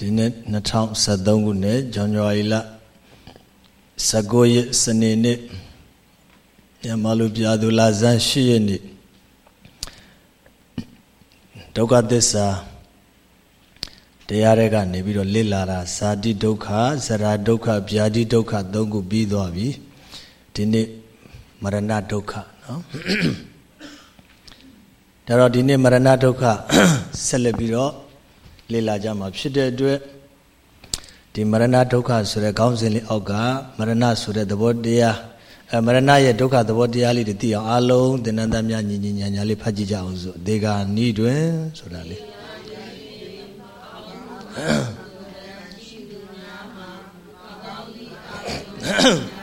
ဒီနေ့2023ခုနှစ်ဇန်နဝါရီလ19ရက်စနေနေ့မြန်မာလူပြာသူလာဇန်8ရက်နေ့ဒုက္ခသစ္စာတရားတွေကနေပြီးတော့လေ့လာတာဇာတိဒုက္ခဇရာဒုက္ခဗျာတိဒုက္ခသုံးခုပြီးသွားပြီဒီနေ့မရဏဒုက္ခနော်ဒါတော့ဒီနေ့မရဏဒုက္ခဆက်လက်ပြီးတော့ လေ့လာကြမှာဖြစ်တဲ့အတွက်ဒီမရဏဒုက္ခဆိုတဲ့ခေါင်းစဉ်လေးအောက်ကမရဏဆိုတဲ့သဘောတရားအဲမရဏရဲ့ဒုက္ခသဘောတရားလေးတွေသိအောင်အလုံးသင်္นานသားများညီညီညာညာလေးဖတ်ကြည့်ကြအောင်ဆိုဒေဂာနီးတွင်ဆိုတာလေးဖြ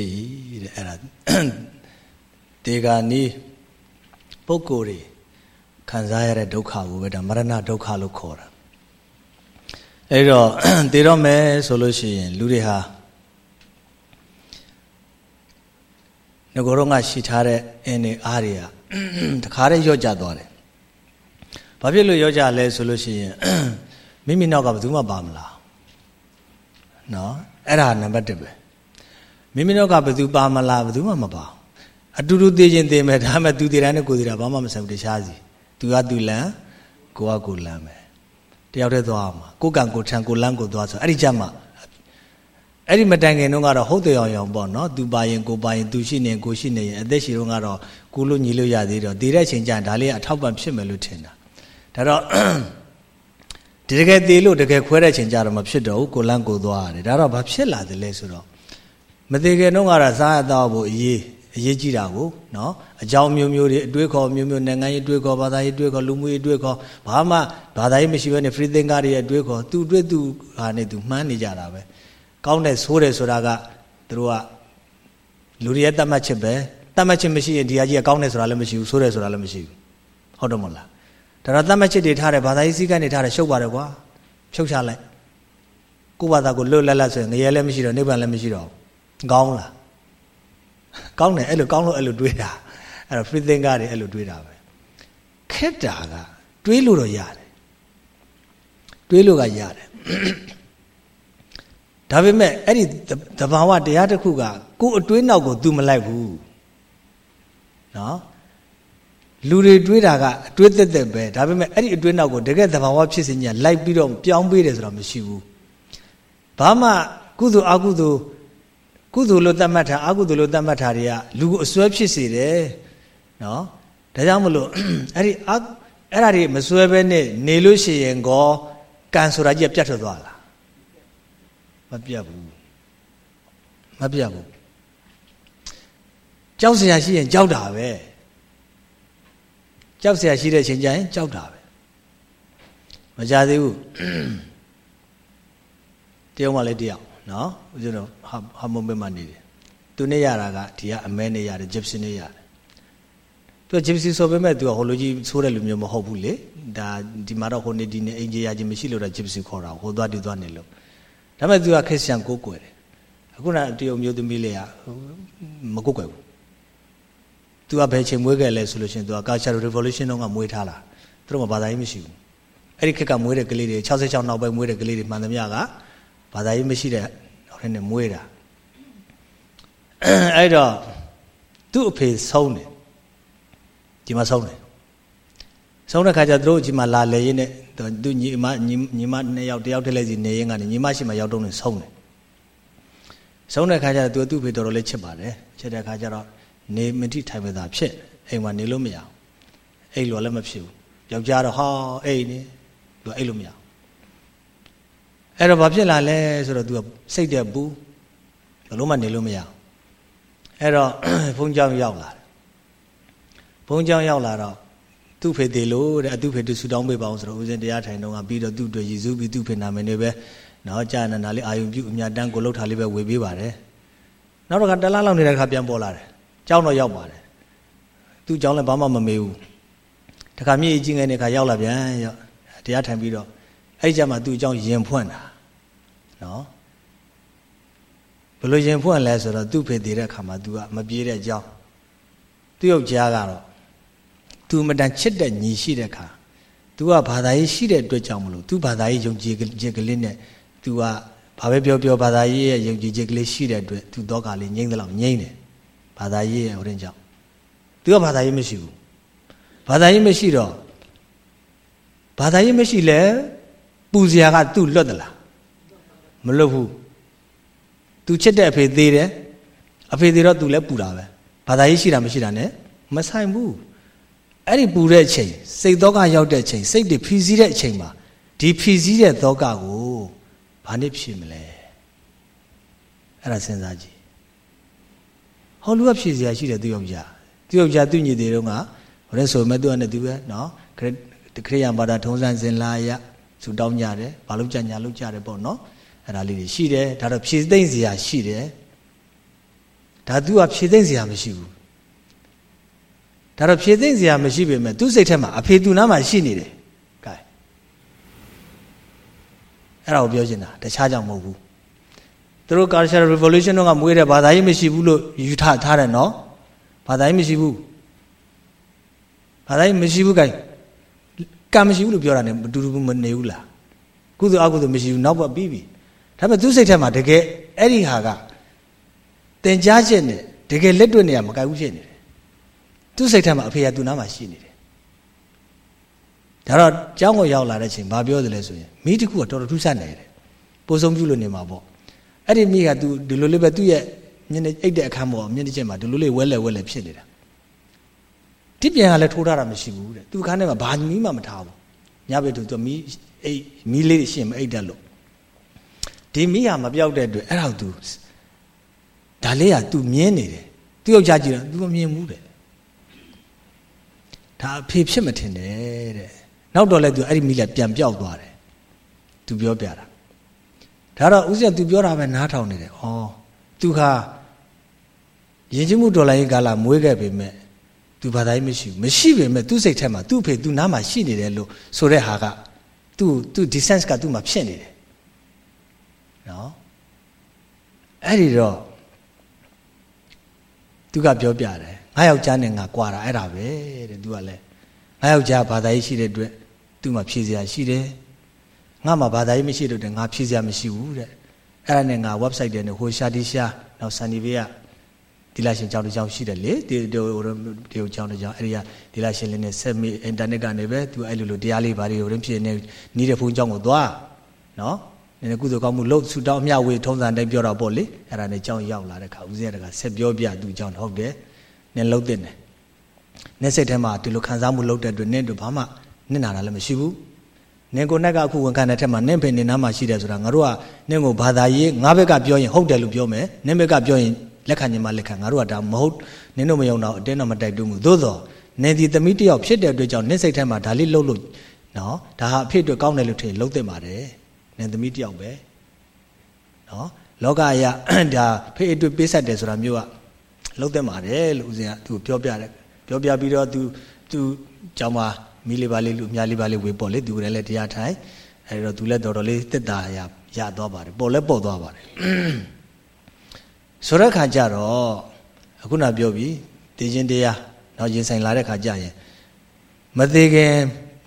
စ်၏တဲ့အဲ့ဒါဒေဂာနီးပုဂ္ဂိုလ်တွေခံစားရတဲ့ဒုက္ခကိုပဲဒါမရဏဒုက္ခလို့ခေါ်တာ အဲ့တော့တည်တော့မယ်ဆိုလို့ရှိရင်လူတွေဟာငကိုတော့ငါရှိထားတဲ့အင်းနေအားတွေကတခါတည်းရော့ကျသွားတယ်။ဘာဖြစ်လို့ရော့ကျလဲဆိုလို့ရှိရင်မိမိနောက်ကဘယ်သူမှပါမလား။နော်အဲ့ဒါနံပါတ်1ပဲ။မိမိနောက်ကဘယ်သူပါမလားဘယ်သူမှမပါဘူး။အတူတူသိချင်းသိမယ်ဒါမှမသူတည်တယ်နဲ့ကိုတည်တာဘာမှမဆိုင်ဘူးတခြားစီ။ तू က तू လမ်းကိုကကိုလမ်းပဲ တယောက်တည်းသွားမှာကိုကံကိုထံကိုလန်းကိုသွားဆိုအဲ့ဒီကြမှာအဲ့ဒီမတိုင်ခင်တော့ကတော့ဟုတ်တယ်အောင်အောင်ပေါ့နော်သူပါရင်ကိုပါရင်သူရှိနေကိုရှိနေရင်အသက်ရှိတော့ကတော့ကိုလို့ညီလို့ရသေးတော့တည်တဲ့အချိန်ကျရင်ဒါလေးကအထောက်ပံ့ဖြစ်မယ်လို့ထင်တာဒါတော့ဒီတကယ်တည်လို့တကယ်ခွဲတဲ့အချိန်ကျတော့မဖြစ်တော့ဘူးကိုလန်းကိုသွားရတယ်ဒါတော့ဘာဖြစ်လာတယ်လဲဆိုတော့မတည်ခင်တော့ကတော့စားရတော့ဖို့အရေး အရေးကြီးတာကိုနော်အကြောင်းမျိုးမျိုးတွေအတွေးခေါ်မျိုးမျိုးနိုင်ငံရေးတွေးခေါ်ဘာသာရေးတွေးခေါ်လူမှုရေးတွေးခေါ်ဘာမှဘာသာရေးမရှိဘဲနဲ့ free thinker တွေရဲ့တွေးခေါ်သူတွေးသူဟာနေသူမှန်းနေကြတာပဲကောင်းတဲ့ဆိုးတယ်ဆိုတာကသူတို့ကလူတွေရဲ့တတ်မှတ်ချက်ပဲတတ်မှတ်ချက်မရှိရင်ဒီအကြီးကကောင်းတယ်ဆိုတာလည်းမရှိဘူးဆိုးတယ်ဆိုတာလည်းမရှိဘူးဟုတ်တယ်မဟုတ်လားဒါတော့တတ်မှတ်ချက်တွေထားတယ်ဘာသာရေးစည်းကမ်းတွေထားတယ်ရှုပ်ပါတယ်ကွာဖြုတ်ချလိုက်ကိုယ့်ဘာသာကိုလွတ်လပ်လပ်ဆိုရင်ငရဲလည်းမရှိတော့နိဗ္ဗာန်လည်းမရှိတော့ကောင်းလား ကောင်းတယ်အဲ့လိုကောင်းလို့အဲ့လိုတွေးတာအဲ့တော့ free thinker တွေအဲ့လိုတွေးတာပဲခက်တာကတွေးလို့တော့ရတယ်တွေးလို့ကရတယ်ဒါပေမဲ့အဲ့ဒီတဘာဝတရားတစ်ခုကကိုယ်အတွေးနောက်ကို तू မလိုက်ဘူးနော်လူတွေတွေးတာကအတွေးသက်သက်ပဲဒါပေမဲ့အဲ့ဒီအတွေးနောက်ကိုတကယ်တဘာဝဖြစ်စဉ်ကြီးလိုက်ပြီးတော့ပြောင်းပေးတယ်ဆိုတော့မရှိဘူးဘာမှကုသိုလ်အကုသိုလ် ကုသိုလ်လို့သတ်မှတ်တာအကုသိုလ်လို့သတ်မှတ်တာတွေကလူကိုအစွဲဖြစ်စေတယ်နော်ဒါကြောင့်မလို့အဲ့ဒီအဲ့ဒါတွေမစွဲဘဲနဲ့နေလို့ရှိရင်ကောကံဆိုတာကြီးပြတ်ထွက်သွားလားမပြတ်ဘူးမပြတ်ဘူးကြောက်စရာရှိရင်ကြောက်တာပဲကြောက်စရာရှိတဲ့အချိန်ကျရင်ကြောက်တာပဲမကြသေးဘူးတယောက်မှလည်းတယောက် နော်ဦးဇင်းတို့ဟာမုံပဲမှနေတယ်သူနဲ့ရတာကဒီကအမဲနဲ့ရတယ်ဂျစ်စီနဲ့ရတယ်သူဂျစ်စီဆိုပေမဲ့သူကဟိုလိုကြီးဆိုးတဲ့လူမျိုးမဟုတ်ဘူးလေဒါဒီမှာတော့ဟိုနေဒီနေအင်ဂျီယာချင်းမရှိလို့တော့ဂျစ်စီခေါ်တာဟိုသွားဒီသွားနေလို့ဒါပေမဲ့သူကခရစ်ယာန်ကိုးကွယ်တယ်အခုနတရုတ်မျိုးသမီးလေးကမကိုးကွယ်ဘူးသူကဘယ်ချိန်မွေးခဲ့လဲဆိုလို့ရှိရင်သူက cultural revolution တုန်းကမွေးထားလာသူတို့မှာဘာသာရေးမရှိဘူးအဲ့ဒီခေတ်ကမွေးတဲ့ကလေးတွေ66နောက်ပိုင်းမွေးတဲ့ကလေးတွေမှန်သမျှက ဘာသာရေးမရှိတဲ့ဟိုထဲနဲ့မွေးတာအဲ့တော့သူ့အဖေဆုံးတယ်ဒီမှာဆုံးတယ်ဆုံးတဲ့ခါကျသူတို့ဒီမှာလာလေရင်နဲ့သူညီမညီမနှစ်ယောက်တယောက်တည်းလဲစီနေရင်ကနေညီမရှိမှရောက်တော့နေဆုံးတယ်ဆုံးတဲ့ခါကျသူသူ့ဖေတော်တော်လေးချစ်ပါတယ်ချစ်တဲ့ခါကျတော့နေမတိထိုင်မသာဖြစ်အိမ်မှာနေလို့မရဘူးအိမ်လိုလည်းမဖြစ်ဘူးယောက်ျားတော့ဟာအိမ်နေသူအိမ်လို့မရဘူး အဲ့တော့ဘာဖြစ်လာလဲဆိုတော့ तू စိတ်တဲ့ဘူးဘယ်လိုမှနေလို့မရအောင်အဲ့တော့ဘုန်းကြောင်ရောက်လာတယ်ဘုန်းကြောင်ရောက်လာတော့သူ့ဖေသေးလို့တဲ့အသူ့ဖေသူဆူတောင်းပေးပါအောင်ဆိုတော့ဦးဇင်းတရားထိုင်တော့ကပြီးတော့သူ့အတွက်ရည်စူးပြီးသူ့ဖေနာမည်တွေပဲနော်ကြာနန္ဒာလေးအာယုံပြုအမြတန်းကိုလှုပ်ထားလေးပဲဝေပေးပါတယ်နောက်တော့ကတလားလောက်နေတဲ့ခါပြန်ပေါ်လာတယ်ကြောင်းတော့ရောက်ပါတယ်သူ့ကြောင်းလည်းဘာမှမမေးဘူးတခါမြေကြီးငယ်နေခါရောက်လာပြန်ရောတရားထိုင်ပြီးတော့အဲ့ကြမှာသူ့ကြောင်းရင်ဖွင့်တာ နော်ဘယ်လိုရင်ဖွင့်လဲဆိုတော့သူ့ဖေသေးတဲ့ခါမှာ तू ကမပြေးတဲ့အကြောင်းသူ့ယောက်ျားကတော့ तू မတန်ချစ်တဲ့ညီရှိတဲ့ခါ तू ကဘာသာရေးရှိတဲ့အတွက်ကြောင့်မလို့ तू ဘာသာရေးယုံကြည်ခြင်းကလေးနဲ့ तू ကဘာပဲပြောပြောဘာသာရေးရဲ့ယုံကြည်ခြင်းကလေးရှိတဲ့အတွက် तू တော့ကလေးငြိမ့်သလောက်ငြိမ့်တယ်ဘာသာရေးရဲ့ဟိုရင်ကြောင့် तू ကဘာသာရေးမရှိဘူးဘာသာရေးမရှိတော့ဘာသာရေးမရှိလဲပူဇရာက तू လွတ်သလား မလွတ်ဘူး तू ချစ်တဲ့အဖေသေးတယ်အဖေသေးတော့ तू လည်းပူတာပဲဘာသာရေးရှိတာမရှိတာ ਨੇ မဆိုင်ဘူးအဲ့ဒီပူတဲ့အချိန်စိတ်သောကရောက်တဲ့အချိန်စိတ်တွေဖြီးစည်းတဲ့အချိန်မှာဒီဖြီးစည်းတဲ့သောကကိုဘာနဲ့ဖြည့်မလဲအဲ့ဒါစဉ်းစားကြည့်ဟောလူကဖြည့်စရာရှိတယ်သူယောက်ျားသူယောက်ျားသူညီတွေတော့ကဟိုလဲဆိုမဲ့သူကနဲ့သူပဲနော်ခရစ်ယာန်ဘာသာထုံးစံစဉ်လာရသူတောင်းကြတယ်ဘာလို့ကြညာလို့ကြတယ်ပေါ့နော် အဲ့ဒါလေးတွေရှိတယ်ဒါတော့ဖြည့်သိမ့်စရာရှိတယ်ဒါသူကဖြည့်သိမ့်စရာမရှိဘူးဒါတော့ဖြည့်သိမ့်စရာမရှိပေမဲ့သူ့စိတ်ထဲမှာအဖေသူနားမှာရှိနေတယ်ကဲအဲ့ဒါကိုပြောချင်တာတခြားကြောင့်မဟုတ်ဘူးသူတို့ cultural revolution တော့ကမွေးတဲ့ဘာသာရေးမရှိဘူးလို့ယူထထားတယ်နော်ဘာသာရေးမရှိဘူးဘာသာရေးမရှိဘူးကဲကံမရှိဘူးလို့ပြောတာ ਨੇ မတူတူမနေဘူးလားကုသိုလ်အကုသိုလ်မရှိဘူးနောက်ဘပြီးပြီ ဒါပေမဲ့သူ့စိတ်ထဲမှာတကယ်အဲ့ဒီဟာကသင်ကြားချက်နဲ့တကယ်လက်တွေ့နေရမကိုက်ဘူးဖြစ်နေတယ်သူ့စိတ်ထဲမှာအဖေကသူ့နားမှာရှိနေတယ်ဒါတော့ကျောင်းကိုရောက်လာတဲ့အချိန်ဘာပြောသလဲဆိုရင်မိတခုကတော်တော်ထူးဆန်းနေတယ်ပိုးဆုံးပြုလို့နေမှာပေါ့အဲ့ဒီမိကသူဒီလိုလေးပဲသူ့ရဲ့မျက်နှာအိတ်တဲ့အခန်းပေါ်မျက်နှာချက်မှာဒီလိုလေးဝဲလဲဝဲလဲဖြစ်နေတာတိပြန်ကလည်းထိုးထားတာမရှိဘူးတဲ့သူခန်းထဲမှာဘာမီးမှမထားဘူးညဘက်သူသူမီးအိတ်မီးလေးရှင်မအိတ်တတ်လို့ ဒီမိဟာမပြောက်တဲ့အတွက်အဲ့ဒါသူဒါလေးက तू မြင်းနေတယ်သူယောက်ျားကြည့်တော့ तू မမြင်ဘူးတဲ့ဒါအဖေဖြစ်မထင်နဲ့တဲ့နောက်တော့လဲ तू အဲ့ဒီမိလက်ပြန်ပြောက်သွားတယ် तू ပြောပြတာဒါတော့ဥစ္စာ तू ပြောတာပဲနားထောင်နေတယ်ဩ तू ခါယဉ်ကျေးမှုတော်လိုင်းကာလမွေးခဲ့ပေမဲ့ तू ဘာသာရေးမရှိဘူးမရှိပေမဲ့ तू စိတ်ထဲမှာ तू ဖေ तू နားမှာရှိနေတယ်လို့ဆိုတဲ့ဟာက तू तू distance က तू မှာဖြစ်နေတယ် နော်အဲ့ဒီတော့သူကပြောပြတယ်ငါယောက်ျားနဲ့ငါကွာတာအဲ့ဒါပဲတဲ့သူကလည်းငါယောက်ျားဘာသာရေးရှိတဲ့အတွက်သူ့မှာဖြည့်စရာရှိတယ်ငါမှာဘာသာရေးမရှိတဲ့အတွက်ငါဖြည့်စရာမရှိဘူးတဲ့အဲ့ဒါနဲ့ငါ website တွေနဲ့ဟိုရှာတီရှာနောက်ဆန်ဒီဘေးကဒီလာရှင်ကြောင်းတစ်ကြောင်းရှိတယ်လေဒီဒီဒီကြောင်းတစ်ကြောင်းအဲ့ဒီကဒီလာရှင်လေးနဲ့ဆက်မိအင်တာနက်ကနေပဲသူအဲ့လိုလိုတရားလေးဘာတွေဟိုရင်းဖြစ်နေနီးတဲ့ဖုန်းကြောင်းကိုသွားနော် နည်းနည်းကုသိုလ်ကောင်းမှုလှုပ်ဆူတောင်းအမျှဝေထုံးစံတိုင်းပြောတာပေါ့လေအဲ့ဒါနဲ့ကြောင်းရောက်လာတဲ့ခါဦးဇင်းရကဆက်ပြောပြသူကြောင်းဟုတ်တယ်နည်းလှုပ်တဲ့နဲ့နည်းစိတ်ထဲမှာဒီလိုခံစားမှုလှုပ်တဲ့အတွက်နည်းတို့ဘာမှနစ်နာတာလည်းမရှိဘူးနင်ကိုနဲ့ကအခုဝန်ခံတဲ့ထက်မှာနင့်ဖေနေနားမှာရှိတယ်ဆိုတာငါတို့ကနင့်ကိုဘာသာရေးငါဘက်ကပြောရင်ဟုတ်တယ်လို့ပြောမယ်နင့်ဘက်ကပြောရင်လက်ခံခြင်းမလက်ခံငါတို့ကဒါမဟုတ်နင်တို့မယုံတော့အတင်းတော့မတိုက်တွန်းဘူးသို့သောနင်ဒီသမီးတယောက်ဖြစ်တဲ့အတွက်ကြောင့်နင့်စိတ်ထဲမှာဒါလေးလှုပ်လို့နော်ဒါဟာအဖြစ်အတွက်ကောင်းတယ်လို့ထင်လှုပ်သင့်ပါတယ် နင်သမီးတယောက်ပဲနော်လောကအရာဒါဖေးအတွေ့ပေးဆက်တယ်ဆိုတာမျိုးကလှုပ်သင့်ပါတယ်လို့ဦးဇင်ကသူပြောပြတယ်ပြောပြပြီးတော့သူသူကြောင်းမှာမီးလေးပါလေးလူအများလေးပါလေးဝေပေါ့လေသူလည်းတရားထိုင်အဲဒီတော့သူလည်းတော်တော်လေးတက်တာရရသွားပါတယ်ပေါ်လည်းပေါ်သွားပါတယ်ဆိုတဲ့ခါကျတော့အခုနပြောပြီတည်ခြင်းတရားတော့ရင်ဆိုင်လာတဲ့ခါကျရင်မသေးခင်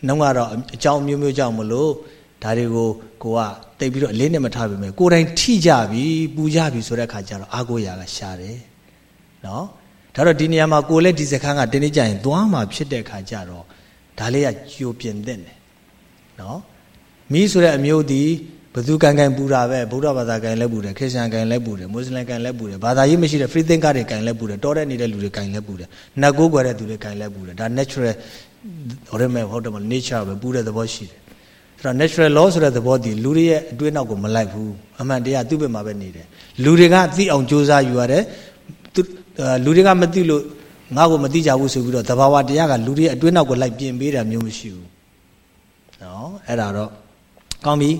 နှုံးကတော့အကြောင်းမျိုးမျိုးကြောင့်မလို့ ဒါတွေကိုကိုကတိတ်ပြီးတော့အလေးနဲ့မထားပါမယ်ကိုယ်တိုင်ထိကြပြီပူကြပြီဆိုတဲ့ခါကျတော့အာကိုရာကရှားတယ်နော်ဒါတော့ဒီနေရာမှာကိုလည်းဒီစခန်းကတင်းနေကြရင်သွားမှာဖြစ်တဲ့ခါကျတော့ဒါလေးကကြိုပြင်တဲ့တယ်နော်မိဆိုတဲ့အမျိုးဒီဘသူကန်ကန်ပူတာပဲဗုဒ္ဓဘာသာကန်လည်းပူတယ်ခရစ်ယာန်ကန်လည်းပူတယ်မွတ်စလင်ကန်လည်းပူတယ်ဘာသာရေးမရှိတဲ့ free thinker တွေကန်လည်းပူတယ်တောတဲ့နေတဲ့လူတွေကန်လည်းပူတယ်နတ်ကိုးကွယ်တဲ့သူတွေကန်လည်းပူတယ်ဒါ natural ဟိုရမယ်ဟုတ်တယ်မ nature ပဲပူတဲ့သဘောရှိတယ်ဆို တော့ natural law ဆိုတဲ့သဘောဒီလူတွေရဲ့အတွေးနောက်ကိုမလိုက်ဘူးအမှန်တရားသူ့ဘက်မှာပဲနေတယ်လူတွေကသိအောင်ကြိုးစားယူရတယ်လူတွေကမသိလို့ငါ့ကိုမသိကြဘူးဆိုပြီးတော့သဘာဝတရားကလူတွေအတွင်းနောက်ကိုလိုက်ပြင်ပေးတာမျိုးမရှိဘူးနော်အဲ့ဒါတော့ကောင်းပြီ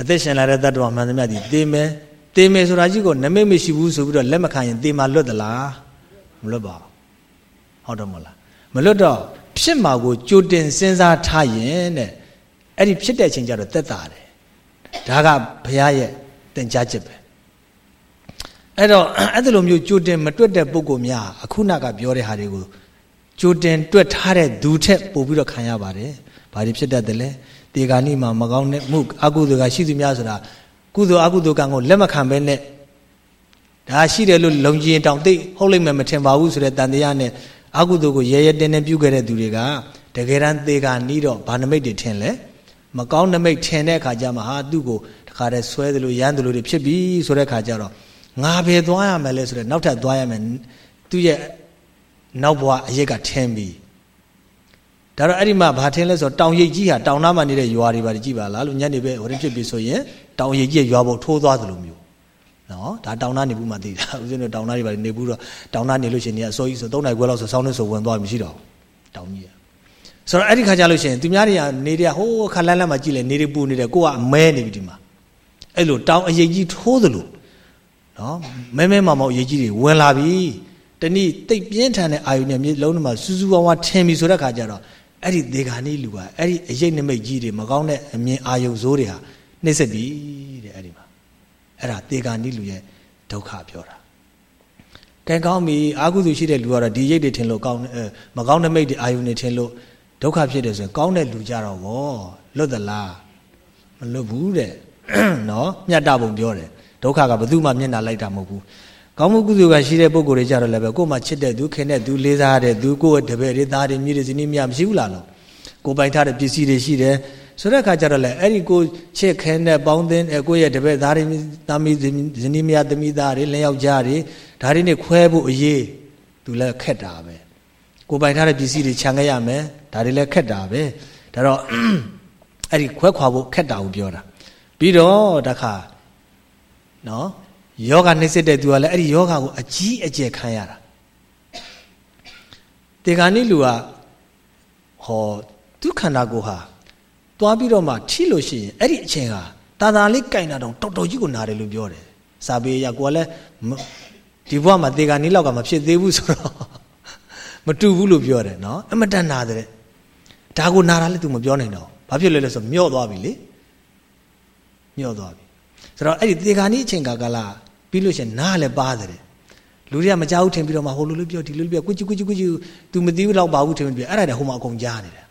အသက်ရှင်လာတဲ့တ attva မှန်သမျှဒီသေမယ်သေမယ်ဆိုတာကြီးကိုနမိတ်မရှိဘူးဆိုပြီးတော့လက်မခံရင်သေမှာလွတ်သလားမလွတ်ပါဘူးဟုတ်တော့မလားမလွတ်တော့ဖြစ်မှာကိုကြိုတင်စဉ်းစားထားရင်တဲ့ အဲ့ဒီဖြစ်တဲ့အချိန်ကျတော့တက်တာတယ်ဒါကဘုရားရဲ့သင်ကြားချက်ပဲအဲ့တော့အဲ့ဒီလိုမျိုးကြိုတင်မတွက်တဲ့ပုံကိုများအခုနကပြောတဲ့ဟာတွေကိုကြိုတင်တွက်ထားတဲ့ဒူထက်ပို့ပြီးတော့ခံရပါတယ်။ဘာတွေဖြစ်တတ်တယ်လဲ။တေဂာနိမှာမကောင်းတဲ့မှုအကုသိုလ်ကရှိသူများဆိုတာကုသိုလ်အကုသိုလ်ကံကိုလက်မခံဘဲနဲ့ဒါရှိတယ်လို့လုံကျင်တောင်သိဟုတ်လိမ့်မယ်မထင်ပါဘူးဆိုတဲ့တန်တရားနဲ့အကုသိုလ်ကိုရဲရဲတင်းတင်းပြုခဲ့တဲ့သူတွေကတကယ်တမ်းသေဂာနိတော့ဘာနမိတ်တွေထင်လဲ မကောင်းနမိတ်ထင်တဲ့အခါကျမှဟာသူ့ကိုတခါတည်းဆွဲတယ်လို့ရမ်းတယ်လို့တွေဖြစ်ပြီဆိုတဲ့အခါကျတော့ငါပဲသွားရမယ်လဲဆိုတော့နောက်ထပ်သွားရမယ်သူ့ရဲ့နောက်ဘဝအရက်ကထင်းပြီဒါတော့အဲ့ဒီမှာဘာထင်းလဲဆိုတော့တောင်ရိပ်ကြီးဟာတောင်နားမှာနေတဲ့ရွာတွေပါကြည့်ပါလားလို့ညနေပဲဟိုရင်ဖြစ်ပြီဆိုရင်တောင်ရိပ်ကြီးရွာဘုတ်ထိုးသွားသလိုမျိုးနော်ဒါတောင်နားနေဘူးမှသိတာဦးဇင်းတို့တောင်နားတွေပါနေဘူးတော့တောင်နားနေလို့ရှိရင်အစိုးရဆို၃နိုင်ခွဲလောက်ဆိုစောင်းနေဆိုဝင်သွားပြီမရှိတော့တောင်ကြီး ဆိုတော့အဲ့ဒီခါကျလို့ရှိရင်သူများတွေကနေတွေကဟိုးခလန်းလန်းမှာကြည့်လေနေတွေပူနေတယ်ကိုကအမဲနေပြီဒီမှာအဲ့လိုတောင်အရိပ်ကြီးထိုးသလိုနော်မဲမဲမောင်မောင်အရေးကြီးတွေဝင်လာပြီတနည်းတိတ်ပြင်းထန်တဲ့အာယုန်နဲ့မြေလုံးထဲမှာစူးစူးဝါးဝါထင်ပြီဆိုတဲ့ခါကျတော့အဲ့ဒီဒေဂာနီလူကအဲ့ဒီအရေးနမိတ်ကြီးတွေမကောင်းတဲ့အမြင်အာယုန်ဇိုးတွေဟာနှိမ့်ဆက်ပြီတဲ့အဲ့ဒီမှာအဲ့ဒါဒေဂာနီလူရဲ့ဒုက္ခပြောတာကဲကောင်းပြီအာဟုသူရှိတဲ့လူကတော့ဒီရိတ်တွေထင်လို့ကောင်းမကောင်းတဲ့မိတ်တွေအာယုန်တွေထင်လို့ ဒုက္ခဖြစ်တယ်ဆိုရင်ကောင်းတဲ့လူကြတော့ဗောလွတ်သလားမလွတ်ဘူးတဲ့နော်မြတ်တပုံပြောတယ်ဒုက္ခကဘယ်သူမှမျက်နှာလိုက်တာမဟုတ်ဘူးကောင်းမှုကုသိုလ်ကရှိတဲ့ပုဂ္ဂိုလ်တွေကြတော့လည်းပဲကိုယ်မှချစ်တဲ့သူခင်တဲ့သူလေးစားတဲ့သူကိုယ့်ရဲ့တပည့်တွေသားတွေမြည်တွေဇနီးမြမရှိဘူးလားလို့ကိုပိုင်ထားတဲ့ပစ္စည်းတွေရှိတယ်ဆိုတဲ့အခါကျတော့လေအဲ့ဒီကိုချစ်ခဲတဲ့ပေါင်းသင်းကိုယ့်ရဲ့တပည့်သားတွေသားမီးဇနီးမြသမီးသားတွေလင်းယောက်ျားတွေဒါတွေနဲ့ခွဲဖို့အရေးသူလည်းခက်တာပဲ ကိုပိုင်ထားတဲ့ပစ္စည်းတွေခြံခဲ့ရမယ်ဒါတွေလည်းခက်တာပဲဒါတော့အဲ့ဒီခွဲခွာဖို့ခက်တာကိုပြောတာပြီးတော့တခါနော်ယောဂနှိမ့်စစ်တဲ့သူကလည်းအဲ့ဒီယောဂကိုအကြီးအကျယ်ခံရတာတေဂာနိလူကဟောဒုက္ခန္တာကိုဟာသွားပြီးတော့မှထိလို့ရှိရင်အဲ့ဒီအချိန်ဟာတာတာလေးကြိုင်တာတော့တော်တော်ကြီးကိုနာတယ်လို့ပြောတယ်စာပေရကိုကလည်းဒီဘဝမှာတေဂာနိလောက်ကမဖြစ်သေးဘူးဆိုတော့ မတူဘူးလို့ပြောတယ်နော်အမတန်နာတယ်ဒါကိုနာတာလည်း तू မပြောနိုင်တော့ဘာဖြစ်လဲလဲဆိုမျော့သွားပြီလေမျော့သွားပြီဆိုတော့အဲ့ဒီသေခါနီးအချိန်ကာကလာပြီးလို့ရှိရင်နားလည်းပါတယ်လူတွေကမကြောက်ထင်ပြီးတော့မှဟိုလိုလိုပြောဒီလိုလိုပြောကွချီကွချီကွချီ तू မသိဘူးတော့ပါဘူးထင်ပြီးအဲ့ဒါတွေဟိုမှာအကုန်ကြားနေတယ်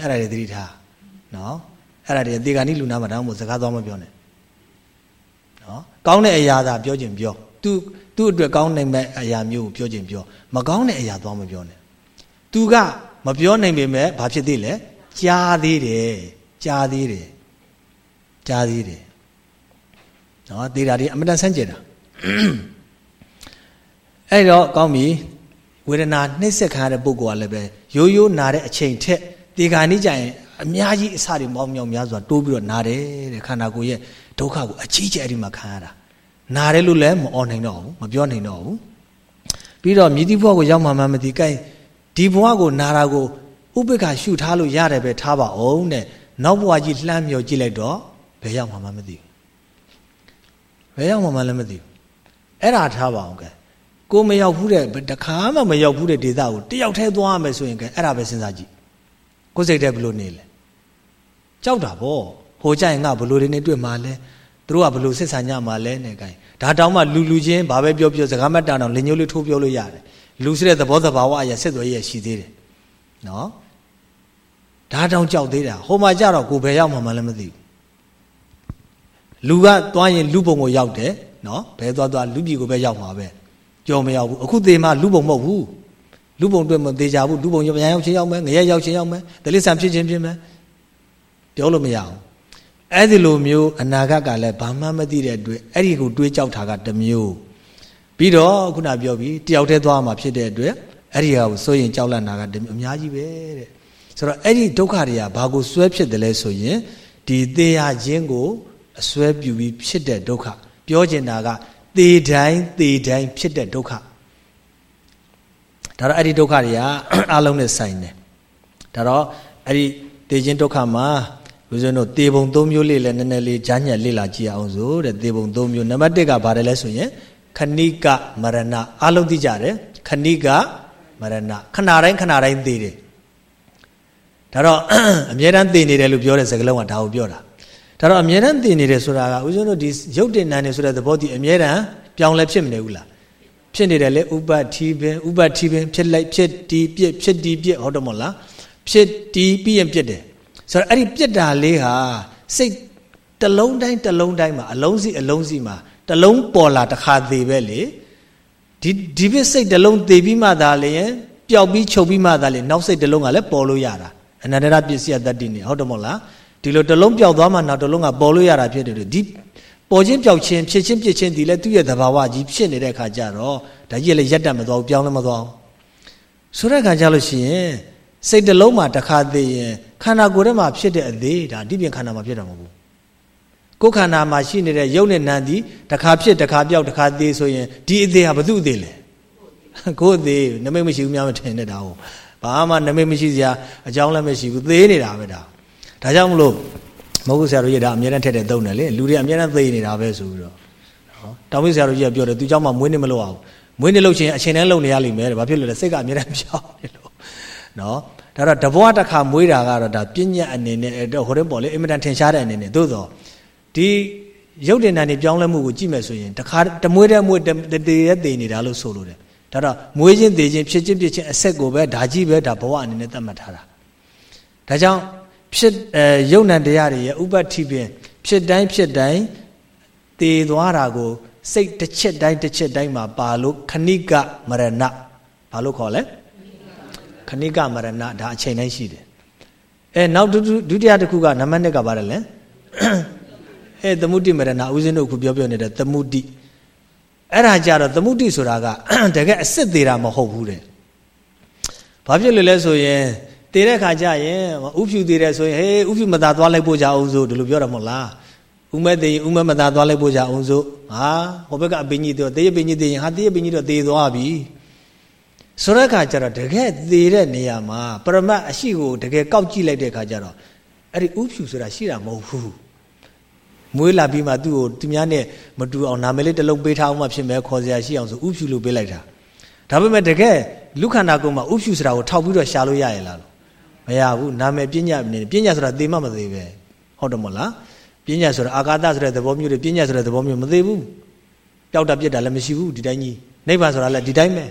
အဲ့ဒါတွေသတိထားနော်အဲ့ဒါတွေသေခါနီးလူနာမှာတောင်းဖို့စကားသွားမပြောနဲ့နော်ကောင်းတဲ့အရာသာပြောခြင်းပြော तू သူ့အတွက်ကောင်းနိုင်မဲ့အရာမျိုးကိုပြောခြင်းပြောမကောင်းတဲ့အရာသွားမပြောနဲ့ तू ကမပြောနိုင်ပေမဲ့ဘာဖြစ်သေးလဲကြားသေးတယ်ကြားသေးတယ်ကြားသေးတယ်နော်သေတာတွေအမတန်ဆန်းကျင်တာအဲ့တော့ကောင်းပြီဝေဒနာနှိမ့်ဆက်ခံရတဲ့ပုဂ္ဂိုလ်ကလည်းပဲရိုးရိုးနာတဲ့အချိန်ထက်တေခါနိကြရင်အများကြီးအစတွေမောင်းမြောင်များစွာတိုးပြီးတော့နာတယ်တဲ့ခန္ဓာကိုယ်ရဲ့ဒုက္ခကိုအကြီးကျယ်အဲ့ဒီမှာခံရတာ နာတယ်လို့လည်းမအော်နိုင်တော့ဘူးမပြောနိုင်တော့ဘူးပြီးတော့မြည်တိဘဝကိုရောက်မှမှမသိကဲဒီဘဝကိုနာတာကိုဥပိ္ပခာရှုထားလို့ရတယ်ပဲထားပါအောင်တဲ့နောက်ဘဝကြီးလှမ်းမြော်ကြည့်လိုက်တော့ဘယ်ရောက်မှမှမသိဘူးဘယ်ရောက်မှမှလည်းမသိဘူးအဲ့ဒါထားပါအောင်ကဲကိုမရောက်ဘူးတဲ့တခါမှမရောက်ဘူးတဲ့ဒေသကိုတယောက်တည်းသွားရမယ်ဆိုရင်ကဲအဲ့ဒါပဲစဉ်းစားကြည့်ကိုစိတ်ထဲဘလို့နေလဲကြောက်တာဗောဟိုကြရင်ငါဘလို့တွေနဲ့တွေ့မှာလဲ သူတို့ကဘလို့စစ်ဆန်ကြမှာလဲနဲ့ကဲဒါတောင်မှလူလူချင်းဘာပဲပြောပြောစကားမတန်အောင်လင်ညိုးလေးထိုးပြောလို့ရတယ်လူစတဲ့သဘောသဘာဝအရာဆက်သွယ်ရရှိသေးတယ်နော်ဒါတောင်ကြောက်သေးတာဟိုမှာကြတော့ကိုဘယ်ရောက်မှမလဲမသိဘူးလူကသွားရင်လူပုံကိုရောက်တယ်နော်ဘယ်သွားသွားလူပြည်ကိုပဲရောက်မှာပဲကြော်မရောက်ဘူးအခုသေးမှလူပုံမဟုတ်ဘူးလူပုံတွေ့မသေးကြဘူးလူပုံရပြန်ရောက်ချင်းရောက်မယ်ငရဲရောက်ချင်းရောက်မယ်ဒလိဆန်ဖြစ်ချင်းဖြစ်မယ်ပြောလို့မရဘူး အဲ့ဒီလိုမျိုးအနာဂတ်ကလည်းဘာမှမသိတဲ့အတွက်အဲ့ဒီကိုတွေးကြောက်တာကတစ်မျိုးပြီးတော့ခုနပြောပြီးတယောက်တည်းသွားမှာဖြစ်တဲ့အတွက်အဲ့ဒီဟာကိုစိုးရင်ကြောက်လန့်တာကတစ်မျိုးအများကြီးပဲတဲ့ဆိုတော့အဲ့ဒီဒုက္ခတွေကဘာကိုစွဲဖြစ်တယ်လဲဆိုရင်ဒီသေရခြင်းကိုအစွဲပြုပြီးဖြစ်တဲ့ဒုက္ခပြောကျင်တာကသေတိုင်းသေတိုင်းဖြစ်တဲ့ဒုက္ခဒါတော့အဲ့ဒီဒုက္ခတွေကအလုံးနဲ့ဆိုင်တယ်ဒါတော့အဲ့ဒီတေခြင်းဒုက္ခမှာ ဦးဇင်းတို့တေပုံ၃မျိုးလေးလည်းနည်းနည်းလေးဂျာညက်လေ့လာကြည့်အောင်ဆိုတဲ့တေပုံ၃မျိုးနံပါတ်၁ကဘာတယ်လဲဆိုရင်ခဏိကမရဏအလုံးသိကြတယ်ခဏိကမရဏခဏတိုင်းခဏတိုင်းသိတယ်ဒါတော့အမြဲတမ်းသိနေတယ်လို့ပြောတဲ့စကားလုံးကဒါကိုပြောတာဒါတော့အမြဲတမ်းသိနေတယ်ဆိုတာကဦးဇင်းတို့ဒီရုပ်တင်နံနေဆိုတဲ့သဘောတည်အမြဲတမ်းပြောင်းလဲဖြစ်မနေဘူးလားဖြစ်နေတယ်လေဥပတိပင်ဥပတိပင်ဖြစ်လိုက်ဖြစ်တီးပြစ်ဖြစ်တီးပြစ်ဟုတ်တယ်မဟုတ်လားဖြစ်တီးပြီးရင်ပြစ်တယ် ဆိုတော့အဲ့ဒီပြစ်တာလေးဟာစိတ်တလုံးတိုင်းတလုံးတိုင်းမှာအလုံးစီအလုံးစီမှာတလုံးပေါ်လာတစ်ခါသေးပဲလေဒီဒီပြစ်စိတ်တလုံးသေးပြီးမှသာလေပျောက်ပြီးချုပ်ပြီးမှသာလေနောက်စိတ်တလုံးကလည်းပေါ်လို့ရတာအနန္တရပစ္စည်းတတ္တိနေဟုတ်တယ်မဟုတ်လားဒီလိုတလုံးပျောက်သွားမှနောက်တလုံးကပေါ်လို့ရတာဖြစ်တယ်လို့ဒီပေါ်ချင်းပျောက်ချင်းဖြစ်ချင်းပြစ်ချင်းဒီလဲသူ့ရဲ့သဘာဝကြီးဖြစ်နေတဲ့ခါကျတော့ဒါကြီးလည်းရက်တက်မသွားဘူးပြောင်းလည်းမသွားဘူးဆိုတဲ့ခါကျလို့ရှိရင်စိတ်တလုံးမှာတစ်ခါသေးရင် ခန္ဓာကိုယ်ထဲမှာဖြစ်တဲ့အသေးဒါဒီပြင်ခန္ဓာမှာဖြစ်တာမဟုတ်ဘူးကိုယ်ခန္ဓာမှာရှိနေတဲ့ရုပ်နဲ့နာမ်ဒီတစ်ခါဖြစ်တစ်ခါပြောက်တစ်ခါသေးဆိုရင်ဒီအသေးဟာဘု து အသေးလဲကိုယ်အသေးနမိတ်မရှိဘူးများမထင်နဲ့ဒါဟုတ်ဘာမှနမိတ်မရှိစရာအကြောင်းလည်းမရှိဘူးသေးနေတာပဲဒါဒါကြောင့်မလို့မဟုတ်ဆရာတို့ကြီးဒါအမြဲတမ်းထက်တဲ့သုံးတယ်လေလူတွေအမြဲတမ်းသေနေတာပဲဆိုပြီးတော့နော်တောင်မိဆရာတို့ကြီးကပြောတယ်သူเจ้าမှမွေးနေမလို့အောင်မွေးနေလို့ချင်းအချိန်တန်းလုံနေရလိမ့်မယ်တဲ့ဘာဖြစ်လို့လဲစိတ်ကအမြဲတမ်းပြောင်းနေလို့နော် ဒါတော့တဘွားတစ်ခါမွေးတာကတော့ဒါပြဉ္ညာအနေနဲ့တော့ဟိုတဲ့ပေါ်လေအင်မတန်ထင်ရှားတဲ့အနေနဲ့သို့တော့ဒီရုပ်တင်တန်နေပြောင်းလဲမှုကိုကြည့်မယ်ဆိုရင်တခါတမွေးတဲ့မွေးတတေရဲ့တေနေတာလို့ဆိုလို့တယ်ဒါတော့မွေးခြင်းတေခြင်းဖြစ်ခြင်းဖြစ်ခြင်းအဆက်ကိုပဲဒါကြီးပဲဒါဘဝအနေနဲ့သတ်မှတ်ထားတာဒါကြောင့်ဖြစ်အဲယုံ nant တရားတွေရဲ့ဥပ္ပတိပင်ဖြစ်တိုင်းဖြစ်တိုင်းတည်သွားတာကိုစိတ်တစ်ချက်တိုင်းတစ်ချက်တိုင်းမှာပါလို့ခဏိကမရဏဘာလို့ခေါ်လဲ ခဏိကမရဏဒါအချိန်တိုင်းရှိတယ်အဲနောက်ဒုတိယတစ်ခုကနံပါတ်1ကပါတယ်လဲအဲသမုဒိမရဏဦးဇင်းတို့ခုပြောပြောနေတဲ့သမုဒိအဲ့ဒါကြတော့သမုဒိဆိုတာကတကယ်အစ်စ်သေးတာမဟုတ်ဘူးတဲ့ဘာဖြစ်လို့လဲဆိုရင်တည်တဲ့ခါကျရင်ဥဖြူတည်တယ်ဆိုရင်ဟေးဥဖြူမသာသွားလိုက်ဖို့ကြအောင်စို့ဒီလိုပြောတာမဟုတ်လားဥမဲ့တည်ရင်ဥမဲ့မသာသွားလိုက်ဖို့ကြအောင်စို့ဟာဟိုဘက်ကအပင်ကြီးတော့တည်ရပင်ကြီးတည်ရင်ဟာတည်ရပင်ကြီးတော့တည်သွားပြီ ဆိုတဲ့ခါကျတော့တကယ်တည်တဲ့နေရာမှာပရမတ်အရှိကိုတကယ်ကောက်ကြည့်လိုက်တဲ့ခါကျတော့အဲ့ဒီဥဖြူဆိုတာရှိတာမဟုတ်ဘူးမွေးလာပြီးမှသူ့ကိုသူများနဲ့မတူအောင်နာမည်လေးတစ်လုံးပေးထားအောင်မှဖြစ်မယ်ခေါ်စရာရှိအောင်ဆိုဥဖြူလို့ပေးလိုက်တာဒါပေမဲ့တကယ်လူခန္ဓာကိုယ်မှာဥဖြူဆိုတာကိုထောက်ပြီးတော့ရှာလို့ရရလားလို့မရဘူးနာမည်ပညာနေပညာဆိုတာသေမှမသေးပဲဟုတ်တယ်မဟုတ်လားပညာဆိုတာအာကာသဆိုတဲ့သဘောမျိုးတွေပညာဆိုတဲ့သဘောမျိုးမသေးဘူးပျောက်တာပြစ်တာလည်းမရှိဘူးဒီတိုင်းကြီးနိဗ္ဗာန်ဆိုတာလည်းဒီတိုင်းပဲ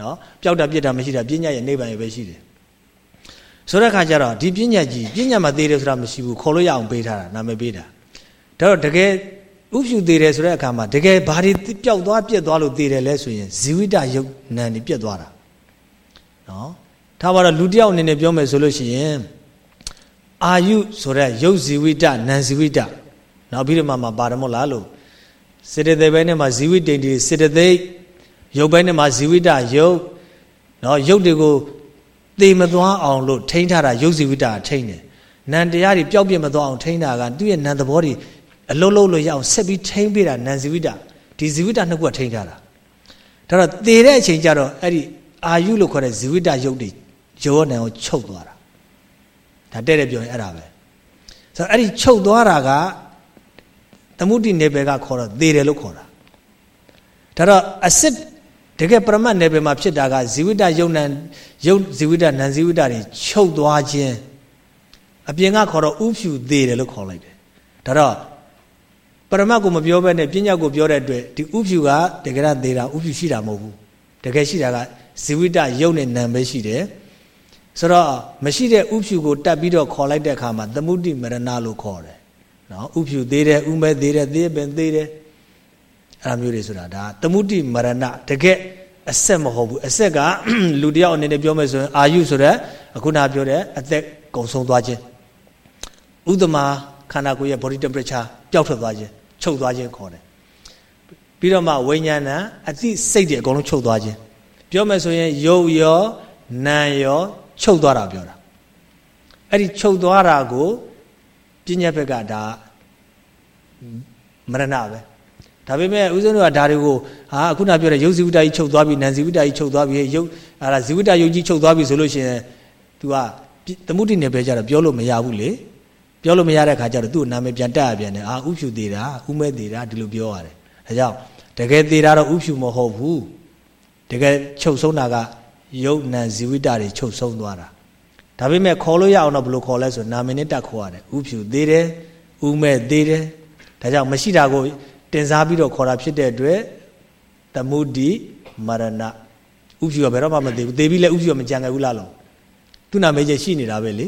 နော်ပျောက်တာပြစ်တာမရှိတာပညာရဲ့နိဗ္ဗာန်ရဲ့ပဲရှိတယ်ဆိုတဲ့အခါကျတော့ဒီပညာကြီးပညာမသေးတယ်ဆိုတာမရှိဘူးခေါ်လို့ရအောင်ပေးထားတာနာမည်ပေးတာဒါတော့တကယ်ဥဖြူသေးတယ်ဆိုတဲ့အခါမှာတကယ်ဘာတွေပျောက်သွားပြက်သွားလို့သေးတယ်လဲဆိုရင်ဇီဝိတယုတ်နံနေပြက်သွားတာနော်ထားပါတော့လူတယောက်အနေနဲ့ပြောမယ်ဆိုလို့ရှိရင်အာယုဆိုတဲ့ယုတ်ဇီဝိတနံဇီဝိတနောက်ပြီးတော့မှပါရမို့လားလို့စေတသိက်ဘဲနဲ့မှဇီဝိတိန်ဒီစေတသိက် ယုတ်ဘဲနဲ့မှဇီဝိတယုတ်နော်ယုတ်တွေကိုသေမသွားအောင်လို့ထိန်းထားတာယုတ်ဇီဝိတထိန်းတယ်နံတရားတွေပျောက်ပြစ်မသွားအောင်ထိန်းတာကသူ့ရဲ့နံသဘောတွေအလုံးလုံးလို့ရအောင်ဆက်ပြီးထိန်းပေးတာနံဇီဝိတဒီဇီဝိတနှစ်ခုကထိန်းထားတာဒါတော့သေတဲ့အချိန်ကျတော့အဲ့ဒီအာယုလို့ခေါ်တဲ့ဇီဝိတယုတ်တွေယောနံကိုချုပ်သွားတာဒါတဲ့တဲ့ပြောရင်အဲ့ဒါပဲဆိုတော့အဲ့ဒီချုပ်သွားတာကသမုဒိနေဘယ်ကခေါ်တော့သေတယ်လို့ခေါ်တာဒါတော့အစစ် တကယ်ပရမတ်နယ်ပယ်မှာဖြစ်တာကဇီဝိတယုံနံယုတ်ဇီဝိတနံဇီဝိတတွေချုပ်သွားခြင်းအပြင်ကခေါ်တော့ဥဖြူသေးတယ်လို့ခေါ်လိုက်တယ်ဒါတော့ပရမတ်ကိုမပြောဘဲနဲ့ပညာကိုပြောတဲ့အတွက်ဒီဥဖြူကတကယ်တော့သေးတာဥဖြူရှိတာမဟုတ်ဘူးတကယ်ရှိတာကဇီဝိတယုတ်နဲ့နံပဲရှိတယ်ဆိုတော့မရှိတဲ့ဥဖြူကိုတတ်ပြီးတော့ခေါ်လိုက်တဲ့အခါမှာသမုဒိမရဏလို့ခေါ်တယ်နော်ဥဖြူသေးတယ်ဥမဲသေးတယ်သေးပင်သေးတယ် အဲ့လိုမျိုးတွေဆိုတာဒါသမုဒိမရဏတကယ်အဆက်မဟုတ်ဘူးအဆက်ကလူတယောက်အနေနဲ့ပြောမယ်ဆိုရင်အာယုဆိုတဲ့အခုနပြောတဲ့အသက်ကုံဆုံးသွားခြင်းဥဒမာခန္ဓာကိုယ်ရဲ့ body temperature ပျောက်ထွက်သွားခြင်းချုပ်သွားခြင်းခေါ်တယ်ပြီးတော့မှဝိညာဏအသိစိတ်တွေအကုန်လုံးချုပ်သွားခြင်းပြောမယ်ဆိုရင်ယုတ်ရောနာရောချုပ်သွားတာပြောတာအဲ့ဒီချုပ်သွားတာကိုပညာဘက်ကဒါမရဏပဲ ဒါပေမဲ့ဦးဇင်းတို့ကဒါတွေကိုဟာအခုနပြောတဲ့ရုပ်ဇီဝတ္တကြီးချုပ်သွားပြီနာမ်ဇီဝတ္တကြီးချုပ်သွားပြီရုပ်အဲ့ဒါဇီဝတ္တယုတ်ကြီးချုပ်သွားပြီဆိုလို့ရှိရင် तू ကသမုဒိနယ်ပဲကြတော့ပြောလို့မရဘူးလေပြောလို့မရတဲ့ခါကျတော့သူ့နာမည်ပြန်တက်ရပြန်တယ်အာဥဖြူသေးတာဥမဲ့သေးတာဒီလိုပြောရတယ်ဒါကြောင့်တကယ်သေးတာတော့ဥဖြူမဟုတ်ဘူးတကယ်ချုပ်ဆုံးတာကယုတ်နံဇီဝိတတွေချုပ်ဆုံးသွားတာဒါပေမဲ့ခေါ်လို့ရအောင်တော့ဘယ်လိုခေါ်လဲဆိုနာမည်နဲ့တက်ခေါ်ရတယ်ဥဖြူသေးတယ်ဥမဲ့သေးတယ်ဒါကြောင့်မရှိတာကို တင်စားပြီးတော့ခေါ်တာဖြစ်တဲ့အတွက်သမုဒိမရဏဥဖြူကဘယ်တော့မှမသေးဘူးသေပြီးလဲဥဖြူကမကြံခဲ့ဘူးလားလို့သူ့နာမည်ကြီးရှိနေတာပဲလေ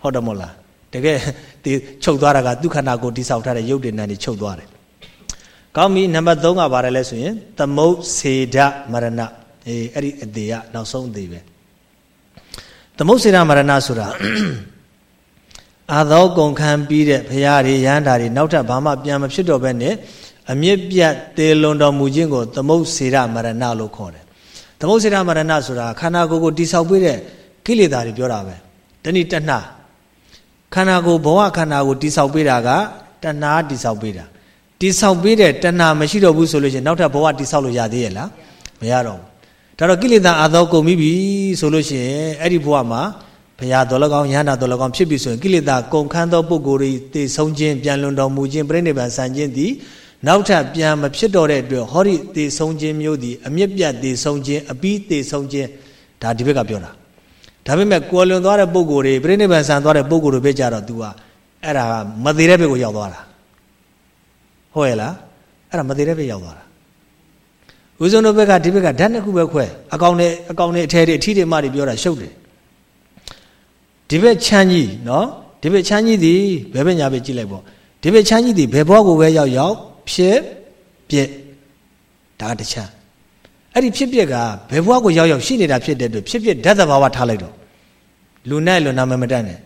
ဟုတ်တယ်မို့လားတကယ်ဒီချုပ်သွားတာကဒုက္ခနာကိုတိဆောက်ထားတဲ့ရုပ်တည်နံတွေချုပ်သွားတယ်ကောင်းပြီနံပါတ်3ကပါတယ်လဲဆိုရင်သမုတ်စေဒမရဏအေးအဲ့ဒီအသေးကနောက်ဆုံးအသေးပဲသမုတ်စေဒမရဏဆိုတာ အာသောကုန်ခံပြီးတဲ့ဘုရားတွေရဟန္တာတွေနောက်ထပ်ဘာမှပြန်မဖြစ်တော့ဘဲနဲ့အမြင့်ပြတ်သေလွန်တော်မူခြင်းကိုသမုတ်စေရမရဏလို့ခေါ်တယ်သမုတ်စေရမရဏဆိုတာခန္ဓာကိုယ်ကိုတိဆောက်ပေးတဲ့ကိလေသာတွေပြောတာပဲတဏိတဏှခန္ဓာကိုယ်ဘဝခန္ဓာကိုတိဆောက်ပေးတာကတဏှာတိဆောက်ပေးတာတိဆောက်ပေးတဲ့တဏှာမရှိတော့ဘူးဆိုလို့ရှိရင်နောက်ထပ်ဘဝတိဆောက်လို့ရသေးရဲ့လားမရတော့ဘူးဒါတော့ကိလေသာအာသောကုန်ပြီဆိုလို့ရှိရင်အဲ့ဒီဘဝမှာ ဘုရားတော်လကောင်းယန္တာတော်လကောင်းဖြစ်ပြီဆိုရင်ကိလေသာကုန်ခန်းသောပုဂ္ဂိုလ်တွေသိဆုံးခြင်းပြန်လွန်တော်မူခြင်းပြိဋိဘံဆန်ခြင်းသည်နောက်ထပ်ပြန်မဖြစ်တော့တဲ့အတွက်ဟောဒီသိဆုံးခြင်းမျိုးသည်အမြင့်ပြတ်သိဆုံးခြင်းအပြီးသိဆုံးခြင်းဒါဒီဘက်ကပြောတာဒါပေမဲ့ကိုလွန်သွားတဲ့ပုံကိုယ်တွေပြိဋိဘံဆန်သွားတဲ့ပုံကိုယ်တွေပဲကြတော့ तू ကအဲ့ဒါမသေးတဲ့ဘက်ကိုရောက်သွားတာဟုတ်ရဲ့လားအဲ့ဒါမသေးတဲ့ဘက်ရောက်သွားတာဦးဇုံတို့ဘက်ကဒီဘက်ကဓာတ်နှစ်ခုပဲခွဲအကောင်နဲ့အကောင်နဲ့အထဲတွေအထီးတွေမှတွေပြောတာရှုပ်တယ် ဒီဘက်ချမ်းကြီးနော်ဒီဘက်ချမ်းကြီးဒီဘယ်ဘက်ညာဘက်ကြည့်လိုက်ပေါ့ဒီဘက်ချမ်းကြီးဒီဘယ်ဘွားကိုပဲရောက်ရောက်ဖြစ်ပြက်ဒါတချမ်းအဲ့ဒီဖြစ်ပြက်ကဘယ်ဘွားကိုရောက်ရောက်ရှိနေတာဖြစ်တဲ့အတွက်ဖြစ်ပြက်ဓာတ်သဘာဝထားလိုက်တော့လူနဲ့လူနာမမတတ်နဲ့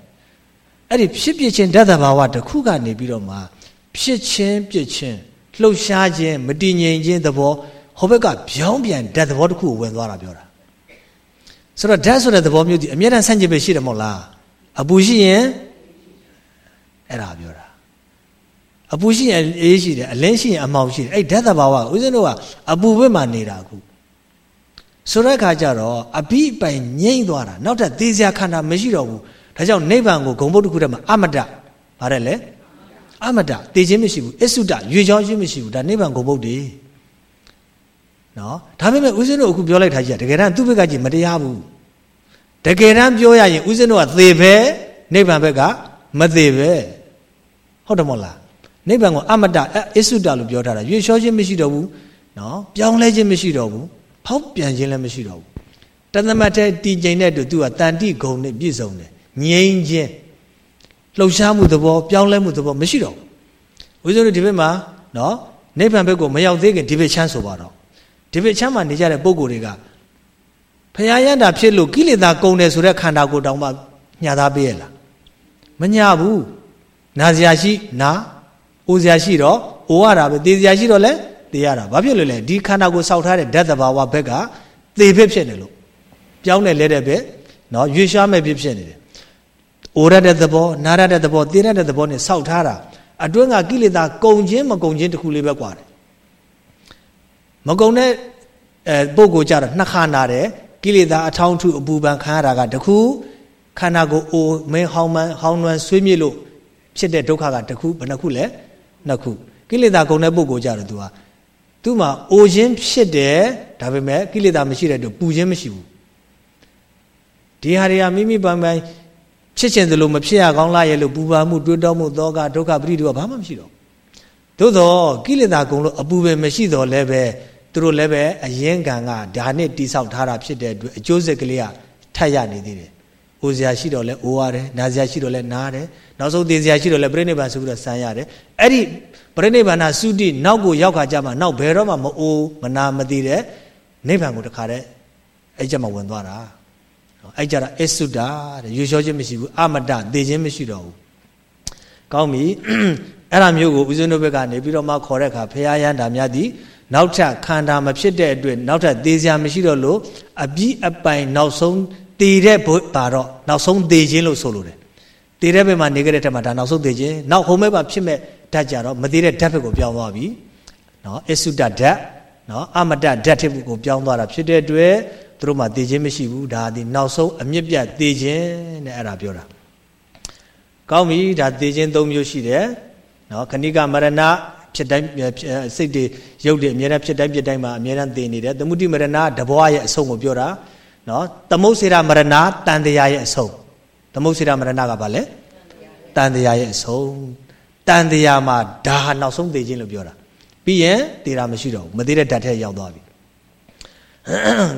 အဲ့ဒီဖြစ်ပြက်ခြင်းဓာတ်သဘာဝတစ်ခုကနေပြီးတော့မှဖြစ်ခြင်းပြက်ခြင်းလှုပ်ရှားခြင်းမတည်ငြိမ်ခြင်းသဘောဟိုဘက်ကပြောင်းပြန်ဓာတ်သဘောတစ်ခုကိုဝင်သွားတာပြောတာဆိုတော့ဓာတ်ဆိုတဲ့သဘောမျိုးဒီအမြဲတမ်းဆန့်ကျင်ပဲရှိတယ်မဟုတ်လား အပူရှိရင်အဲ့ဒါပြောတာအပူရှိရင်အေးရှိတယ်အလင်းရှိရင်အမှောင်ရှိတယ်အဲ့ဓာတ်သဘာဝဦးဇင်းတို့ကအပူဘက်မှာနေတာအခုဆိုတဲ့အခါကျတော့အဘိပိုင်ငြိမ့်သွားတာနောက်ထပ်သေစရာခန္ဓာမရှိတော့ဘူးဒါကြောင့်နိဗ္ဗာန်ကိုဂုံဘုတ်တစ်ခုတည်းမှာအမတဗါတယ်လေအမတသေခြင်းမရှိဘူးအစ္ဆုတရွေချောင်းခြင်းမရှိဘူးဒါနိဗ္ဗာန်ဂုံဘုတ်တည်းနော်ဒါပေမဲ့ဦးဇင်းတို့အခုပြောလိုက်တာကြီးကတကယ်တမ်းသူ့ဘက်ကကြီးမတရားဘူး တကယ်တမ်းပြောရရင်ဦးဇင်းတို့ကသေပဲနိဗ္ဗာန်ဘက်ကမသေပဲဟုတ်တယ်မဟုတ်လားနိဗ္ဗာန်ကိုအမတအစ္ဆုတလို့ပြောထားတာရွေလျှောခြင်းမရှိတော့ဘူးနော်ပြောင်းလဲခြင်းမရှိတော့ဘူးဖောက်ပြန်ခြင်းလည်းမရှိတော့ဘူးတသမတ်တဲ့တည်ကျိန်တဲ့တူသူကတန်တိဂုံနဲ့ပြည့်စုံတယ်ငြိမ်းခြင်းလှုပ်ရှားမှုသဘောပြောင်းလဲမှုသဘောမရှိတော့ဘူးဦးဇင်းတို့ဒီဘက်မှာနော်နိဗ္ဗာန်ဘက်ကိုမရောက်သေးခင်ဒီဘက်ချမ်းဆိုပါတော့ဒီဘက်ချမ်းမှာနေကြတဲ့ပုံကိုယ်တွေက ဖရာရန်တာဖြစ်လို့ကိလေသာကုန်တယ်ဆိုတဲ့ခန္ဓာကိုယ်တောင်မှညာသားပေးရလားမညာဘူးနာစရာရှိနာအိုစရာရှိတော့အိုရတာပဲသေစရာရှိတော့လဲသေရတာဘာဖြစ်လို့လဲဒီခန္ဓာကိုယ်စောက်ထားတဲ့ဓာတ်သဘာဝဘက်ကသေဖြစ်ဖြစ်နေလို့ပြောင်းနေလဲတဲ့ဘက်နော်ရွေရှားမဲ့ဖြစ်ဖြစ်နေတယ်အိုရတဲ့သဘောနာရတဲ့သဘောသေရတဲ့သဘောနဲ့စောက်ထားတာအတွင်းကကိလေသာကုန်ခြင်းမကုန်ခြင်းတခုလေးပဲกว่าတယ်မကုန်တဲ့အဲပုံကိုကြတော့နှစ်ခါနာတယ် ကိလေသာအထောင်းထုအပူပန်ခံရတာကတခုခန္ဓာကိုယ်အိုမင်းဟောင်းမှန်ဟောင်းနွမ်းဆွေးမြေ့လို့ဖြစ်တဲ့ဒုက္ခကတခုဘယ်နှခုလဲနှစ်ခုကိလေသာကုန်တဲ့ပုဂ္ဂိုလ်ကြတော့ तू ဟာသူ့မှာအိုခြင်းဖြစ်တယ်ဒါပေမဲ့ကိလေသာမရှိတဲ့အတွက်ပူခြင်းမရှိဘူးဒီဟာတွေကမိမိပိုင်ပိုင်ဖြစ်ချင်သလိုမဖြစ်ရကောင်းလားရဲ့လို့ပူပါမှုတွေးတောမှုသောကဒုက္ခပရိဒုကဘာမှမရှိတော့သို့တော့ကိလေသာကုန်လို့အပူပဲမရှိတော့လည်းပဲ သူတို့လည်းပဲအရင်ကံကဒါနဲ့တိဆောက်ထားတာဖြစ်တဲ့အတွက်အကျိုးဆက်ကလေးကထပ်ရနေသေးတယ်။အိုစရာရှိတော့လဲအိုရတယ်၊နာစရာရှိတော့လဲနားတယ်။နောက်ဆုံးသေစရာရှိတော့လဲပြိဋိဘံဆိုပြီးတော့ဆန်းရတယ်။အဲ့ဒီပြိဋိဘံနာသုတိနောက်ကိုရောက်ခါကြမှာနောက်ဘယ်တော့မှမအိုးမနာမသိတဲ့နိဗ္ဗာန်ကိုတခါတည်းအဲ့ကြမှာဝင်သွားတာ။အဲ့ကြတာအစ္ဆုတာတဲ့ရွှေလျှောခြင်းမရှိဘူးအမတသေခြင်းမရှိတော့ဘူး။ကောင်းပြီ။အဲ့ဒါမျိုးကိုဦးဇင်းတို့ဘက်ကနေပြီးတော့မှခေါ်တဲ့အခါဖရာရန်တာများသည် နောက်ထပ်ခန္ဓာမဖြစ်တဲ့အတွက်နောက်ထပ်သေစရာမရှိတော့လို့အပြီးအပိုင်နောက်ဆုံးသေတဲ့ဘုပါတော့နောက်ဆုံးသေခြင်းလို့ဆိုလိုတယ်သေတဲ့ဘက်မှာနေခဲ့တဲ့ထက်မှာဒါနောက်ဆုံးသေခြင်းနောက်ဟိုမဲ့မှာဖြစ်မဲ့ဓာတ်ကြတော့မသေးတဲ့ဓာတ်ဘက်ကိုပြောင်းသွားပြီနော်အစုတဓာတ်နော်အမတဓာတ်တစ်ခုကိုပြောင်းသွားတာဖြစ်တဲ့အတွက်သူတို့မှသေခြင်းမရှိဘူးဒါဒီနောက်ဆုံးအမြင့်ပြတ်သေခြင်းတဲ့အဲ့ဒါပြောတာကောင်းပြီဒါသေခြင်း၃မျိုးရှိတယ်နော်ခဏိကမရဏ ဖြစ်တိုင်းစိတ်တွေရုပ်တွေအများနဲ့ဖြစ်တိုင်းဖြစ်တိုင်းမှာအများနဲ့သေနေတယ်သမုဒိမရဏတဘွားရဲ့အဆုံးကိုပြောတာနော်သမုတ်စေရမရဏတန်တရားရဲ့အဆုံးသမုတ်စေရမရဏကဘာလဲတန်တရားရဲ့အဆုံးတန်တရားမှာဒါဟာနောက်ဆုံးသေခြင်းလို့ပြောတာပြီးရင်သေတာမရှိတော့ဘူးမသေးတဲ့ဓာတ်ထဲရောက်သွားပြီ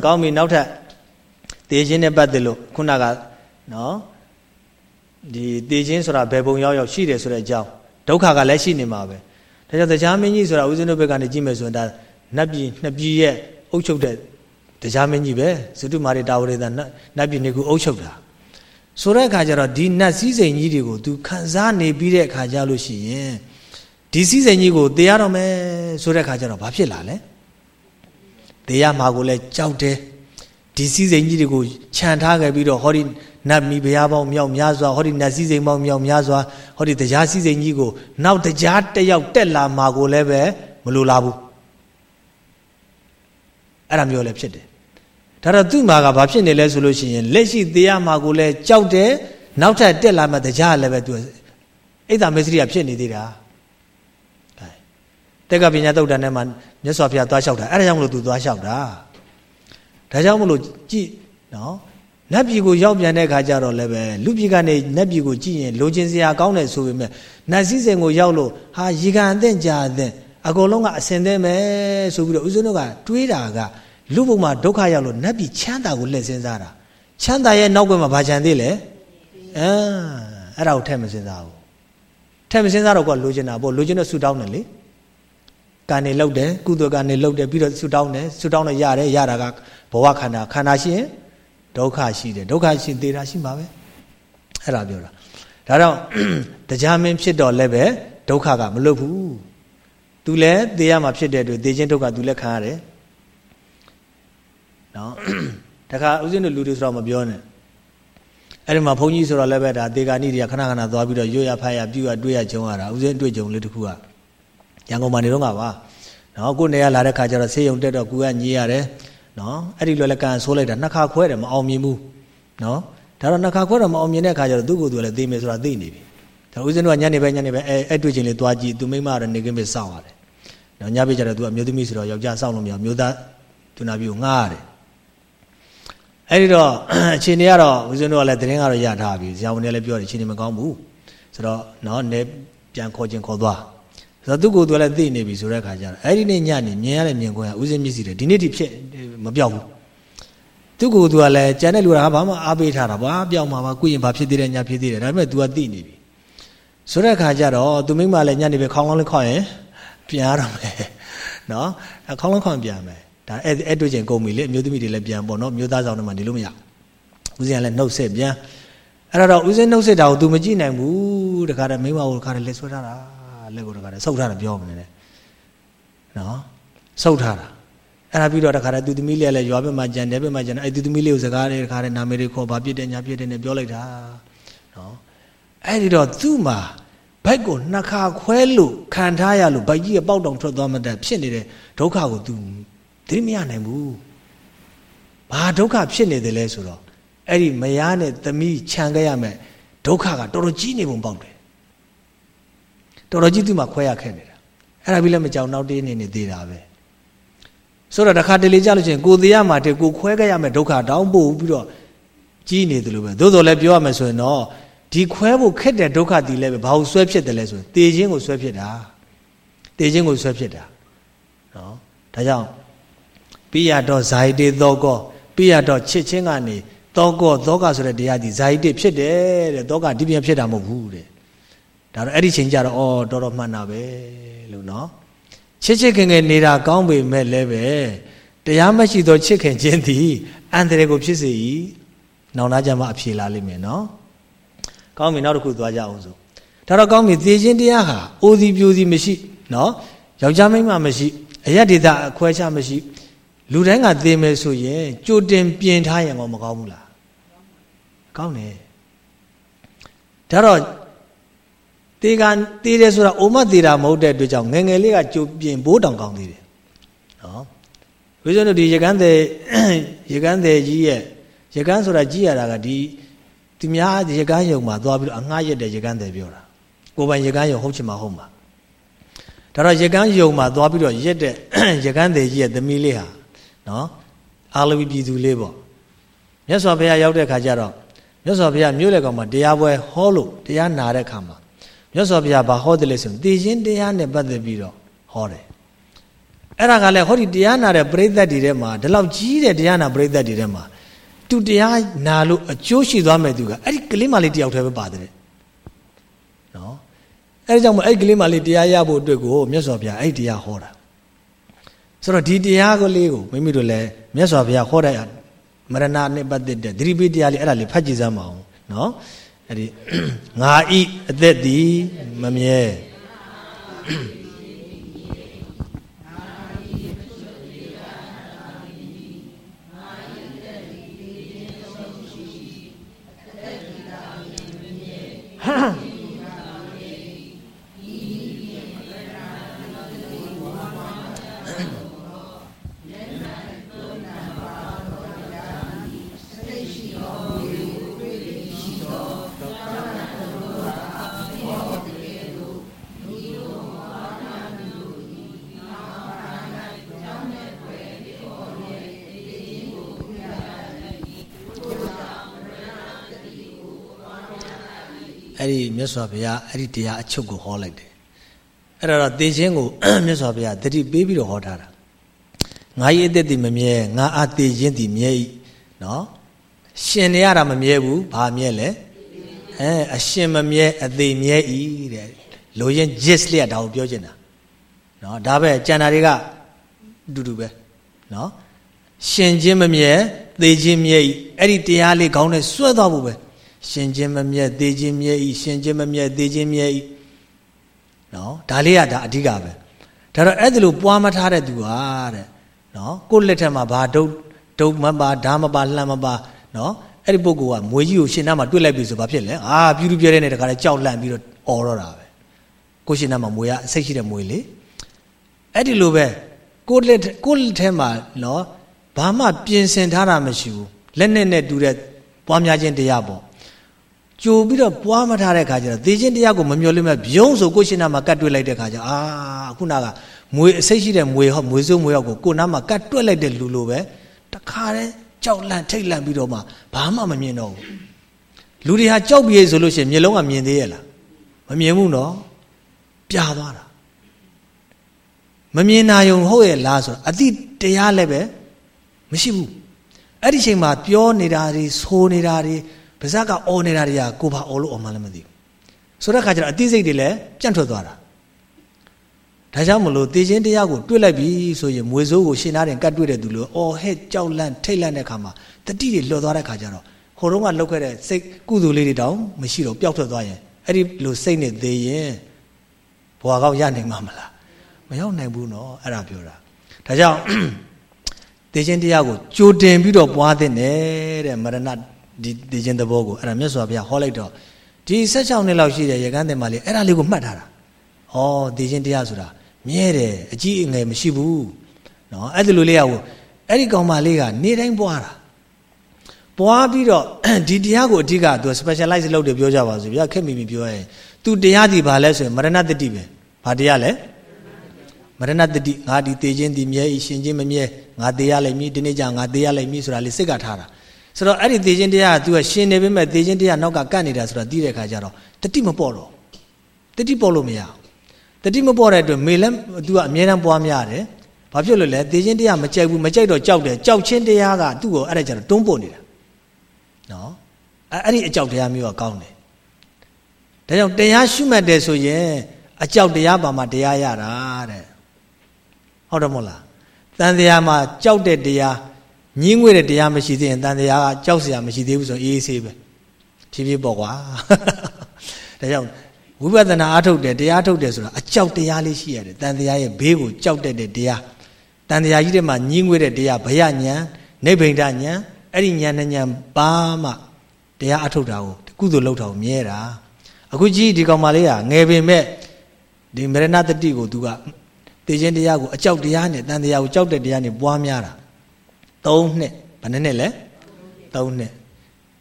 ကောင်းပြီနောက်ထပ်သေခြင်းနဲ့ပတ်သက်လို့ခုနကနော်ဒီသေခြင်းဆိုတာဘယ်ပုံရောက်ရောက်ရှိတယ်ဆိုတဲ့အကြောင်းဒုက္ခကလည်းရှိနေမှာပဲ ဒါကြောင့်တရားမင်းကြီးဆိုတာဦးဇင်းတို့ဘက်ကနေကြည့်မယ်ဆိုရင်ဒါနတ်ပြည်နှစ်ပြည်ရဲ့အုပ်ချုပ်တဲ့တရားမင်းကြီးပဲဇုတုမာရိတာဝရေသာနတ်ပြည်နေကူအုပ်ချုပ်တာဆိုတဲ့အခါကျတော့ဒီနတ်စည်းစိမ်ကြီးတွေကို तू ခံစားနေပြီးတဲ့အခါကျလို့ရှိရင်ဒီစည်းစိမ်ကြီးကိုတရားတော်မယ်ဆိုတဲ့အခါကျတော့ဘာဖြစ်လာလဲတရားမှာကိုလည်းကြောက်တယ် ဒီစည်းစိမ်ကြီးတွေကိုခြံထားခဲ့ပြီးတော့ဟောဒီနတ်မီဘုရားပေါင်းမြောက်များစွာဟောဒီနတ်စည်းစိမ်ပေါင်းမြောက်များစွာဟောဒီတရားစည်းစိမ်ကြီးကိုနောက်တရားတစ်ယောက်တက်လာမှာကိုလည်းပဲမလိုလားဘူးအဲ့ဒါမျိုးလည်းဖြစ်တယ်ဒါတော့သူ့မှာကဘာဖြစ်နေလဲဆိုလို့ရှိရင်လက်ရှိတရားမှာကိုလည်းကြောက်တယ်နောက်ထပ်တက်လာမှတရားလည်းပဲသူအိဒါမေစရိယဖြစ်နေသေးတာတက်ကပညာတုတ်တန်ထဲမှာမြတ်စွာဘုရားသွားလျှောက်တာအဲ့ဒါကြောင့်မလို့သူသွားလျှောက်တာ ဒါကြောင့်မလို့ကြည်နော်နတ်ပြည်ကိုရောက်ပြန်တဲ့အခါကျတော့လည်းပဲလူပြည်ကနေနတ်ပြည်ကိုကြည့်ရင်လိုချင်စရာကောင်းတယ်ဆိုပေမဲ့နတ်စည်းစိမ်ကိုရောက်လို့ဟာရေကန်အသင့်ကြာအသင့်အကုန်လုံးကအစင်သေးမယ်ဆိုပြီးတော့ဦးဇင်းတို့ကတွေးတာကလူဘုံမှာဒုက္ခရောက်လို့နတ်ပြည်ချမ်းသာကိုလှည့်စဉ်းစားတာချမ်းသာရဲ့နောက်ွယ်မှာဘာချမ်းသေးလဲအဲအဲ့ဒါကိုထည့်မစဉ်းစားဘူးထည့်မစဉ်းစားတော့ကလိုချင်တာပေါ့လိုချင်တော့ဆူတောင်းတယ်လေကံနေလောက်တယ်ကုသိုလ်ကံနေလောက်တယ်ပြီးတော့ဆူတောင်းတယ်ဆူတောင်းတော့ရတယ်ရတာက ဘဝခန္ဓာခန္ဓာရှိရင်ဒုက္ခရှိတယ်ဒုက္ခရှိသေးတာရှိမှာပဲအဲ့ဒါပြောတာဒါတော့တရားမင်းဖြစ်တော့လည်းပဲဒုက္ခကမလွတ်ဘူးသူလည်းသေရမှာဖြစ်တဲ့အတွက်သေခြင်းဒုက္ခသူလည်းခံရတယ်နော်တခါဥစဉ်တို့လူတွေဆိုတော့မပြောနဲ့အဲ့ဒီမှာဘုန်းကြီးဆိုတော့လည်းပဲဒါသေကာနိတွေကခဏခဏသွားပြီးတော့ရွရဖတ်ရပြုရတွေးရကြုံရတာဥစဉ်တွေ့ကြုံလေးတစ်ခုကရန်ကုန်မှာနေတော့ကပါနော်ကိုယ်နေရလာတဲ့ခါကျတော့ဆေးရုံတက်တော့ကိုကညည်းရတယ် နော်အဲ့ဒီလွယ်လကန်ဆိုးလိုက်တာနှစ်ခါခွဲတယ်မအောင်မြင်ဘူးနော်ဒါတော့နှစ်ခါခွဲတော့မအောင်မြင်တဲ့ခါကျတော့သူ့ကိုယ်သူလည်းသိမယ်ဆိုတာသိနေပြီဒါဦးဇင်းတို့ကညနေပဲညနေပဲအဲအဲ့တွေ့ချင်းလေးသွားကြည့်သူမိမကတော့နေကင်းပဲစောင့်ရတယ်နော်ညပိကျတော့သူကမျိုးသမီးဆိုတော့ယောက်ျားစောင့်လို့မရမျိုးသားသူနာပြီးကိုငှားရတယ်အဲ့ဒီတော့အချိန်တွေကတော့ဦးဇင်းတို့ကလည်းသတင်းကတော့ရထားပြီဇာဝန်တွေလည်းပြောတယ်အချိန်တွေမကောင်းဘူးဆိုတော့နော်နေပြန်ခေါ်ခြင်းခေါ်သွား ဆိုတော့သူ့ကိုယ်သူလည်းသိနေပြီဆိုတဲ့ခါကျတော့အဲ့ဒီနေ့ညနေမြင်ရတဲ့မြင်ကွင်းကဥစဉ်မျက်စိတွေဒီနေ့ထိဖြစ်မပြောက်ဘူးသူ့ကိုယ်သူကလည်းကြံတဲ့လူကဘာမှအားပေးထားတာဘာပြောက်မှာပါကုရင်ဘာဖြစ်သေးတယ်ညဖြစ်သေးတယ်ဒါပေမဲ့ तू ကသိနေပြီဆိုတဲ့ခါကျတော့သူမိမလည်းညနေပဲခေါင်းလောင်းလေးခေါက်ရင်ပြန်ရတော့မယ်နော်ခေါင်းလောင်းခေါက်ပြန်မယ်ဒါအဲ့အဲ့တွေ့ချင်းကုန်ပြီလေအမျိုးသမီးတွေလည်းပြန်ပေါ့နော်မျိုးသားဆောင်တွေမှာနေလို့မရဦးဇင်းကလည်းနှုတ်ဆက်ပြန်အဲ့တော့ဦးဇင်းနှုတ်ဆက်တာကို तू မကြည့်နိုင်ဘူးတခါတည်းမိမကိုတခါတည်းလက်ဆွဲထားတာ လက်ကိုတခါတည်းဆုပ်ထားတာပြောမနေနဲ့နော်ဆုပ်ထားတာအဲ့ဒါပြီးတော့တခါတည်းသူသမီးလေးလည်းရွာဘက်မှာကြံတယ်ဘက်မှာကြံတယ်အဲ့သူသမီးလေးကိုစကားလေးတခါတည်းနာမည်တွေခေါ်ဘာပြစ်တယ်ညာပြစ်တယ်နဲ့ပြောလိုက်တာနော်အဲ့ဒီတော့သူ့မှာဘိုက်ကိုနှစ်ခါခွဲလို့ခံထားရလို့ဘိုက်ကြီးကပေါက်တောင်ထွက်သွားမှတည်းဖြစ်နေတဲ့ဒုက္ခကို तू သိမရနိုင်ဘူးဘာဒုက္ခဖြစ်နေတယ်လဲဆိုတော့အဲ့ဒီမယားနဲ့သမီးခြံခဲ့ရမယ်ဒုက္ခကတော်တော်ကြီးနေပုံပေါက်တယ် တော်တော်ကြီးသူ့မှာခွဲရခဲ့နေတာအဲ့ဒါပြီးလည်းမကြောက်နောက်တေးနေနေသေးတာပဲဆိုတော့တစ်ခါတလေကြလို့ချင်းကိုသေးရမှာတဲ့ကိုခွဲခဲ့ရမယ်ဒုက္ခတောင်းပို့ပြီးတော့ကြီးနေတယ်လို့ပဲသို့တော်လည်းပြောရမယ်ဆိုရင်တော့ဒီခွဲဖို့ခက်တဲ့ဒုက္ခတီလည်းပဲဘာလို့ဆွဲဖြစ်တယ်လဲဆိုရင်တေခြင်းကိုဆွဲဖြစ်တာတေခြင်းကိုဆွဲဖြစ်တာနော်ဒါကြောင့်ပိယတော့ဇာယတိသောကောပိယတော့ချစ်ချင်းကနေသောကောသောကဆိုတဲ့တရားဒီဇာယတိဖြစ်တယ်တဲ့သောကဒီပြန်ဖြစ်တာမဟုတ်ဘူးတဲ့ ဒါတော့အဲ့ဒီချိန်ကျတော့အော်တော်တော်မှန်တာပဲလို့နော်ချစ်ချစ်ခင်ခင်နေတာကောင်းပေမဲ့လည်းပဲတရားမရှိသောချစ်ခင်ခြင်းသည်အန္တရာယ်ကိုဖြစ်စေ၏နောင်လာကြမှာအဖြေလာလိမ့်မယ်နော်ကောင်းပြီနောက်တစ်ခုသွားကြအောင်ဆိုဒါတော့ကောင်းပြီသေခြင်းတရားဟာအိုစီပြိုစီမရှိနော်ယောက်ျားမိန်းမမရှိအယက်ဒေတာအခွဲခြားမရှိလူတိုင်းကသေမယ်ဆိုရင်ကြိုတင်ပြင်ထားရင်ကောမကောင်းဘူးလားကောင်းတယ်ဒါတော့ တေကတေးတယ်ဆိုတာအိုမသေးတာမဟုတ်တဲ့အတွက်ကြောင့်ငငယ်လေးကကြိုပြင်ဘိုးတောင်ကောင်းသေးတယ်နော်ဘုရားတို့ဒီရကန်းတဲ့ရကန်းတဲ့ကြီးရဲ့ရကန်းဆိုတာကြီးရတာကဒီသူများရကန်းယုံမှာသွားပြီးတော့အငှားရက်တဲ့ရကန်းတဲ့ပြောတာကိုပိုင်ရကန်းယုံဟုတ်ချင်မှာဟုတ်မှာဒါတော့ရကန်းယုံမှာသွားပြီးတော့ရက်တဲ့ရကန်းတဲ့ကြီးရဲ့သမီးလေးဟာနော်အာလဝီပြည်သူလေးပေါ့မြတ်စွာဘုရားရောက်တဲ့ခါကျတော့မြတ်စွာဘုရားမြို့လေကောင်မှာတရားပွဲဟောလို့တရားနာတဲ့ခါမှာ မြတ်စွာဘုရားဘာဟောတယ်လဲဆိုရင်တည်ခြင်းတရားနဲ့ပတ်သက်ပြီးတော့ဟောတယ်အဲ့ဒါကလည်းဟောဒီတရားနာတဲ့ပရိသတ်တွေထဲမှာဒီလောက်ကြီးတဲ့တရားနာပရိသတ်တွေထဲမှာသူတရားနာလို့အကျိုးရှိသွားမယ်သူကအဲ့ဒီကလေးမလေးတယောက်တည်းပဲပါတယ်နော်အဲ့ဒါကြောင့်မို့အဲ့ဒီကလေးမလေးတရားရဖို့အတွက်ကိုမြတ်စွာဘုရားအဲ့ဒီတရားဟောတာဆိုတော့ဒီတရားကလေးကိုမိမိတို့လည်းမြတ်စွာဘုရားဟောတဲ့မရဏနဲ့ပတ်သက်တဲ့သတိပိတရားလေးအဲ့ဒါလေးဖတ်ကြည့်စမ်းပါအောင်နော် အဲ့ဒီငါဤအသက်သည်မမြဲဟာ အဲ့ဒီမြတ်စွာဘုရားအဲ့ဒီတရားအချုပ်ကိုဟောလိုက်တယ်အဲ့ဒါတော့သေခြင်းကိုမြတ်စွာဘုရားတတိပေးပြီးတော့ဟောထားတာငါရဲ့အသက်တည်မမြဲငါအာသေခြင်းတည်မြဲဤနော်ရှင်နေရတာမမြဲဘူးဘာမြဲလဲအဲအရှင်မမြဲအသေးမြဲဤတဲ့လိုရင် gist လျက်ဒါကိုပြောချင်တာနော်ဒါပဲကြံတာတွေကအတူတူပဲနော်ရှင်ခြင်းမမြဲသေခြင်းမြဲဤအဲ့ဒီတရားလေးခေါင်းနဲ့စွဲသွားဖို့ပဲ ရှင်ခြင်းမမြဲသေခြင်းမြဲဤရှင်ခြင်းမမြဲသေခြင်းမြဲဤနော်ဒါလေးကဒါအဓိကပဲဒါတော့အဲ့ဒါလို့ပွားမထားတဲ့သူဟာတဲ့နော်ကိုယ့်လက်ထက်မှာဘာဒုတ်ဒုတ်မပါဓာမပါလှမ်းမပါနော်အဲ့ဒီပုဂ္ဂိုလ်ကမွေကြီးကိုရှင်နာမှာတွေ့လိုက်ပြီဆိုဘာဖြစ်လဲအာပြူပြူပြဲတဲ့နဲ့တခါလဲကြောက်လန့်ပြီးတော့អော်တော့တာပဲကိုရှင်နာမှာမွေကအစိတ်ရှိတဲ့မွေလေအဲ့ဒီလိုပဲကိုလက်ကိုလက်ထဲမှာနော်ဘာမှပြင်ဆင်ထားတာမရှိဘူးလက်နဲ့နဲ့တူတဲ့ပွားများခြင်းတရားပေါ့ ကြိုပြီးတော့ပွားမထားတဲ့ခါကျတော့သေခြင်းတရားကိုမမျောလိမ့်မဲ့ဗျုံဆိုကိုရှင်နာမှာကတ်တွေ့လိုက်တဲ့ခါကျအာခုနကမွေအစိတ်ရှိတဲ့မွေဟောမွေစိုးမွေဟောကိုကိုနားမှာကတ်တွက်လိုက်တဲ့လူလိုပဲတခါတည်းကြောက်လန့်ထိတ်လန့်ပြီးတော့မှဘာမှမမြင်တော့ဘူးလူတွေဟာကြောက်ပြေဆိုလို့ရှိရင်မျက်လုံးကမြင်သေးရဲ့လားမမြင်ဘူးနော်ပြာသွားတာမမြင်နာယုံဟုတ်ရဲ့လားဆိုတော့အတိတရားလည်းပဲမရှိဘူးအဲ့ဒီချိန်မှာပြောနေတာတွေဆိုနေတာတွေ ပါဇက်ကအော်နေတာတွေကကိုဘာအော်လို့အော်မှလည်းမသိဘူးဆိုတဲ့ခါကျတော့အသိစိတ်တွေလည်းပြန့်ထွက်သွားတာဒါကြောင့်မလို့တေခြင်းတရားကိုတွေ့လိုက်ပြီဆိုရင်မွေစိုးကိုရှင်းသားတယ်ကတ်တွေ့တဲ့သူလို့အော်ဟဲ့ကြောက်လန့်ထိတ်လန့်တဲ့ခါမှာတတိတွေလွတ်သွားတဲ့ခါကျတော့ဟိုတုန်းကလောက်ခဲ့တဲ့စိတ်ကုသိုလ်လေးတွေတောင်မရှိတော့ပျောက်ထွက်သွားရင်အဲ့ဒီလိုစိတ်နဲ့သေးရင်ဘွာကောက်ရနိုင်မှာမလားမရောက်နိုင်ဘူးနော်အဲ့ဒါပြောတာဒါကြောင့်တေခြင်းတရားကိုကြိုတင်ပြီးတော့ပွားတဲ့တဲ့မရဏ ဒီတေခြင်းသဘောကိုအဲ့ဒါမြတ်စွာဘုရားဟောလိုက်တော့ဒီ16နှစ်လောက်ရှိတဲ့ရေကန်းတင်မလေးအဲ့ဒါလေးကိုမှတ်ထားတာဩတေခြင်းတရားဆိုတာမြဲတယ်အကြီးအငယ်မရှိဘူးနော်အဲ့ဒီလိုလေးရကိုအဲ့ဒီကောင်မလေးကနေတိုင်းပွားတာပွားပြီးတော့ဒီတရားကိုအဓိကသူ specialize လုပ်တယ်ပြောကြပါစို့ဗျာခက်မိမိပြောရင်သူတရားဒီဘာလဲဆိုရင်မရဏတတိပဲဘာတရားလဲမရဏတတိငါဒီတေခြင်းဒီမြဲဤရှင်ခြင်းမမြဲငါတေရလိုက်မည်ဒီနေ့ကျငါတေရလိုက်မည်ဆိုတာလေးစိတ်ကထားတာ ဆိုတော့အဲ့ဒီတေခြင်းတရားက तू ကရှင်နေပေမဲ့တေခြင်းတရားနောက်ကကတ်နေတာဆိုတော့သိတဲ့ခါကျတော့တတိမပေါ့တော့တတိပေါ့လို့မရဘူးတတိမပေါ်တဲ့အတွက်မေလည်းသူကအမြဲတမ်းပွားများတယ်။ဘာဖြစ်လို့လဲသေခြင်းတရားမကြိုက်ဘူးမကြိုက်တော့ကြောက်တယ်ကြောက်ခြင်းတရားကသူ့ကိုအဲ့ဒါကြတော့တွန်းပို့နေတာ။နော်အဲ့အဲ့ဒီအကြောက်တရားမျိုးကကောင်းတယ်။ဒါကြောင့်တရားရှုမှတ်တယ်ဆိုရင်အကြောက်တရားပါမှတရားရတာတဲ့။ဟုတ်တယ်မို့လား။တန်တရားမှာကြောက်တဲ့တရား ညင်းငွေတဲ့တရားမရှိသေးရင်တန်တရားကကြောက်စရာမရှိသေးဘူးဆိုရင်အေးအေးဆေးပဲ။ဖြည်းဖြည်းပေါ့ကွာ။ဒါကြောင့်ဝိပဿနာအားထုတ်တယ်တရားထုတ်တယ်ဆိုတာအကြောက်တရားလေးရှိရတယ်တန်တရားရဲ့ဘေးကိုကြောက်တတ်တဲ့တရားတန်တရားကြီးတဲ့မှာညင်းငွေတဲ့တရားဘယညာနိဗ္ဗိန္ဒညာအဲ့ဒီညာနဲ့ညာပါမှတရားအထုတ်တာကိုကုသိုလ်လုပ်တာကိုမြဲတာအခုကြည့်ဒီကောင်မလေးကငယ်ပင်မဲ့ဒီမရဏတတိကိုသူကတေခြင်းတရားကိုအကြောက်တရားနဲ့တန်တရားကိုကြောက်တဲ့တရားနဲ့ပွားများတာ 3နှစ်ဘယ်နှစ်နှစ်လဲ3နှစ်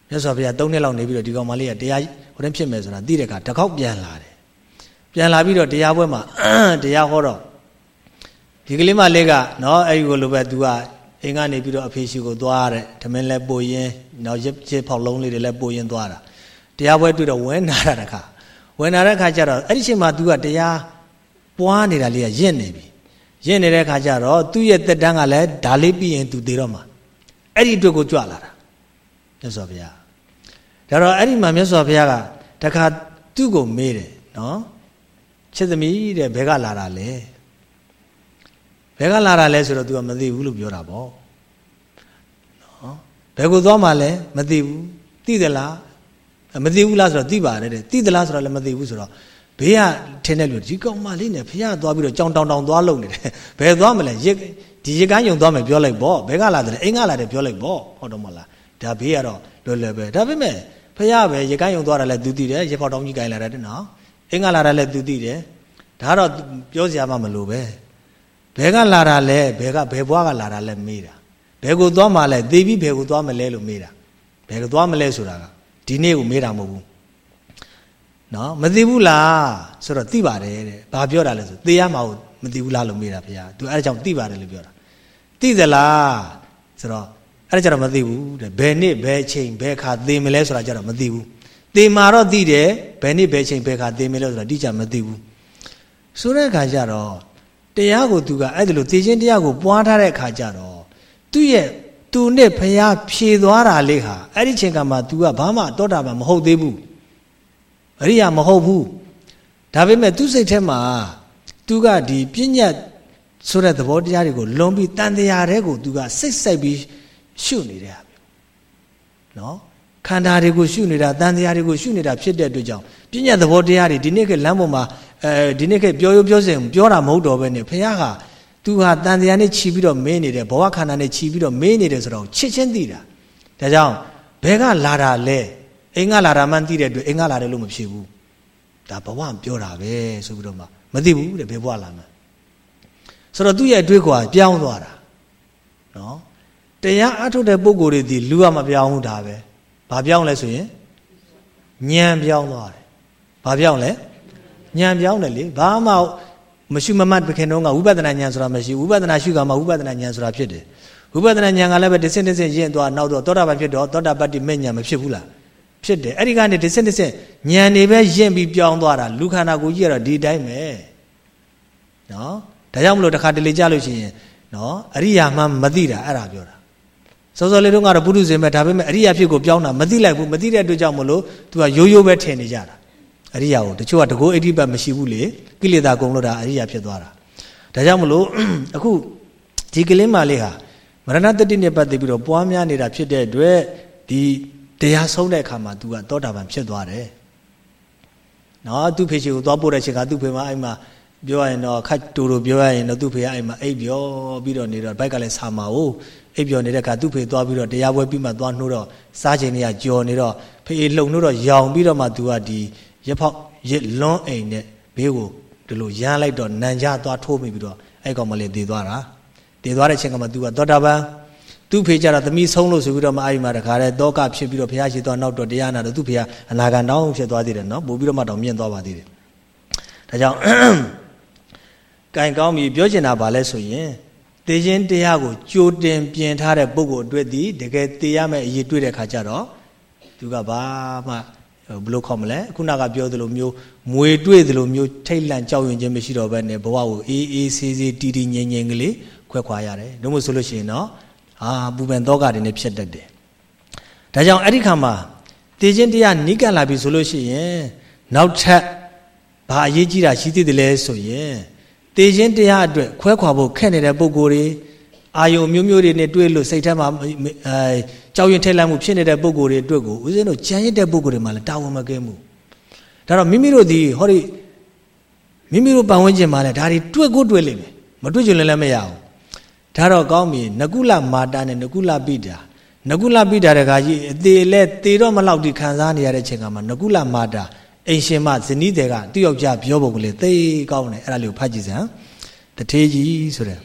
မြတ်စွာဘုရား3နှစ်လောက်နေပြီးတော့ဒီကောင်မလေးကတရားဟိုတည်းဖြစ်မယ်ဆိုတာသိတဲ့အခါတစ်ခေါက်ပြန်လာတယ်ပြန်လာပြီးတော့တရားပွဲမှာတရားဟောတော့ဒီကလေးမလေးကနော်အဲ့ဒီကိုလိုပဲ तू ကအင်းကနေပြီးတော့အဖေရှိကိုသွားတဲ့ဓမင်းလဲပို့ရင်နော်ရစ်ချစ်ဖောက်လုံးလေးတွေလဲပို့ရင်သွားတာတရားပွဲတွေ့တော့ဝဲနာတာတခါဝဲနာတဲ့ခါကျတော့အဲ့ဒီချိန်မှာ तू ကတရားပွားနေတာလေးကရင့်နေပြီ ရင့်နေတဲ့ခါကျတော့သူ့ရဲ့တက်တန်းကလည်းဒါလေးပြီးရင် तू သေတော့မှာအဲ့ဒီအတွက်ကိုကြွလာတာမြတ်စွာဘုရားဒါတော့အဲ့ဒီမှာမြတ်စွာဘုရားကတခါသူ့ကိုမေးတယ်နော်ချစ်သမီးတဲ့ဘဲကလာတာလဲဘယ်ကလာတာလဲဆိုတော့ तू ကမသိဘူးလို့ပြောတာပေါ့နော်ဘယ်ကိုသွားမှလဲမသိဘူးသိသလားမသိဘူးလားဆိုတော့သိပါတယ်တဲ့သိသလားဆိုတော့လည်းမသိဘူးဆိုတော့ ဘေးကထင်းတဲ့လူဒီကောင်မလေးနဲ့ဖះသွားပြီးတော့ကြောင်တောင်တောင်သွားလုံနေတယ်ဘယ်သွားမလဲရစ်ဒီရကန်းယုံသွားမယ်ပြောလိုက်ပေါ့ဘယ်ကလာတယ်အိမ်ကလာတယ်ပြောလိုက်ပေါ့ဟုတ်တော့မလားဒါဘေးကတော့လွယ်လွယ်ပဲဒါပေမဲ့ဖះပဲရကန်းယုံသွားတာလည်းသူသိတယ်ရဖောက်တောင်ကြီးကိုင်လာတယ်နော်အိမ်ကလာတာလည်းသူသိတယ်ဒါတော့ပြောစရာမှမလိုပဲဘယ်ကလာတာလဲဘယ်ကဘယ်ဘွားကလာတာလဲမေးတာဘယ်ကိုသွားမှလဲသေပြီးဘယ်ကိုသွားမလဲလို့မေးတာဘယ်ကိုသွားမလဲဆိုတာကဒီနေ့ကိုမေးတာမဟုတ်ဘူး နော်မသိဘူးလားဆိုတော့သိပါတယ်တဲ့ဘာပြောတာလဲဆိုသေရမှာကိုမသိဘူးလားလို့မေးတာဖေ။ तू အဲ့ဒါကြောင့်သိပါတယ်လို့ပြောတာသိသလားဆိုတော့အဲ့ဒါကြတော့မသိဘူးတဲ့ဘယ်နေ့ဘယ်ချိန်ဘယ်ခါသေမလဲဆိုတာကြတော့မသိဘူးသေမှာတော့သိတယ်ဘယ်နေ့ဘယ်ချိန်ဘယ်ခါသေမလဲဆိုတာတိကျမသိဘူးဆိုတဲ့အခါကျတော့တရားကိုသူကအဲ့ဒါလို့သိချင်းတရားကိုပွားထားတဲ့အခါကျတော့သူ့ရဲ့သူနဲ့ဖះဖြေသွားတာလေးဟာအဲ့ဒီချိန်ကမှ तू ကဘာမှတောတာမှမဟုတ်သေးဘူး အရိယာမဟုတ်ဘူးဒါပေမဲ့သူ့စိတ်ထဲမှာ तू ကဒီပြဉ္ညတ်ဆိုတဲ့သဘောတရားတွေကိုလွန်ပြီးတန်တရားတွေကို तू ကစိတ်စိုက်ပြီးရှုနေတဲ့ဟာမျိုးနော်ခန္ဓာတွေကိုရှုနေတာတန်တရားတွေကိုရှုနေတာဖြစ်တဲ့အတွက်ကြောင့်ပြဉ္ညတ်သဘောတရားတွေဒီနေ့ကလမ်းပေါ်မှာအဲဒီနေ့ကပြောရိုးပြောစဉ်ပြောတာမဟုတ်တော့ဘဲနဲ့ဖះကသူဟာတန်တရားနဲ့ခြီးပြီးတော့မင်းနေတယ်ဘဝခန္ဓာနဲ့ခြီးပြီးတော့မင်းနေတယ်ဆိုတော့ချစ်ချင်းသိတာဒါကြောင့်ဘဲကလာတာလဲ အိမ်ကလာတာမှန်းသိတဲ့အတွက်အိမ်ကလာတယ်လို့မဖြစ်ဘူးဒါဘဝပြောတာပဲဆိုပြီးတော့မှမသိဘူးတဲ့ဘယ်ဘဝလာမှန်းဆိုတော့သူ့ရဲ့အတွေ့အကြုံပြောင်းသွားတာနော်တရားအထုတ်တဲ့ပုံကိုယ်တွေဒီလူကမပြောင်းဘူးဒါပဲဘာပြောင်းလဲဆိုရင်ဉာဏ်ပြောင်းသွားတယ်ဘာပြောင်းလဲဉာဏ်ပြောင်းတယ်လေဘာမှမရှိမမတ်ခင်တော့ကဝိပဿနာဉာဏ်ဆိုတာမရှိဝိပဿနာရှုကမှဝိပဿနာဉာဏ်ဆိုတာဖြစ်တယ်ဝိပဿနာဉာဏ်ကလည်းပဲတစ်ဆင့်တစ်ဆင့်ရင့်သွားနောက်တော့သောတာပန်ဖြစ်တော့သောတာပတ္တိမဲ့ဉာဏ်မဖြစ်ဘူးလား ဖြစ်တယ်အဲ့ဒီကနေတစ်ဆင့်တစ်ဆင့်ဉာဏ်တွေပဲရင့်ပြီးပြောင်းသွားတာလူခန္ဓာကိုကြီးကတော့ဒီတိုင်းပဲနော်ဒါကြောင့်မလို့တစ်ခါတလေကြားလို့ရှိရင်နော်အရိယာမှမသိတာအဲ့ဒါပြောတာစောစောလေးတုန်းကတော့ပုထုဇဉ်ပဲဒါပေမဲ့အရိယာဖြစ်ကိုပြောင်းတာမသိလိုက်ဘူးမသိတဲ့အတွက်ကြောင့်မလို့ तू ကရိုးရိုးပဲထင်နေကြတာအရိယာကိုတချို့ကတကောအဋ္ဌိပတ်မရှိဘူးလေကိလေသာကုန်လို့ဒါအရိယာဖြစ်သွားတာဒါကြောင့်မလို့အခုဒီကလေးမလေးဟာမရဏတတိနဲ့ပတ်သက်ပြီးတော့ပွားများနေတာဖြစ်တဲ့အတွက်ဒီ တရားဆုံးတဲ့အခါမှာ तू ကသောတာပန်ဖြစ်သွားတယ်နော်သူ့ဖေချေကိုသွားပို့တဲ့ချိန်ကသူ့ဖေမှာအဲ့မှာပြောရရင်တော့ခတ်တူတူပြောရရင်တော့သူ့ဖေကအဲ့မှာအိပ်ပြောပြီးတော့နေတော့ဘိုက်ကလည်းဆာမာကိုအိပ်ပြောနေတဲ့အခါသူ့ဖေသွားပြီးတော့တရားပွဲပြီးမှသွားနှိုးတော့စားချိန်တွေကကြော်နေတော့ဖေလှုံနှိုးတော့ရောင်ပြီးတော့မှ तू ကဒီရက်ဖောက်ရက်လွန်းအိမ်နဲ့ဘေးကိုဒီလိုရမ်းလိုက်တော့နန်ကြသွားထိုးမိပြီးတော့အဲ့ကောင်မလေးတည်သွားတာတည်သွားတဲ့ချိန်ကမှ तू ကသောတာပန် သူ့ဖေကြတော့သမီးဆုံးလို့ဆိုပြီးတော့မှအဲ့ဒီမှာတခါတည်းတောကဖြစ်ပြီးတော့ဘုရားရှိသွားနောက်တော့တရားနာတော့သူ့ဖေကအနာဂံတောင်းဖြစ်သွားသေးတယ်နော်ပို့ပြီးတော့မှတော့မြင့်သွားပါသေးတယ်ဒါကြောင့်ကင်ကောင်းပြီပြောချင်တာဗာလဲဆိုရင်တေခြင်းတရားကိုကြိုတင်ပြင်ထားတဲ့ပုဂ္ဂိုလ်အတွက်ဒီတကယ်တေရမယ့်အရေးတွေ့တဲ့ခါကျတော့သူကဘာမှဘလို့ခေါ်မလဲခုနကပြောသလိုမျိုးမွေတွေ့သလိုမျိုးထိတ်လန့်ကြောက်ရွံ့ခြင်းမရှိတော့ဘဲနဲ့ဘဝကိုအေးအေးဆေးဆေးတီတီငြိမ်ငြိမ်ကလေးခွဲခွာရတယ်တို့မို့ဆိုလို့ရှိရင်တော့ အာပူပန်သောကတွေနဲ့ဖြစ်တတ်တယ်ဒါကြောင့်အဲ့ဒီခါမှာတည်ခြင်းတရားနိကလာပြီဆိုလို့ရှိရင်နောက်ထပ်ဘာအရေးကြီးတာရှိသေးတယ်လဲဆိုရင်တည်ခြင်းတရားအတွက်ခွဲခွာဖို့ခက်နေတဲ့ပုံကိုယ်တွေအာယုံမျိုးမျိုးတွေနဲ့တွေ့လို့စိတ်ထဲမှာအဲကြောက်ရွံ့ထိတ်လန့်မှုဖြစ်နေတဲ့ပုံကိုယ်တွေအတွက်ကိုဦးဇင်းတို့ကြံရတဲ့ပုံကိုယ်တွေမှာလည်းတာဝန်မကင်းဘူးဒါတော့မိမိတို့ဒီဟောဒီမိမိတို့ပတ်ဝန်းကျင်မှာလည်းဒါတွေတွေ့ကိုတွေ့လိမ့်မယ်မတွေ့ကြလည်းလည်းမရဘူး ဒါတော့ကောင်းပြီနကုလမာတာနဲ့နကုလပိတာနကုလပိတာတခါကြီးအသေးလဲသေတော့မလောက်ဒီခံစားနေရတဲ့ချိန်ကမှာနကုလမာတာအိမ်ရှင်မဇနီးတွေကသူ့ယောက်ျားပြောပုံကလေးသိကောင်းတယ်အဲ့ဒါလေးကိုဖတ်ကြည့်စမ်းတထေးကြီးဆိုတဲ့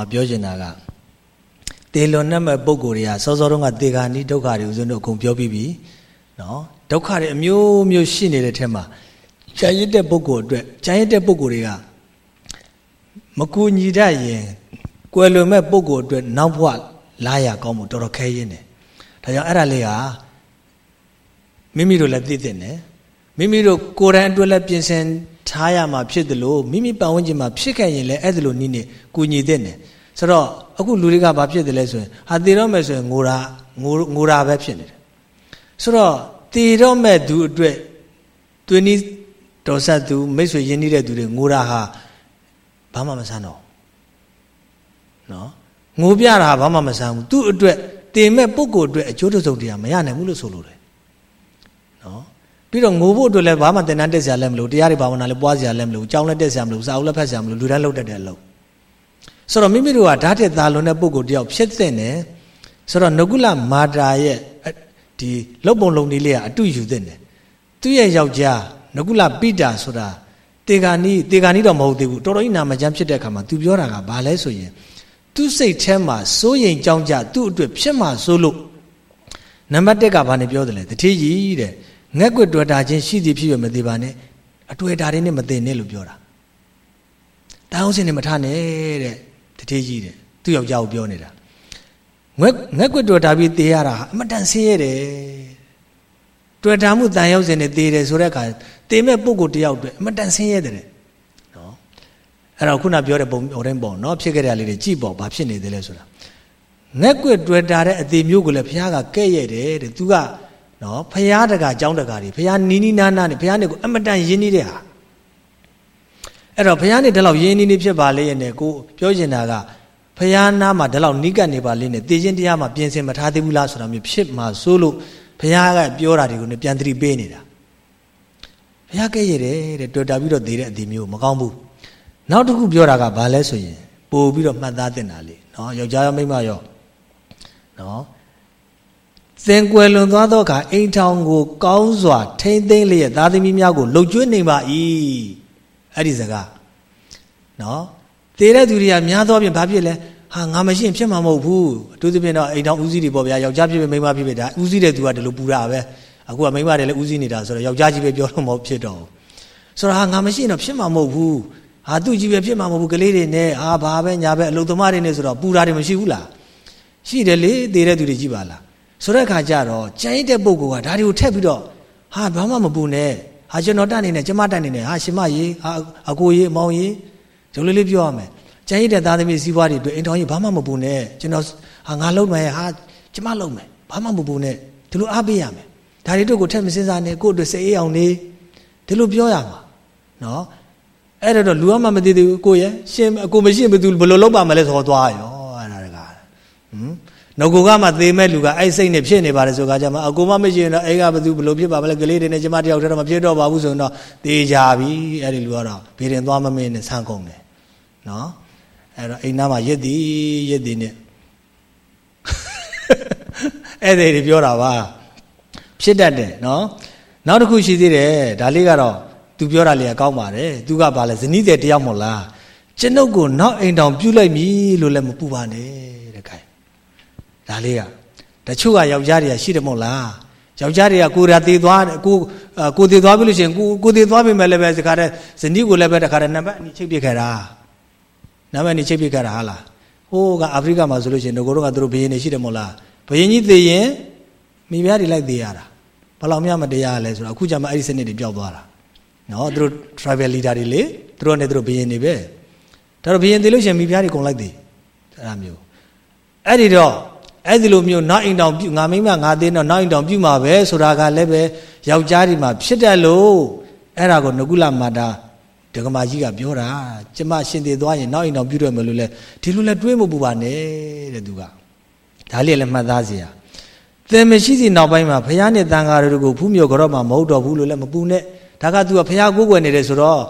မှာပြောချင်တာကတေလွန်နဲ့မဲ့ပုံကိုယ်တွေကစောစောတုန်းကတေဂာနိဒုက္ခတွေဦးဇင်းတို့အကုန်ပြောပြီးပြီနော်ဒုက္ခတွေအမျိုးမျိုးရှိနေတဲ့ထဲမှာကြာရစ်တဲ့ပုံကိုယ်အတွက်ကြာရစ်တဲ့ပုံကိုယ်တွေကမကူညီတတ်ရင်ကွယ်လွန်မဲ့ပုံကိုယ်အတွက်နောက်ဘဝလာရကောင်းမှုတော်တော်ခဲရင်းတယ်ဒါကြောင့်အဲ့ဒါလေးဟာမိမိတို့လည်းသိသိတယ် မိမိတို့ကိုယ်တိုင်အတွက်လည်းပြင်ဆင်ထားရမှာဖြစ်တယ်လို့မိမိပတ်ဝန်းကျင်မှာဖြစ်ခဲ့ရင်လည်းအဲ့ဒါလိုနည်းနဲ့ကူညီတဲ့တယ်ဆိုတော့အခုလူတွေကဘာဖြစ်တယ်လဲဆိုရင်ဟာတည်တော့မယ်ဆိုရင်ငိုတာငိုငိုတာပဲဖြစ်နေတယ်ဆိုတော့တည်တော့မဲ့သူအတွက်တွင်းနီးတော်ဆက်သူမိတ်ဆွေရင်းနှီးတဲ့သူတွေငိုတာဟာဘာမှမဆန်းတော့နော်ငိုပြတာဘာမှမဆန်းဘူးသူ့အတွက်တင်မဲ့ပုဂ္ဂိုလ်အတွက်အကျိုးတစုံတရာမရနိုင်ဘူးလို့ဆိုလိုတယ်နော် ပြီးတော့ငိုဖို့အတွက်လည်းဘာမှသင်တန်းတက်စရာလည်းမလိုတရားတွေဘာဝနာလည်းပွားစရာလည်းမလိုကြောင်းလည်းတက်စရာမလိုစာအုပ်လည်းဖတ်စရာမလိုလူတန်းလောက်တတ်တဲ့အလုပ်ဆိုတော့မိမိတို့ကဓာတ်တဲ့သာလွန်တဲ့ပုဂ္ဂိုလ်တယောက်ဖြစ်တဲ့နဲ့ဆိုတော့နဂုလမာတာရဲ့ဒီလုတ်ပုံလုံလေးလေးကအတူယူတဲ့နဲ့သူ့ရဲ့ယောက်ျားနဂုလပိတာဆိုတာတေဂာနီတေဂာနီတော့မဟုတ်သေးဘူးတော်တော်ကြီးနာမကျမ်းဖြစ်တဲ့အခါမှာသူပြောတာကဘာလဲဆိုရင်သူ့စိတ်ထဲမှာစိုးရိမ်ကြောင်းကြသူ့အတွက်ဖြစ်မှာစိုးလို့နံပါတ်1ကဘာနဲ့ပြောတယ်လဲတတိကြီးတဲ့ ငက်ကွတွေ့တာချင်းရှိသည်ဖြစ်ရမသေးပါနဲ့အတွေ့တာတွေနဲ့မသိနဲ့လို့ပြောတာတန်အောင်စင်နဲ့မထနဲ့တဲ့တထေးကြီးတဲ့သူ့ယောက်ျားကိုပြောနေတာငက်ငက်ကွတွေ့တာပြီးတေးရတာအမတန်ဆင်းရဲတယ်တွေ့တာမှုတန်ရောက်စင်နဲ့တေးတယ်ဆိုတဲ့အခါတေးမဲ့ပုဂ္ဂိုလ်တယောက်အတွက်အမတန်ဆင်းရဲတယ်နော်အဲ့တော့ခုနပြောတဲ့ပုံဟိုတိုင်းပုံနော်ဖြစ်ခဲ့တဲ့လေးတွေကြည့်ပေါ့ဘာဖြစ်နေသေးလဲဆိုတာငက်ကွတွေ့တာတဲ့အသေးမျိုးကိုလည်းဘုရားကကဲ့ရဲ့တယ်တဲ့သူက နော်ဖရာတကာအကြောင်းတကာတွေဖရာနီးနီးနားနားနဲ့ဖရာနဲ့ကိုအမတန်ရင်းနှီးတဲ့ဟာအဲ့တော့ဖရာနဲ့ဒီလောက်ရင်းနှီးနေဖြစ်ပါလေရဲ့နဲ့ကိုပြောချင်တာကဖရာနားမှာဒီလောက်နီးကပ်နေပါလေနဲ့တေခြင်းတရားမှာပြင်ဆင်မထားသေးဘူးလားဆိုတာမျိုးဖြစ်မှာစိုးလို့ဖရာကပြောတာတွေကိုပြန်သတိပေးနေတာဖရာကဲ့ရတယ်တဲ့တွေ့တာပြီးတော့သေးတဲ့အဒီမျိုးမကောင်းဘူးနောက်တစ်ခုပြောတာကဘာလဲဆိုရင်ပို့ပြီးတော့မှတ်သားတင်တာလေနော်ယောက်ျားရောမိန်းမရောနော် သင်ကွယ်လွန်သွားသောအခါအိမ်ထောင်ကို ကောင်းစွာ ထိမ့်သိမ့်လျက်သားသမီးများကိုလှုပ်ကျွေးနေပါ၏အဲ့ဒီစကားနော်တည်တဲ့သူတွေကများသောဖြင့်ဘာဖြစ်လဲဟာငါမရှိရင်ဖြစ်မှာမဟုတ်ဘူးအထူးသဖြင့်တော့အိမ်ထောင်ဦးစီးတွေပေါ့ဗျာယောက်ျားဖြစ်ဖြစ်မိန်းမဖြစ်ဖြစ်ဒါဦးစီးတဲ့သူကဒီလိုပူတာပဲအခုကမိန်းမတွေလည်းဦးစီးနေတာဆိုတော့ယောက်ျားကြီးပဲပြောလို့မဟုတ်ဖြစ်တော့ဆိုတော့ဟာငါမရှိရင်တော့ဖြစ်မှာမဟုတ်ဘူးဟာသူ့ကြီးပဲဖြစ်မှာမဟုတ်ဘူးကလေးတွေနဲ့ဟာဘာပဲညာပဲအလုပ်သမားတွေနဲ့ဆိုတော့ပူတာတွေမရှိဘူးလားရှိတယ်လေတည်တဲ့သူတွေကြည့်ပါလား ဆိုတဲ့အခါကျတော့ကြံရတဲ့ပုဂ္ဂိုလ်ကဒါတွေကိုထက်ပြီးတော့ဟာဘာမှမပူနဲ့ဟာကျွန်တော်တက်နေနဲ့ကျမတက်နေနဲ့ဟာရှင်မကြီးဟာအကိုကြီးအမောင်ကြီးဒီလိုလေးပြောရမယ်ကြံရတဲ့သားသမီးစည်းပွားတွေအတွက်အိမ်တော်ကြီးဘာမှမပူနဲ့ကျွန်တော်ဟာငါလုံးမယ်ဟာကျမလုံးမယ်ဘာမှမပူနဲ့ဒီလိုအားပေးရမယ်ဒါတွေတို့ကိုထက်မစင်စားနဲ့ကိုယ့်အတွက်စိတ်အေးအောင်နေဒီလိုပြောရမှာနော်အဲ့တော့လူကမှမသိသေးဘူးကိုရဲ့ရှင်အကိုမရှိဘူးဘယ်လိုလုပ်ပါမလဲဆိုတော့သွားရောအဲ့ဒါတကဟမ် ငကိုကမှသေမဲ့လူကအဲ့စိတ်နဲ့ဖြစ်နေပါတယ်ဆိုကြကြမှာအကိုမမရှိရင်တော့အဲ့ကဘသူဘလို့ဖြစ်ပါမလဲကလေးတွေနဲ့ကျမတယောက်တည်းတော့မဖြစ်တော့ပါဘူးဆိုရင်တော့သေကြပြီအဲ့ဒီလူကတော့ဘေးရင်သွားမမင်းနဲ့ဆန်းကုန်တယ်နော်အဲ့တော့အိမ်နာမှာရစ်သည်ရစ်သည်နဲ့အဲ့ဒီတွေပြောတာပါဖြစ်တတ်တယ်နော်နောက်တစ်ခုရှိသေးတယ်ဒါလေးကတော့ तू ပြောတာလေးကကောင်းပါတယ် तू ကဘာလဲဇနီးတဲ့တယောက်မို့လားကျွန်ုပ်ကိုနောက်အိမ်တောင်ပြုတ်လိုက်ပြီလို့လည်းမပူပါနဲ့တဲ့ခိုင် ဒါလေးကတချို့ကယောက်ျားတွေကရှိတယ်မဟုတ်လားယောက်ျားတွေကကိုယ်ရာတည်သွားကိုကိုတည်သွားပြီလို့ရှိရင်ကိုကိုတည်သွားပြီမဲ့လည်းပဲဒီခါတည်းဇနီးကိုလည်းပဲတခါတည်းနံပါတ်အနိချိတ်ပြခဲ့တာနံပါတ်အနိချိတ်ပြခဲ့တာဟာလားဟိုးကအာဖရိကမှာဆိုလို့ရှိရင်ငိုတော့ကသူတို့ဘယင်းနေရှိတယ်မဟုတ်လားဘယင်းကြီးသိရင်မိဖုရားတွေလိုက်သေးရတာဘယ်လောက်များမတရားလဲဆိုတော့အခုကျမှအဲ့ဒီစနစ်တွေပျောက်သွားတာနော်သူတို့ tribal leader တွေလေသူတို့နဲ့သူတို့ဘယင်းနေပဲဒါတော့ဘယင်းသေးလို့ရှိရင်မိဖုရားတွေကုန်လိုက်သေးအဲ့ဒါမျိုးအဲ့ဒီတော့ အဲ့ဒီလိုမျိုးနောက်အိမ်တောင်ပြုငါမိမငါသေးတော့နောက်အိမ်တောင်ပြုမှာပဲဆိုတာကလည်းပဲယောက်ျားဒီမှာဖြစ်တယ်လို့အဲ့ဒါကိုနကုလမာတာဒကမာကြီးကပြောတာကျမရှင်သေးသွားရင်နောက်အိမ်တောင်ပြုရမယ်လို့လဲဒီလိုလဲတွေးမပူပါနဲ့တဲ့သူကဒါလေးလည်းမှတ်သားစရာသင်မရှိစီနောက်ပိုင်းမှာဘုရားနဲ့တန်ဃာတွေကိုဖူးမြော်ကြော့မှာမဟုတ်တော့ဘူးလို့လည်းမပူနဲ့ဒါကသူကဘုရားကိုးကွယ်နေတယ်ဆိုတော့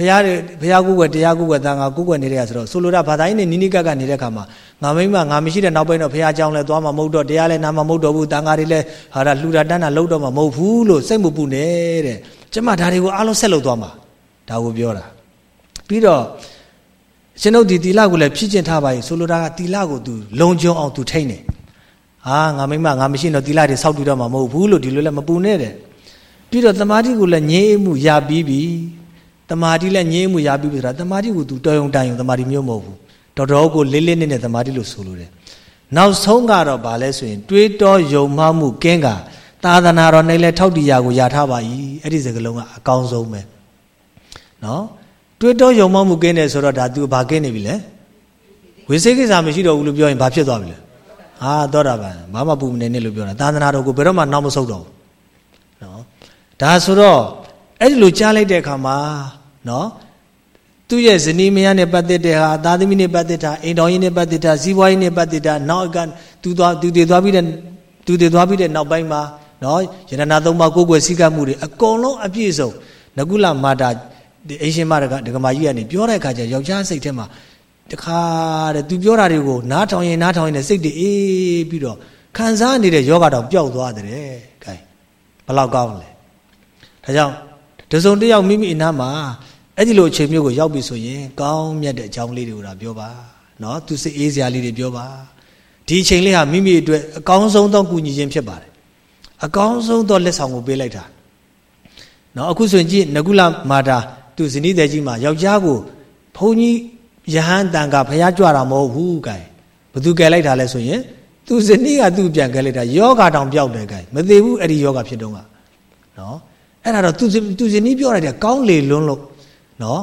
ဖရားတွေဖရားကုွယ်တရားကုွယ်တန်ခါကုွယ်နေရဆိုတော့ဆိုလိုတာဘာသာရေးနဲ့နိနိကကနေတဲ့ခါမှာငါမိမငါမရှိတဲ့နောက်ပိုင်းတော့ဖရားကြောင်းလဲသွားမှာမဟုတ်တော့တရားလဲနာမှာမဟုတ်တော့ဘူးတန်ခါတွေလဲဟာတာလှူတာတန်းတာလှုပ်တော့မှာမဟုတ်ဘူးလို့စိတ်မပူနဲ့တဲ့ကျမဒါတွေကိုအားလုံးဆက်လုပ်သွားမှာဒါကိုပြောတာပြီးတော့ရှင်တို့ဒီတီလာကိုလည်းဖြည့်ကျင့်ထားပါရင်ဆိုလိုတာကတီလာကိုသူလုံခြုံအောင်သူထိန်းတယ်ဟာငါမိမငါမရှိတော့တီလာတွေစောက်တည်တော့မှာမဟုတ်ဘူးလို့ဒီလိုလဲမပူနဲ့တဲ့ပြီးတော့သမာဓိကိုလည်းငြိမ်းမှုရပြီးပြီ တမာတိလည်းငြိမ်းမှုရပြီးပြီဆိုတာတမာတိကို तू တော်ယုံတန်ယုံတမာတိမျိုးမဟုတ်ဘူးတော်တော်ကိုလေးလေးနက်နက်တမာတိလို့ဆိုလိုတယ်နောက်ဆုံးကတော့ဗာလဲဆိုရင် တွေးတောယုံမှမှုကင်းကသာသနာတော်နိုင်လဲထောက်တီရာကိုယာထားပါ၏အဲ့ဒီစကလုံးကအကောင်းဆုံးပဲနော်တွေးတောယုံမှမှုကင်းတယ်ဆိုတော့ဒါ तू ဘာကင်းနေပြီလဲဝိသေကိစ္စမရှိတော့ဘူးလို့ပြောရင်ဘာဖြစ်သွားပြီလဲဟာတော့တာပါဘာမှပူမနေနဲ့လို့ပြောတာသာသနာတော်ကိုဘယ်တော့မှနောက်မဆုတ်တော့ဘူးနော်ဒါဆိုတော့အဲ့ဒီလိုကြားလိုက်တဲ့အခါမှာ နော်သူ့ရဲ့ဇနီးမယားနဲ့ပတ်သက်တဲ့ဟာသားသမီးနဲ့ပတ်သက်တာအိမ်တော်ကြီးနဲ့ပတ်သက်တာဇီးပွားရေးနဲ့ပတ်သက်တာနောက်ကသူသွားသူတည်သွားပြီးတဲ့သူတည်သွားပြီးတဲ့နောက်ပိုင်းမှာနော်ယန္တနာသုံးပါးကိုယ်ွယ်စည်းကပ်မှုတွေအကုန်လုံးအပြည့်စုံနကုလမာတာဒီအရှင်မဒကဒကမာကြီးကနေပြောတဲ့အခါကျယောက်ျားစိတ်ထဲမှာတခါတဲ့သူပြောတာတွေကိုနားထောင်ရင်နားထောင်ရင်စိတ်တွေအေးပြီးတော့ခံစားနေတဲ့ယောဂတောင်ပျောက်သွားတယ်တဲ့။ကဲဘယ်လောက်ကောင်းလဲ။ဒါကြောင့်တစုံတယောက်မိမိအနားမှာ အဲ့ဒီလိုအချိန်မျိုးကိုရောက်ပြီဆိုရင်ကောင်းမြတ်တဲ့အကြောင်းလေးတွေကိုဒါပြောပါနော်သူစိတ်အေးစရာလေးတွေပြောပါဒီအချိန်လေးဟာမိမိအတွက်အကောင်းဆုံးသောကူညီခြင်းဖြစ်ပါတယ်အကောင်းဆုံးသောလက်ဆောင်ကိုပေးလိုက်တာနော်အခုဆိုရင်ကြည့်နကုလမာတာသူဇနီးတဲ့ကြီးမှာယောက်ျားကိုဘုန်းကြီးယဟန်တန်ကဖျားကြွတာမဟုတ်ဘူးကဲဘသူကယ်လိုက်တာလဲဆိုရင်သူဇနီးကသူ့ပြန်ကယ်လိုက်တာယောဂတောင်ပြောက်တယ်ကဲမသေးဘူးအဲ့ဒီယောဂဖြစ်တော့ကနော်အဲ့ဒါတော့သူသူဇနီးပြောရတယ်ကောင်းလေလွန်းလို့ နော်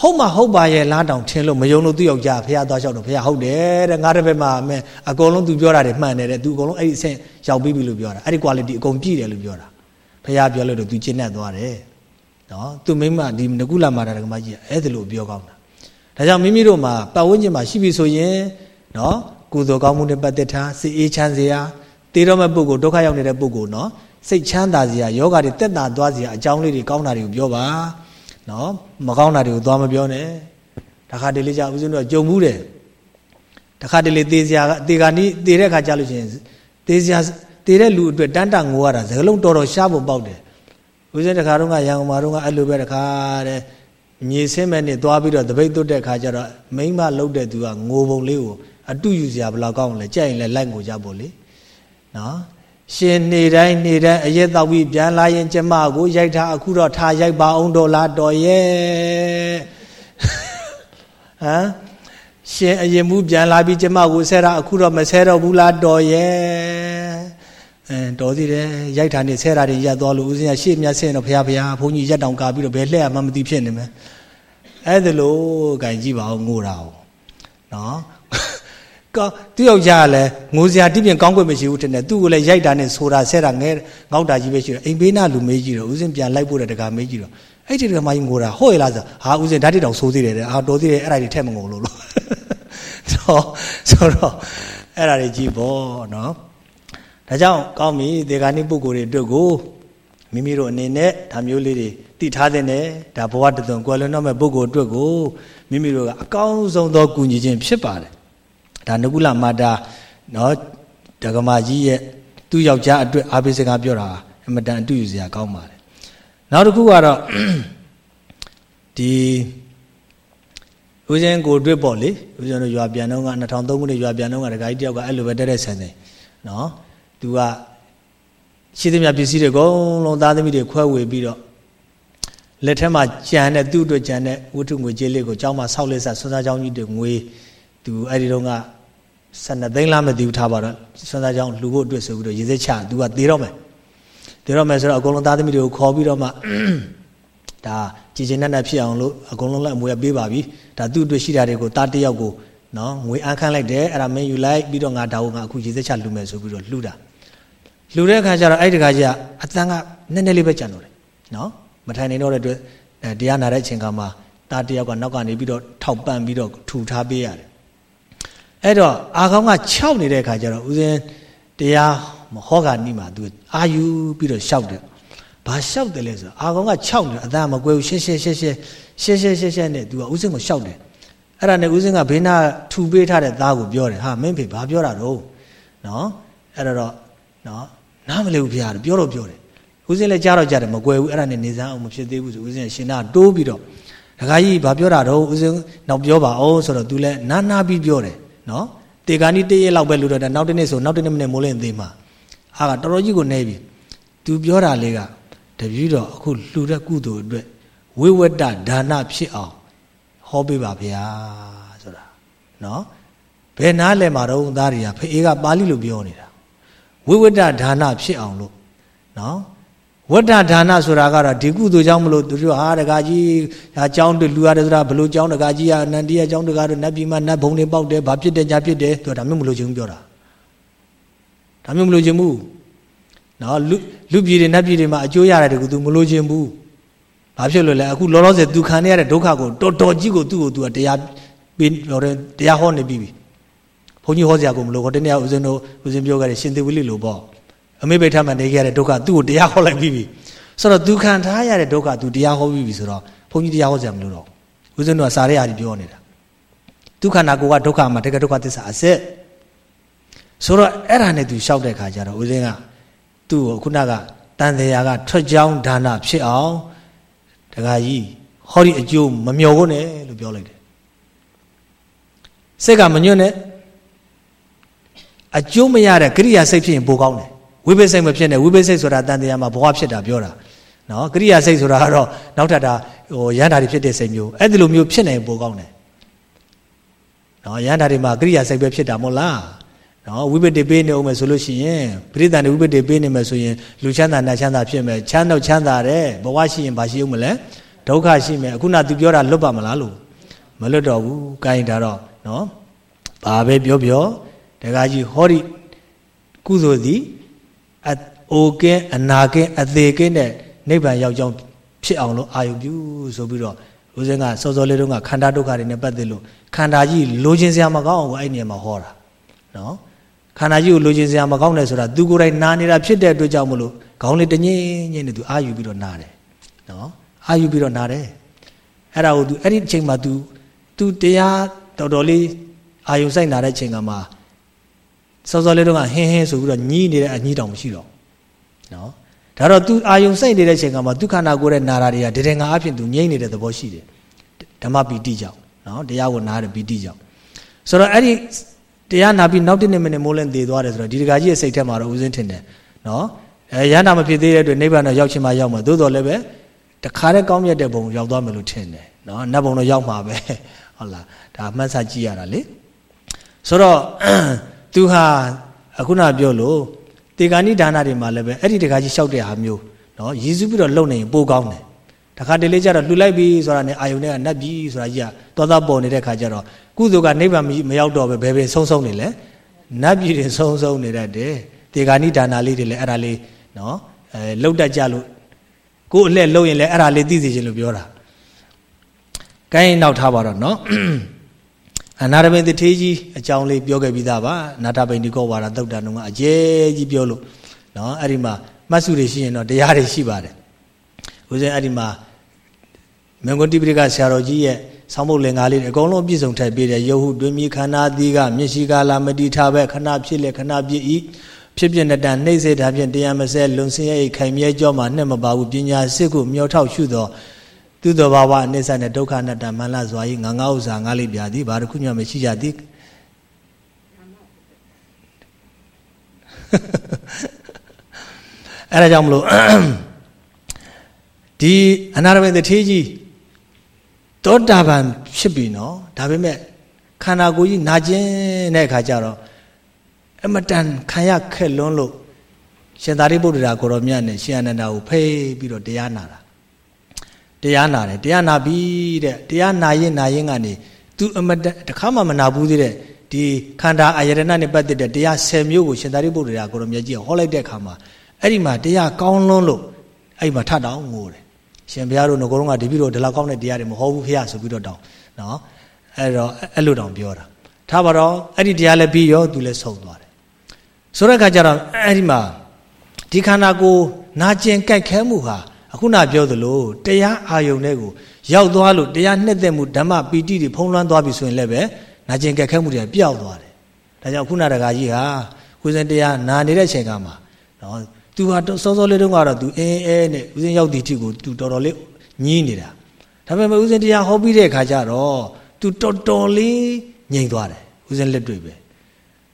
ဟုတ်မှဟုတ်ပါရဲ့လားတောင်ထင်လို့မယုံလို့သူ့ယောက်ျားဖះသွားလျှောက်တော့ဖះဟုတ်တယ်တဲ့ငါတစ်ဖက်မှာအမေအကုန်လုံးသူပြောတာတွေမှန်တယ်တဲ့သူအကုန်လုံးအဲ့ဒီအဆင့်ရောက်ပြီးပြီလို့ပြောတာအဲ့ဒီ quality အကုန်ပြည့်တယ်လို့ပြောတာဖះပြောလို့တော့သူကျင့်တတ်သွားတယ်နော်သူမိမဒီငကုလမာတာကမကြီးအဲ့ဒါလို့ပြောကောင်းတာဒါကြောင့်မိမိတို့မှာပတ်ဝန်းကျင်မှာရှိပြီဆိုရင်နော်ကုသိုလ်ကောင်းမှုနဲ့ပတ်သက်တာစိတ်အေးချမ်းစရာတေတော့မဲ့ပုဂ္ဂိုလ်ဒုက္ခရောက်နေတဲ့ပုဂ္ဂိုလ်နော်စိတ်ချမ်းသာစရာယောဂတွေတက်တာသွားစရာအကြောင်းလေးတွေကောင်းတာတွေကိုပြောပါ နော်မကောင်းတာတွေကိုသွားမပြောနဲ့တခါတလေကြာဦးဇင်းတို့ကြုံဘူးတယ်တခါတလေသေစရာသေကနီးသေတဲ့ခါကြာလို့ရှိရင်သေစရာသေတဲ့လူအတွက်တန်းတငိုရတာစကလုံးတော်တော်ရှားဖို့ပေါက်တယ်ဦးဇင်းတခါတော့ကရန်ကုန်မှာတော့အဲ့လိုပဲတခါတဲ့မြေဆင်းမဲ့နဲ့သွားပြီးတော့တပိတ်သွတ်တဲ့ခါကျတော့မိမလှုပ်တဲ့သူကငိုပုံလေးကိုအတုယူစရာဘယ်လောက်ကောင်းလဲကြိုက်ရင်လည်းလိုက်ငိုကြပေါ့လေနော် ရှင်နေတိုင်းနေတိုင်းအရက်တော့ပြီးပြန်လာရင်ကျမကိုရိုက်ထားအခုတော့ထားရိုက်ပါအောင်တော်လားတော်ရဲ့ဟမ်ရှင်အရင်မှုပြန်လာပြီးကျမကိုဆဲတာအခုတော့မဆဲတော့ဘူးလားတော်ရဲ့အဲတော်သေးတယ်ရိုက်ထားနေဆဲတာတွေရက်သွားလို့ဦးဇင်းကရှေ့မြတ်ဆင်းတော့ဘုရားဘုရားဘုန်းကြီးရက်တောင်ကာပြီးတော့ဘယ်လှည့်ရမှမသိဖြစ်နေမယ်အဲ့ဒါလို့ဂိုင်ကြည့်ပါဦးငိုတာ哦နော် ကောသူ့ယောက်ျားကလည်းငိုစရာတိပြင်ကောင်းခွင့်မရှိဘူးတဲ့နဲ့သူ့ကိုလည်းရိုက်တာနဲ့ဆိုတာဆဲတာငဲငေါက်တာကြီးပဲရှိတော့အိမ်ဘေးနာလူမေးကြည့်တော့ဦးစင်ပြန်လိုက်ဖို့တဲ့တကာမေးကြည့်တော့အဲ့ဒီတကာမကြီးငိုတာဟုတ်ရလားဆိုဟာဦးစင်ဓာတ်တိတောင်ဆိုးသေးတယ်တဲ့အာတော်သေးတယ်အဲ့ဒါတွေထက်မငိုလို့လို့တော့ဆိုတော့အဲ့ဒါတွေကြည့်ပေါ့နော်ဒါကြောင့်ကောင်းပြီဒေဂာနိပုဂ္ဂိုလ်တွေအတွက်ကိုမိမိတို့အနေနဲ့ဒါမျိုးလေးတွေတည်ထားတဲ့နဲ့ဒါဘဝတသွန်ကွယ်လွန်တော့မဲ့ပုဂ္ဂိုလ်အတွက်ကိုမိမိတို့ကအကောင်းဆုံးသောကူညီခြင်းဖြစ်ပါတယ် ဒါနကုလမာတာနော်ဒဂမကြီးရဲ့သူ့ယောက်ျားအတွက်အာဘိစကားပြောတာအမတန်အတူယူစရာကောင်းပါတယ်နောက်တစ်ခုကတော့ဒီဦးဇင်းကိုတွေ့ပေါ့လေဦးဇင်းတို့ရွာပြန်တော့က2003ခုနှစ်ရွာပြန်တော့ကဒကာကြီးတယောက်ကအဲ့လိုပဲတက်တက်ဆန်ဆန်နော်သူကရှိသမျှပစ္စည်းတွေအကုန်လုံးသားသမီးတွေခွဲဝေပြီးတော့လက်ထက်မှာကြံတဲ့သူ့အတွက်ကြံတဲ့ဝတ္ထုငွေကြေးလေးကိုကျောင်းမှာဆောက်လက်ဆက်ဆွမ်းစားကျောင်းကြီးတွေငွေ သူအဲ့ဒီတော့က12သိန်းလားမသိဘူးထားပါတော့ဆွမ်းစားကျောင်းလူဖို့အတွက်ဆိုပြီးတော့ရေစက်ချသူကသေတော့မယ်သေတော့မယ်ဆိုတော့အကုန်လုံးသားသမီးတွေကိုခေါ်ပြီးတော့မှဒါကြည်ကျင်နဲ့နဲ့ဖြစ်အောင်လို့အကုန်လုံးလက်အမွေပေးပါပြီဒါသူ့အတွက်ရှိတာတွေကိုတားတယောက်ကိုနော်ငွေအန်းခန်းလိုက်တယ်အဲ့ဒါမင်းယူလိုက်ပြီးတော့ငါဒါကိုငါအခုရေစက်ချလူမယ်ဆိုပြီးတော့လှူတာလှူတဲ့အခါကျတော့အဲ့ဒီခါကျအတန်းကနည်းနည်းလေးပဲကြံတော့တယ်နော်မထိုင်နိုင်တော့တဲ့အတွက်တရားနာတဲ့အချိန်ကမှတားတယောက်ကနောက်ကနေပြီးတော့ထောက်ပံ့ပြီးတော့ထူထားပေးရတယ် အဲ့တော့အာကောင်းက6နေတဲ့အခါကျတော့ဦးဇင်းတရားဟောကနီးမှာသူအာယူပြီးတော့ရှောက်တယ်ဘာလျှောက်တယ်လဲဆိုတော့အာကောင်က6နေအသားမကွဲဘူးရှဲရှဲရှဲရှဲရှဲရှဲရှဲရှဲနဲ့ तू ကဥစဉ်ကိုလျှောက်တယ်အဲ့ဒါနဲ့ဥစဉ်ကဘေးနာထူပေးထားတဲ့သားကိုပြောတယ်ဟာမင်းဖေဘာပြောတာတော့နော်အဲ့တော့နော်နားမလည်ဘူးဖေပြောတော့ပြောတယ်ဥစဉ်လည်းကြားတော့ကြားတယ်မကွဲဘူးအဲ့ဒါနဲ့နေစမ်းအောင်မဖြစ်သေးဘူးဆိုဥစဉ်ရှင်နာတိုးပြီးတော့ဒကာကြီးဘာပြောတာတော့ဥစဉ်နောက်ပြောပါအောင်ဆိုတော့ तू လည်းနားနာပြီးပြောတယ် နော်တေကာနီတည့်ရက်လောက်ပဲလို့တော့နောက်တစ်နေ့ဆိုနောက်တစ်နေ့မနေ့မိုးလင်းသေးမှာအာကတော်တော်ကြီးကိုနေပြီ तू ပြောတာလေးကတပည့်တော်အခုလှူတဲ့ကုသိုလ်အတွက်ဝိဝတ္တဒါနဖြစ်အောင်ဟောပေးပါဗျာဆိုတာနော်ဘယ်နားလဲမှာတော့သားတွေကဖေးကပါဠိလိုပြောနေတာဝိဝတ္တဒါနဖြစ်အောင်လို့နော် ဝတ္တဒါနဆိုတာကတော့ဒီကုသိုလ်ကြောင့်မလို့သူတို့ဟာတကာကြီးဒါကြောင်းတွေလူရတယ်ဆိုတာဘလို့ကြောင်းတကာကြီးကအနန္တိယကြောင်းတကာတို့နတ်ပြည်မှာနတ်ဘုံတွေပေါက်တယ်ဘာဖြစ်တယ်ညာဖြစ်တယ်သူကဒါမျိုးမလို့ခြင်းပြောတာဒါမျိုးမလို့ခြင်းဘူးနော်လူလူပြည်တွေနတ်ပြည်တွေမှာအကျိုးရတယ်တကူ तू မလို့ခြင်းဘူးဘာဖြစ်လို့လဲအခုလောလောဆယ် तू ခံရတဲ့ဒုက္ခကိုတော်တော်ကြီးကိုသူ့ကို तू ကတရားပေးတော်တယ်တရားဟောနေပြီဘုန်းကြီးဟောစရာကိုမလို့ခေါ်တဲ့နေ့ဦးဇင်းတို့ဦးဇင်းပြောခဲ့တဲ့ရှင်သေဝိလိလို့ပေါ့ အမိဘိဋ္ဌမှာနေခဲ့ရတဲ့ဒုက္ခသူ့ကိုတရားဟောလိုက်ပြီးပြီဆိုတော့သူခံထားရတဲ့ဒုက္ခသူတရားဟောပြီးပြီဆိုတော့ဘုန်းကြီးတရားဟောစရာမလိုတော့ဘူးဦးဇင်းတို့ကစားရရကြီးပြောနေတာဒုက္ခနာကိုကဒုက္ခမှာတကယ်ဒုက္ခသစ္စာအစစ်ဆိုတော့အဲ့ဒါနဲ့သူလျှောက်တဲ့ခါကျတော့ဦးဇင်းကသူ့ကိုခုနကတန်တရားကထွက်ကြောင်းဒါနဖြစ်အောင်တခါကြီးဟောဒီအကျိုးမမျောဖို့နဲ့လို့ပြောလိုက်တယ်စိတ်ကမညွတ်နဲ့အကျိုးမရတဲ့ကိရိယာစိတ်ဖြစ်ရင်ပိုကောင်းတယ် ဝိပဿစိတ်မဖြစ်နဲ့ဝိပဿစိတ်ဆိုတာတန်တရားမှာဘဝဖြစ်တာပြောတာနော်ကရိယာစိတ်ဆိုတာကတော့နောက်ထပ်တာဟိုရန်တာတွေဖြစ်တဲ့စိတ်မျိုးအဲ့ဒီလိုမျိုးဖြစ်နေပိုကောင်းတယ်နော်ရန်တာတွေမှာကရိယာစိတ်ပဲဖြစ်တာမဟုတ်လားနော်ဝိပဿနာပေးနေအောင်မယ်ဆိုလို့ရှိရင်ပရိသတ်တွေဝိပဿနာပေးနေမယ်ဆိုရင်လူချမ်းသာနတ်ချမ်းသာဖြစ်မယ်ချမ်းတော့ချမ်းသာတယ်ဘဝရှိရင်ဘာရှိအောင်မလဲဒုက္ခရှိမယ်အခုနသူပြောတာလွတ်ပါမလားလို့မလွတ်တော့ဘူးကိုင်းဒါတော့နော်ဘာပဲပြောပြောတခါကြီးဟောဒီကုသိုလ်သည် အအိုကင်းအနာကင်းအသေးကင်းတဲ့နိဗ္ဗာန်ရောက်ကြောင်းဖြစ်အောင်လို့အာယုပြုဆိုပြီးတော့ဦးဇင်းကစောစောလေးတုန်းကခန္ဓာဒုက္ခတွေနဲ့ပတ်သက်လို့ခန္ဓာကြီးလိုချင်စရာမကောင်းအောင်အဲ့ဒီနေရာမှာဟောတာနော်ခန္ဓာကြီးကိုလိုချင်စရာမကောင်းတယ်ဆိုတာသူကိုယ်တိုင်နာနေတာဖြစ်တဲ့အတွက်ကြောင့်မလို့ခေါင်းလေးတငင်းငင်းနဲ့သူအာယူပြီးတော့နာတယ်နော်အာယူပြီးတော့နာတယ်အဲ့ဒါကို तू အဲ့ဒီအချိန်မှာ तू तू တရားတော်တော်လေးအာယုစိုက်နာတဲ့ချိန်ကမှ စောစောလေးတော့ကဟင်းဟင်းဆိုပြီးတော့ညှိနေတဲ့အညှိတောင်မရှိတော့နော်ဒါတော့ तू အာယုံစိတ်နေတဲ့အချိန်ကမှဒုက္ခနာကိုယ်ရဲ့နာတာတွေကဒေဒေငါအဖြစ် तू ငြိမ့်နေတဲ့သဘောရှိတယ်ဓမ္မပီတိကြောင့်နော်တရားကိုနားတဲ့ပီတိကြောင့်ဆိုတော့အဲ့ဒီတရားနာပြီးနောက်တစ်နှစ်မိနစ်မိုးလင်းသေးသွားတယ်ဆိုတော့ဒီတကကြီးရဲ့စိတ်ထဲမှာတော့ဦးစင်းထင်တယ်နော်အဲရဟနာမဖြစ်သေးတဲ့အတွက်နိဗ္ဗာန်တော့ရောက်ချင်မှရောက်မှာသို့တော်လည်းပဲတခါတည်းကောင်းမြတ်တဲ့ဘုံရောက်သွားမယ်လို့ထင်တယ်နော်နတ်ဘုံတော့ရောက်မှာပဲဟုတ်လားဒါမှတ်စာကြည့်ရတာလေဆိုတော့ သူဟာအခုနပြောလို့တေဂာနိဒါနတွေမှာလည်းပဲအဲ့ဒီတကာကြီးလျှောက်တဲ့ဟာမျိုးနော်ရည်စူးပြီးတော့လုံနေရင်ပိုကောင်းတယ်တခါတလေကျတော့လှူလိုက်ပြီဆိုတာနဲ့အာယုန်နဲ့ကနတ်ပြီဆိုတာကြီးကသွားသွားပေါ်နေတဲ့ခါကျတော့ကုသိုလ်ကနိဗ္ဗာန်မရောက်တော့ပဲဘယ်ပဲဆုံးဆုံးနေလဲနတ်ပြည်တွေဆုံးဆုံးနေတတ်တယ်တေဂာနိဒါနာလေးတွေလည်းအဲ့ဒါလေးနော်အဲလှုပ်တတ်ကြလို့ကိုယ်အလှည့်လှုပ်ရင်လည်းအဲ့ဒါလေးသိစေချင်လို့ပြောတာကိုင်းနောက်ထားပါတော့နော် အနာရမင်းတထေးကြီးအကြောင်းလေးပြောခဲ့ပြီးသားပါနာတာပိန်ဒီကောဝါဒသုတ်တန်ကအကျဲကြီးပြောလို့နော်အဲ့ဒီမှာမှတ်စုတွေရှိရင်တော့တရားတွေရှိပါတယ်ဦးဇင်းအဲ့ဒီမှာမင်္ဂတိပိဋကဆရာတော်ကြီးရဲ့ဆောင်းမုတ်လင်္ကာလေးအကုန်လုံးပြည့်စုံထည့်ပေးတယ်ယုတ်ဟုတွင်မြခန္ဓာသီးကမျက်ရှိကာလာမတိထားပဲခဏဖြစ်လေခဏပြည့်ဤဖြစ်ပြတဲ့တန်နှိမ့်စေတာဖြင့်တရားမစဲလွန်စင်းရဲ့ခိုင်မြဲကြောမှာနှက်မပါဘူးပညာစစ်ကိုမြောက်ထောက်ရှုသော သူတော်ဘာဝအနိစ္စနဲ့ဒုက္ခအနတ္တမန္လစွာဤငါငါဥစ္စာငါလေးပြသည်ဘာတစ်ခုမှမရှိကြသည်အဲ့ဒါကြောင့်မလို့ဒီအနာရဝိတ္ထေကြီးသောတာပန်ဖြစ်ပြီနော်ဒါပေမဲ့ခန္ဓာကိုယ်ကြီးနာကျင်တဲ့အခါကျတော့အမတန်ခံရခက်လွန်းလို့ရှင်သာရိပုတ္တရာကိုရောမြတ်နဲ့ရှင်အနန္ဒာကိုဖိပြီးတော့တရားနာတာ တရားနာတယ်တရားနာပြီးတဲ့တရားနာရင်နာရင်ကနေ तू အမတတခါမှမနာဘူးသေးတဲ့ဒီခန္ဓာအာယတနာနဲ့ပတ်သက်တဲ့တရား10မျိုးကိုရှင်သာရိပုတ္တရာကိုရောမြတ်ကြီးဟောလိုက်တဲ့အခါမှာအဲ့ဒီမှာတရားကောင်းလွန်းလို့အဲ့ဒီမှာထတောင်းငိုတယ်ရှင်ဘုရားတို့ငကိုယ်တော့ကတပည့်တော်ဒီလောက်ကောင်းတဲ့တရားတွေမဟောဘူးဖေရဆိုပြီးတော့တောင်းနော်အဲ့တော့အဲ့လိုတောင်ပြောတာထားပါတော့အဲ့ဒီတရားလည်းပြီးရောသူလည်းဆုံးသွားတယ်ဆိုတဲ့အခါကျတော့အဲ့ဒီမှာဒီခန္ဓာကိုယ်နာကျင်ကြိုက်ခဲမှုဟာ အခုနပြောသလိုတရားအာယုန်တွေကိုရောက်သွားလို့တရားနှစ်သက်မှုဓမ္မပီတိတွေဖုံးလွှမ်းသွားပြီဆိုရင်လည်းပဲနာကျင်ကြိုက်ခဲမှုတွေပျောက်သွားတယ်ဒါကြောင့်ခုနတကာကြီးဟာကိုယ်စင်တရားနာနေတဲ့အချိန်ကမှနော်သူဟာစောစောလေးတုန်းကတော့သူအင်းအဲနဲ့ဦးစင်ရောက်ဒီထိကိုသူတော်တော်လေးညင်းနေတာဒါပေမဲ့ဦးစင်တရားဟောပြီးတဲ့အခါကျတော့သူတော်တော်လေးငြိမ်သွားတယ်ဦးစင်လက်တွေ့ပဲ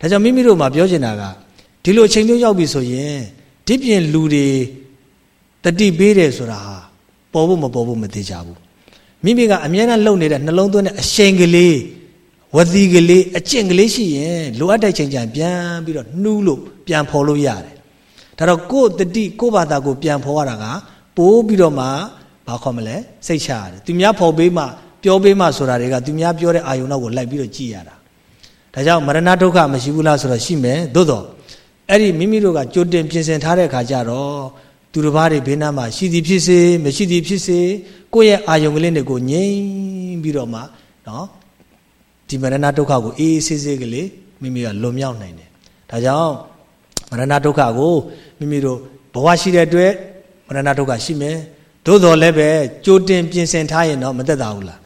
ဒါကြောင့်မိမိတို့မှာပြောချင်တာကဒီလိုအချိန်မျိုးရောက်ပြီဆိုရင်ဒီပြင်လူတွေ တတိပေးတယ်ဆိုတာဟာပေါ်ဖို့မပေါ်ဖို့မသေးကြဘူးမိမိကအမြဲတမ်းလှုပ်နေတဲ့နှလုံးသွင်းတဲ့အရှိန်ကလေးဝသီကလေးအကျင့်ကလေးရှိရင်လိုအပ်တဲ့ချိန်ကျရင်ပြန်ပြီးတော့နှူးလို့ပြန်ဖော်လို့ရတယ်ဒါတော့ကိုယ်တတိကိုယ်ဘာသာကိုပြန်ဖော်ရတာကပိုးပြီးတော့မှဘာခေါ်မလဲစိတ်ချရတယ်သူများဖော်ပေးမှပြောပေးမှဆိုတာတွေကသူများပြောတဲ့အာယုံနောက်ကိုလိုက်ပြီးတော့ကြည်ရတာဒါကြောင့်မရဏဒုက္ခမရှိဘူးလားဆိုတော့ရှိမယ်သို့တော့အဲ့ဒီမိမိတို့ကကြိုတင်ပြင်ဆင်ထားတဲ့အခါကျတော့ သူတစ်ပါးတွေဘေးနားမှာရှိသည်ဖြစ်စေမရှိသည်ဖြစ်စေကိုယ့်ရဲ့အာယုံကလေးတွေကိုငြိမ်ပြီးတော့မှနော်ဒီမရဏဒုက္ခကိုအေးအေးဆေးဆေးကလေးမိမိကလွန်မြောက်နိုင်တယ်ဒါကြောင့်မရဏဒုက္ခကိုမိမိတို့ဘဝရှိတဲ့အတွက်မရဏဒုက္ခရှိမယ်သို့တော်လည်းပဲကြိုတင်ပြင်ဆင်ထားရင်တော့မသက်သာဘူးလား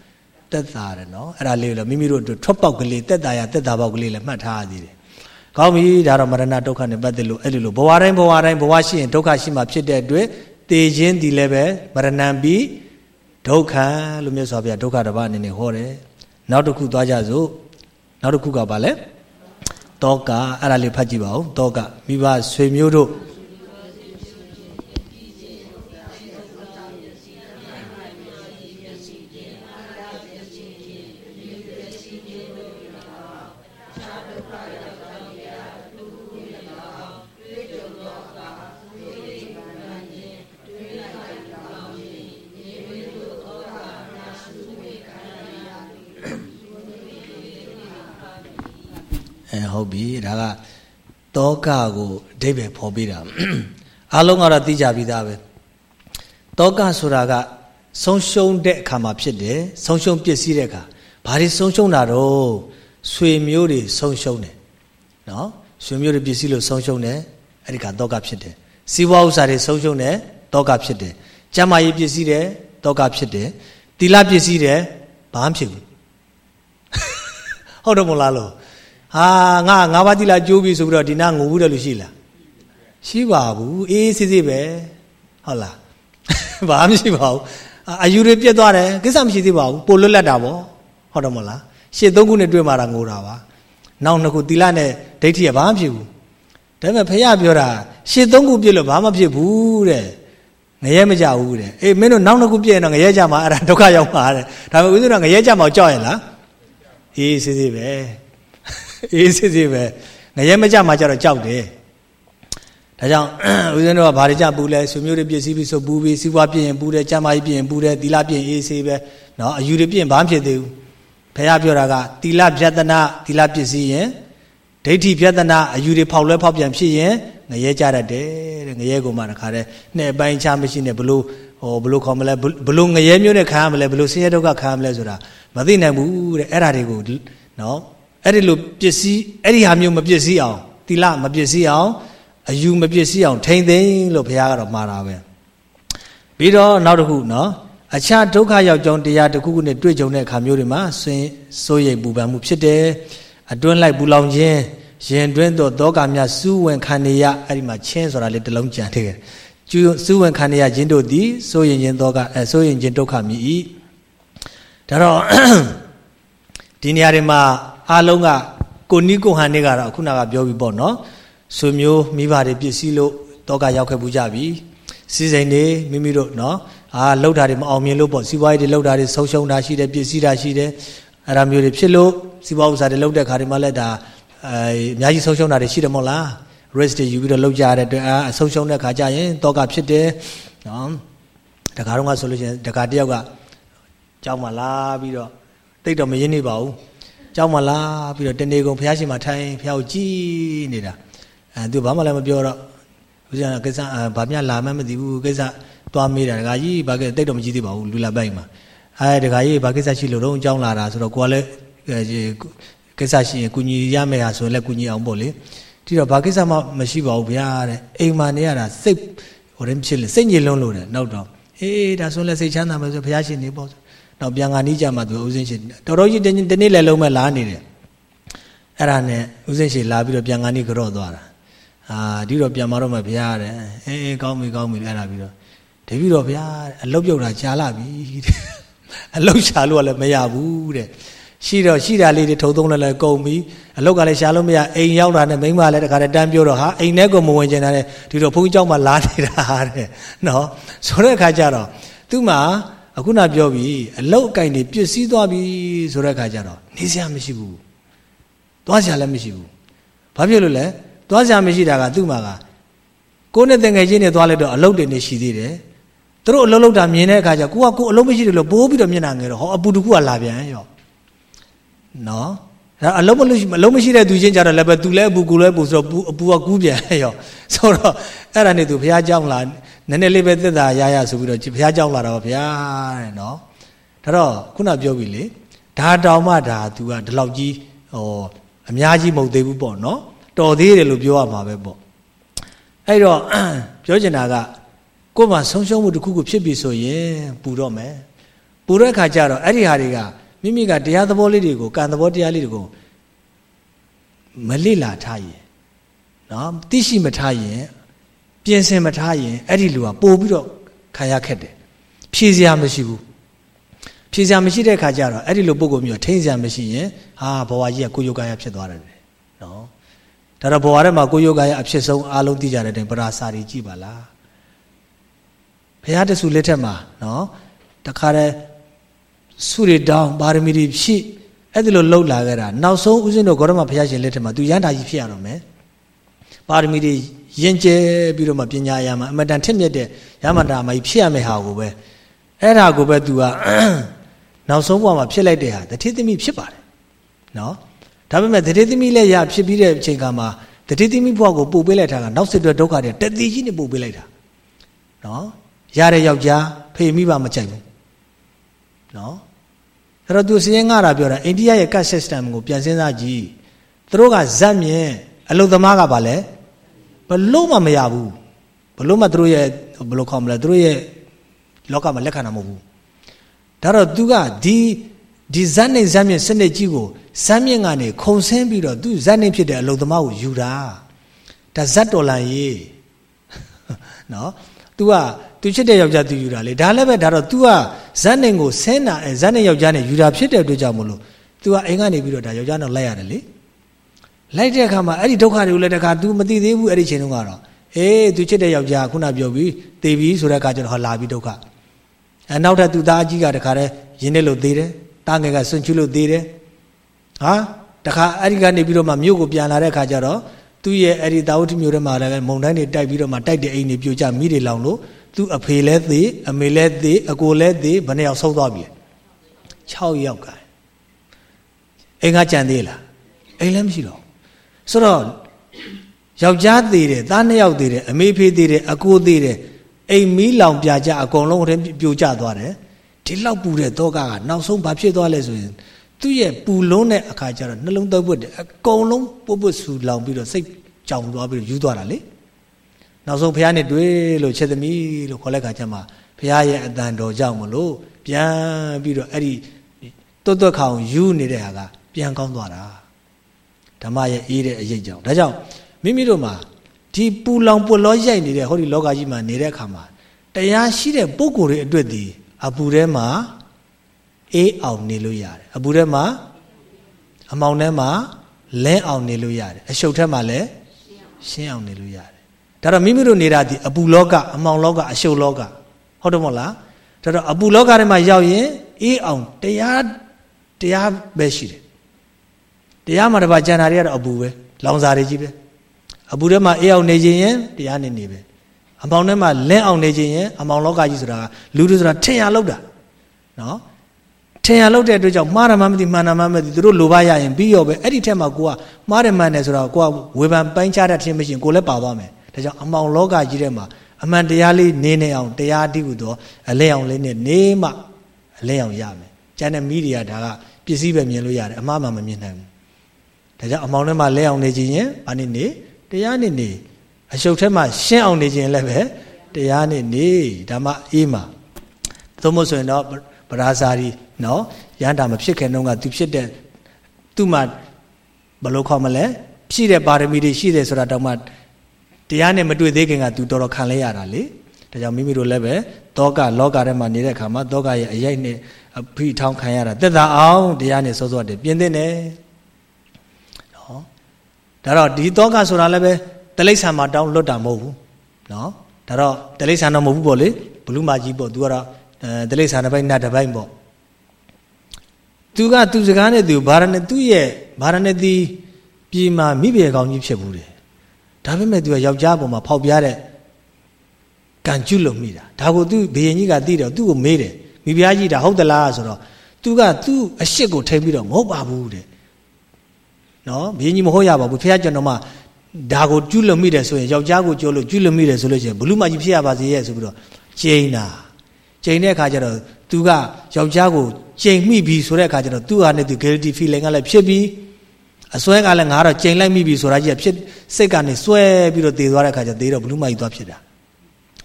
သက်သာတယ်နော်အဲ့ဒါလေးလည်းမိမိတို့ထွက်ပေါက်ကလေးသက်သာရသက်သာပေါက်ကလေးလည်းမှတ်ထားရသေးတယ် ကောင်းပြီဒါတော့မရဏဒုက္ခနဲ့ပတ်သက်လို့အဲ့ဒီလိုဘဝတိုင်းဘဝတိုင်းဘဝရှိရင်ဒုက္ခရှိမှဖြစ်တဲ့အတွက်တေခြင်းဒီလည်းပဲမရဏံပြီးဒုက္ခလို့မြတ်စွာဘုရားဒုက္ခတစ်ပါးအနေနဲ့ဟောတယ်နောက်တစ်ခုသွားကြစို့နောက်တစ်ခုကဘာလဲတောကအဲ့ဒါလေးဖတ်ကြည့်ပါဦးတောကမိဘဆွေမျိုးတို့အဲ ဟုတ်ပြီဒါကတောကကိုအဓိပ္ပာယ်ဖော်ပြတာအားလုံးကတော့သိကြပြီးသားပဲတောကဆိုတာကဆုံးရှုံးတဲ့အခါမှာဖြစ်တယ်ဆုံးရှုံးပစ္စည်းတဲ့အခါဘာတွေဆုံးရှုံးတာတော့ဆွေမျိုးတွေဆုံးရှုံးတယ်နော်ဆွေမျိုးတွေပစ္စည်းလို့ဆုံးရှုံးတယ်အဲ့ဒီကတောကဖြစ်တယ်စီးပွားဥစ္စာတွေဆုံးရှုံးတယ်တောကဖြစ်တယ်ကျမ်းမာရေးပစ္စည်းတွေတောကဖြစ်တယ်တိလပစ္စည်းတွေဘာမှဖြစ်ဘူးဟုတ်တယ်မလားလို့ ဟာငါငါးပါးတိလာကျိုးပြီဆိုပြီးတော့ဒီနာငိုဘူးတယ်လို့ရှိလားရှိပါဘူးအေးစစ်စစ်ပဲဟုတ်လားဘာမှမရှိပါဘူးအယူတွေပြက်သွားတယ်ကိစ္စမရှိသေးပါဘူးပိုလွတ်လပ်တာပေါ့ဟုတ်တယ်မလားရှစ်သုံးခုနဲ့တွေ့မှတာငိုတာပါနောက်နှစ်ခုတိလနဲ့ဒိဋ္ဌိကဘာမှဖြစ်ဘူးဒါပေမဲ့ဖះပြောတာရှစ်သုံးခုပြည့်လို့ဘာမှဖြစ်ဘူးတဲ့ငရဲမကြဘူးတဲ့အေးမင်းတို့နောက်နှစ်ခုပြည့်ရင်တော့ငရဲကြမှာအဲ့ဒါဒုက္ခရောက်မှာတဲ့ဒါပေမဲ့ဦးဇင်းတို့ငရဲကြမှာကြောက်ရင်လားအေးစစ်စစ်ပဲ အေးစစ်စစ်ပဲငရဲမကြမှာကြတော့ကြောက်တယ်ဒါကြောင့်ဦးဇင်းတို့ကဘာတွေကြပူလဲဆွေမျိုးတွေပြည့်စည်ပြီးဆိုပူပြီးစီးပွားပြည့်ရင်ပူတယ်ကျမ်းမာရေးပြည့်ရင်ပူတယ်သီလပြည့်ရင်အေးဆေးပဲเนาะအယူတွေပြည့်ရင်ဘာမှဖြစ်သေးဘူးဘုရားပြောတာကသီလပြတနာသီလပြည့်စည်ရင်ဒိဋ္ဌိပြတနာအယူတွေဖောက်လွဲဖောက်ပြန်ဖြစ်ရင်ငရဲကြတတ်တယ်တဲ့ငရဲကိုမှတခါတည်းနှစ်ပိုင်းချမရှိနဲ့ဘလို့ဟောဘလို့ခေါ်မလဲဘလို့ငရဲမျိုးနဲ့ခံရမလဲဘလို့ဆင်းရဲဒုက္ခခံရမလဲဆိုတာမသိနိုင်ဘူးတဲ့အဲ့ဒါတွေကိုနော် အဲ့ဒီလိုပစ္စည်းအဲ့ဒီဟာမျိုးမပစ္စည်းအောင်တိလမပစ္စည်းအောင်အယူမပစ္စည်းအောင်ထိမ့်သိမ့်လို့ဘုရားကတော့မှာတာပဲပြီးတော့နောက်တစ်ခုနော်အခြားဒုက္ခရောက်ကြောင်းတရားတစ်ခုခုနဲ့တွေ့ကြုံတဲ့အခါမျိုးတွေမှာဆွင်စိုးရိမ်ပူပန်မှုဖြစ်တယ်အတွင်းလိုက်ပူလောင်ခြင်းရင်တွင်းတော့တောကများစူးဝင်ခံနေရအဲ့ဒီမှာချင်းဆိုတာလေးတစ်လုံးကြံထည့်ခဲ့ကျူစုဝင်ခံရခြင်းတို့သည်စိုးရင်ခြင်းတော့ကအဲစိုးရင်ခြင်းဒုက္ခမြည်၏ဒါတော့ဒီနေရာတွေမှာ အားလုံးကကိုနီးကိုဟန်နေကတော့ခုနကပြောပြီးပေါ့နော်ဆွေမျိုးမိဘတွေပြည့်စည်လို့တောကရောက်ခဲ့ဘူးကြပြီစီစိန်တွေမိမိတို့နော်အာလှုပ်တာတွေမအောင်မြင်လို့ပေါ့စီးပွားရေးတွေလှုပ်တာတွေဆုံးရှုံးတာရှိတယ်ပြည့်စည်တာရှိတယ်အဲ့ဒါမျိုးတွေဖြစ်လို့စီးပွားဥစ္စာတွေလှုပ်တဲ့ခါတွေမှာလည်းဒါအဲအများကြီးဆုံးရှုံးတာတွေရှိတယ်မို့လား risk တွေယူပြီးတော့လှုပ်ကြရတဲ့အတွက်အာအဆုံးရှုံးတဲ့ခါကျရင်တောကဖြစ်တယ်နော်တခါတော့ကဆိုလို့ရှိရင်တခါတယောက်ကကြောက်မှလာပြီးတော့တိတ်တော့မရင်းနေပါဘူး ကြောက်မှလာပြီးတော့တနေကုန်ဖះရှင်မှာထိုင်ဖះကိုကြည်နေတာအဲသူဘာမှလည်းမပြောတော့ဦးဇင်းကကိစ္စဘာမှလာမှမသိဘူးကိစ္စသွားမေးတာဒကာကြီးဘာကိတိတ်တော့မကြည့်သေးပါဘူးလူလာပိုက်မှာအဲဒကာကြီးဘာကိစ္စရှိလို့တော့အကြောင်းလာတာဆိုတော့ကိုကလည်းကိစ္စရှိရင်ကုညီရမယ်ဟာဆိုရင်လည်းကုညီအောင်ပေါ့လေဒီတော့ဘာကိစ္စမှမရှိပါဘူးဗျာတဲ့အိမ်မှာနေရတာစိတ်ဟိုရင်ဖြစ်လေစိတ်ညစ်လွန်းလို့တဲ့နောက်တော့အေးဒါဆိုလည်းစိတ်ချမ်းသာမယ်ဆိုဘုရားရှင်နေပေါ့ နောက်ပြန်ငါနီးကြမှာသူဥစဉ်ရှင်တော်တော်ကြီးတနေ့လည်းလုံးမဲ့လာနေတယ်အဲ့ဒါနဲ့ဥစဉ်ရှင်လာပြီးတော့ပြန်ငါနီးကြော့သွားတာအာဒီတော့ပြန်มาတော့မှဘုရားတဲ့အေးအေးကောင်းပြီကောင်းပြီအဲ့ဒါပြီးတော့တပည့်တော်ဘုရားအလုတ်ပြုတ်တာကြာလာပြီတဲ့အလုတ်ရှာလို့ကလည်းမရဘူးတဲ့ရှိတော့ရှိတာလေးတွေထုံသုံးလည်းလည်းကုန်ပြီအလုတ်ကလည်းရှာလို့မရအိမ်ရောက်တာနဲ့မိန်းမလည်းတခါတည်းတန်းပြောတော့ဟာအိမ်ထဲကိုမဝင်ကျင်တာနဲ့ဒီတော့ဘုန်းကြီးเจ้าမှလာနေတာတဲ့နော်ဆိုတဲ့အခါကျတော့သူ့မှာ အခုနပြောပြီအလုတ်အကင်တွေပြည့်စည်သွားပြီဆိုတဲ့အခါကျတော့နေစရာမရှိဘူးသွားစရာလည်းမရှိဘူးဘာဖြစ်လို့လဲသွားစရာမရှိတာကသူ့မှာကကိုယ်နဲ့တငယ်ချင်းတွေသွားလိုက်တော့အလုတ်တွေနေရှိသေးတယ်သူတို့အလုံးလုံးတာမြင်တဲ့အခါကျကိုကကိုအလုံးမရှိတယ်လို့ပိုးပြီးတော့မျက်နှာငယ်တော့ဟောအပူတကူကလာပြန်ရောနော် ဒါအလုံးမလို့အလုံးမရှိတဲ့သူချင်းကြတော့လည်းပဲသူလည်းအပူကူလည်းပူဆိုတော့ပူအပူကကူးပြန်ရောဆိုတော့အဲ့ဒါနဲ့သူဘုရားကြောင်းလာနည်းနည်းလေးပဲသက်သာရရဆိုပြီးတော့ဘုရားကြောင်းလာတော့ဘုရားတဲ့နော်ဒါတော့ခုနပြောပြီလေဒါတောင်မှဒါ तू ကဒီလောက်ကြီးဟောအများကြီးမဟုတ်သေးဘူးပေါ့နော်တော်သေးတယ်လို့ပြောရမှာပဲပေါ့အဲ့တော့ပြောချင်တာကကိုယ်မှာဆုံးရှုံးမှုတစ်ခုခုဖြစ်ပြီဆိုရင်ပူတော့မယ်ပူတဲ့အခါကျတော့အဲ့ဒီဟာတွေက မိမိကတရားသဘောလေးတွေကိုကံသဘောတရားလေးတွေကိုမလိလာထားရင်နော်သိရှိမထားရင်ပြင်ဆင်မထားရင်အဲ့ဒီလူကပို့ပြီးတော့ခံရခက်တယ်ဖြည့်စရာမရှိဘူးဖြည့်စရာမရှိတဲ့ခါကျတော့အဲ့ဒီလိုပုံကိုမျိုးထိန်းစရာမရှိရင်ဟာဘဝကြီးကကိုယောဂါရဖြစ်သွားတယ်နော်ဒါတော့ဘဝထဲမှာကိုယောဂါရအဖြစ်ဆုံးအားလုံးသိကြတဲ့တိုင်ပရာစာတွေကြည့်ပါလားဘုရားတဆူလက်ထက်မှာနော်တခါတည်း ဆုတွေတောင်းပါရမီတွေဖြည့်အဲ့ဒီလိုလှုပ်လာခဲ့တာနောက်ဆုံးဦးဇင်းတို့ဂေါရမဘုရားရှင်လက်ထက်မှာသူရန်တာကြီးဖြစ်ရတော့မယ်ပါရမီတွေရင်ကျဲပြီးတော့မှပညာအရာမှာအမတန်ထက်မြက်တဲ့ရမတာမကြီးဖြစ်ရမယ့်ဟာကိုပဲအဲ့ဒါကိုပဲသူကနောက်ဆုံးဘဝမှာဖြစ်လိုက်တဲ့ဟာတတိသမီးဖြစ်ပါတယ်နော်ဒါပေမဲ့တတိသမီးလည်းရဖြစ်ပြီးတဲ့အချိန်ကမှာတတိသမီးဘဝကိုပို့ပေးလိုက်တာကနောက်ဆက်တွဲဒုက္ခတွေတတိကြီးနဲ့ပို့ပေးလိုက်တာနော်ရတဲ့ယောက်ျားဖေမိပါမကြိုက်ဘူးနော် အဲ့တော့သူစည်ရင်ငါတာပြောတာအိန္ဒိယရဲ့ caste system ကိုပြန်စဉ်းစားကြည့်သူတို့ကဇက်မြင်အလုသမားကပါလဲဘလို့မှမရဘူးဘလို့မှသူတို့ရဲ့ဘလို့ခေါ်မလဲသူတို့ရဲ့လောကမှာလက်ခံတာမဟုတ်ဘူးဒါတော့သူကဒီဒီဇက်နေဇက်မြင့်စနစ်ကြီးကိုဇက်မြင့်ကနေခုံဆင်းပြီးတော့သူဇက်နေဖြစ်တဲ့အလုသမားကိုယူတာဒါဇက်တော်လန်ရေးနော် तू က သူချစ်တဲ့ယောက်ျားသူယူတာလေဒါလည်းပဲဒါတော့ तू ကဇက်နေကိုဆင်းတာအဲဇက်နေယောက်ျားနဲ့ယူတာဖြစ်တဲ့အတွက်ကြောင့်မလို့ तू ကအိမ်ကနေပြီးတော့ဒါယောက်ျားနောက်လိုက်ရတယ်လေလိုက်တဲ့အခါမှာအဲ့ဒီဒုက္ခတွေကိုလည်းတခါ तू မသိသေးဘူးအဲ့ဒီချိန်တုန်းကတော့အေး तू ချစ်တဲ့ယောက်ျားခုနပြောပြီးသေပြီဆိုတဲ့အခါကျတော့ဟောလာပြီးဒုက္ခအဲနောက်ထပ် तू သားအကြီးကတခါတည်းရင်းနေလို့သေးတယ်တားငယ်ကစွန့်ချလို့သေးတယ်ဟာတခါအဲ့ဒီကနေပြီးတော့မှမြို့ကိုပြန်လာတဲ့အခါကျတော့သူ့ရဲ့အဲ့ဒီတာဝတိမြို့ထဲမှာလည်းမုံတိုင်းတွေတိုက်ပြီးတော့မှတိုက်တဲ့အိမ်တွေပြိုကျမိတွေလောင်လို့ သူ့အဖေလည်းသေအမေလည်းသေအကိုလည်းသေဘယ်နှယောက်ဆုံးသွားပြီ6ယောက်ကအိမ်ကကြံသေးလားအိမ်လည်းမရှိတော့ဆိုတော့ယောက်ျားသေးတယ်သားနှစ်ယောက်သေးတယ်အမေဖေးသေးတယ်အကိုသေးတယ်အိမ်မီးလောင်ပြကြအကုန်လုံးထဲပြိုကျသွားတယ်ဒီလောက်ပူတဲ့တောကကနောက်ဆုံးဘာဖြစ်သွားလဲဆိုရင်သူ့ရဲ့ပူလုံးတဲ့အခါကျတော့နှလုံးသွက်ပွတ်တယ်အကုန်လုံးပုတ်ပွတ်ဆူလောင်ပြီးတော့စိတ်ကြောင်သွားပြီးတော့ယူသွားတာလေ နောက်ဆုံးဘုရားနဲ့တွေ့လို့ချက်သမီးလို့ခေါ်လိုက်ခါကျမှဘုရားရဲ့အတန်တော်ကြောင့်မလို့ပြန်ပြီးတော့အဲ့ဒီတွတ်တွတ်ခေါင်ယူနေတဲ့ဟာကပြန်ကောင်းသွားတာဓမ္မရဲ့အေးတဲ့အရေးကြောင့်ဒါကြောင့်မိမိတို့မှာဒီပူလောင်ပွလောရိုက်နေတဲ့ဟောဒီလောကကြီးမှာနေတဲ့အခါမှာတရားရှိတဲ့ပုဂ္ဂိုလ်တွေအတွက်ဒီအပူထဲမှာအေးအောင်နေလို့ရတယ်အပူထဲမှာအမောင်ထဲမှာလဲအောင်နေလို့ရတယ်အရှုပ်ထဲမှာလည်းရှင်းအောင်နေလို့ရတယ် ဒါတော့မိမိတို့နေတာဒီအပူလောကအမောင်လောကအရှုပ်လောကဟုတ်တယ်မဟုတ်လားဒါတော့အပူလောကထဲမှာရောက်ရင်အေးအောင်တရားတရားပဲရှိတယ်တရားမှာတပါကြံတာတွေကတော့အပူပဲလောင်စာတွေကြီးပဲအပူထဲမှာအေးအောင်နေခြင်းရင်တရားနေနေပဲအမောင်ထဲမှာလင်းအောင်နေခြင်းရင်အမောင်လောကကြီးဆိုတာလူတွေဆိုတာထင်ရလောက်တာနော်ထင်ရလောက်တဲ့အတွက်ကြောင့်မှားတယ်မှမသိမှန်တယ်မှမသိသူတို့လိုပါရရင်ပြီးရောပဲအဲ့ဒီထက်မှာကိုကမှားတယ်မှန်တယ်ဆိုတော့ကိုကဝေဖန်ပိုင်းခြားတတ်ခြင်းမရှိရင်ကိုလည်းပါသွားမယ် ဒါကြောင့်အမောင်လောကကြီးထဲမှာအမှန်တရားလေးနေနေအောင်တရားတိဟုသောအလဲအောင်လေးနဲ့နေမှအလဲအောင်ရမယ်ကျန်တဲ့မိတွေကဒါကပစ္စည်းပဲမြင်လို့ရတယ်အမှားမှမမြင်နိုင်ဘူးဒါကြောင့်အမောင်ထဲမှာလဲအောင်နေခြင်းရင်ဘာနေနေတရားနေနေအရှုပ်ထဲမှာရှင်းအောင်နေခြင်းလည်းပဲတရားနေနေဒါမှအေးမှာသို့မဟုတ်ဆိုရင်တော့ပရာဇာရီနော်ရန်တာမဖြစ်ခင်တုန်းကသူဖြစ်တဲ့သူ့မှာဘယ်လိုခေါ်မလဲဖြည့်တဲ့ပါရမီတွေရှိတယ်ဆိုတာတော့မှ တရားနဲ့မတွေ့သေးခင်ကသူတော်တော်ခံလဲရတာလေဒါကြောင့်မိမိတို့လည်းပဲတောကလောကထဲမှာနေတဲ့ခါမှာတောကရဲ့အရိုက်နဲ့အဖိထောင်းခံရတာတက်တာအောင်တရားနဲ့စောစောတည်းပြင်းတဲ့နဲ့နော်ဒါတော့ဒီတောကဆိုတာလည်းပဲတလိ္ဆာမှာတောင်းလွတ်တာမဟုတ်ဘူးနော်ဒါတော့တလိ္ဆာတော့မဟုတ်ဘူးပေါ့လေဘလူးမကြီးပေါ့ तू ကတော့အဲတလိ္ဆာတစ်ပိုင်းနတ်တစ်ပိုင်းပေါ့သူကသူစကားနဲ့သူဗာရဏသူ့ရဲ့ဗာရဏသီပြည်မှာမိဘကောင်ကြီးဖြစ်ဘူးတယ် ဒါပေမဲ့သူကယောက်ျားပေါ်မှာဖောက်ပြားတဲ့ကံကျွလွန်မိတာဒါကိုသူဘယင်ကြီးကသိတော့သူ့ကိုမေးတယ်မိဖုရားကြီးဒါဟုတ်သလားဆိုတော့သူကသူ့အရှိတ်ကိုထိပြီးတော့မဟုတ်ပါဘူးတဲ့နော်ဘယင်ကြီးမဟုတ်ရပါဘူးဖះကျွန်တော်မှဒါကိုကျွလွန်မိတယ်ဆိုရင်ယောက်ျားကိုကြောလို့ကျွလွန်မိတယ်ဆိုလို့ရှိရင်ဘလူးမကြီးဖြစ်ရပါစေရဲ့ဆိုပြီးတော့ကျိန်းတာကျိန်းတဲ့အခါကျတော့သူကယောက်ျားကိုကျိန်မိပြီဆိုတဲ့အခါကျတော့သူ့ဟာနဲ့သူ guilty feeling ကလည်းဖြစ်ပြီး အစွဲကလည်းငါတော့ကျိန်လိုက်မိပြီဆိုတာကြီးကဖြစ်စိတ်ကနေစွဲပြီးတော့တည်သွားတဲ့အခါကျသေတော့ဘလူးမကြီးသွားဖြစ်တာ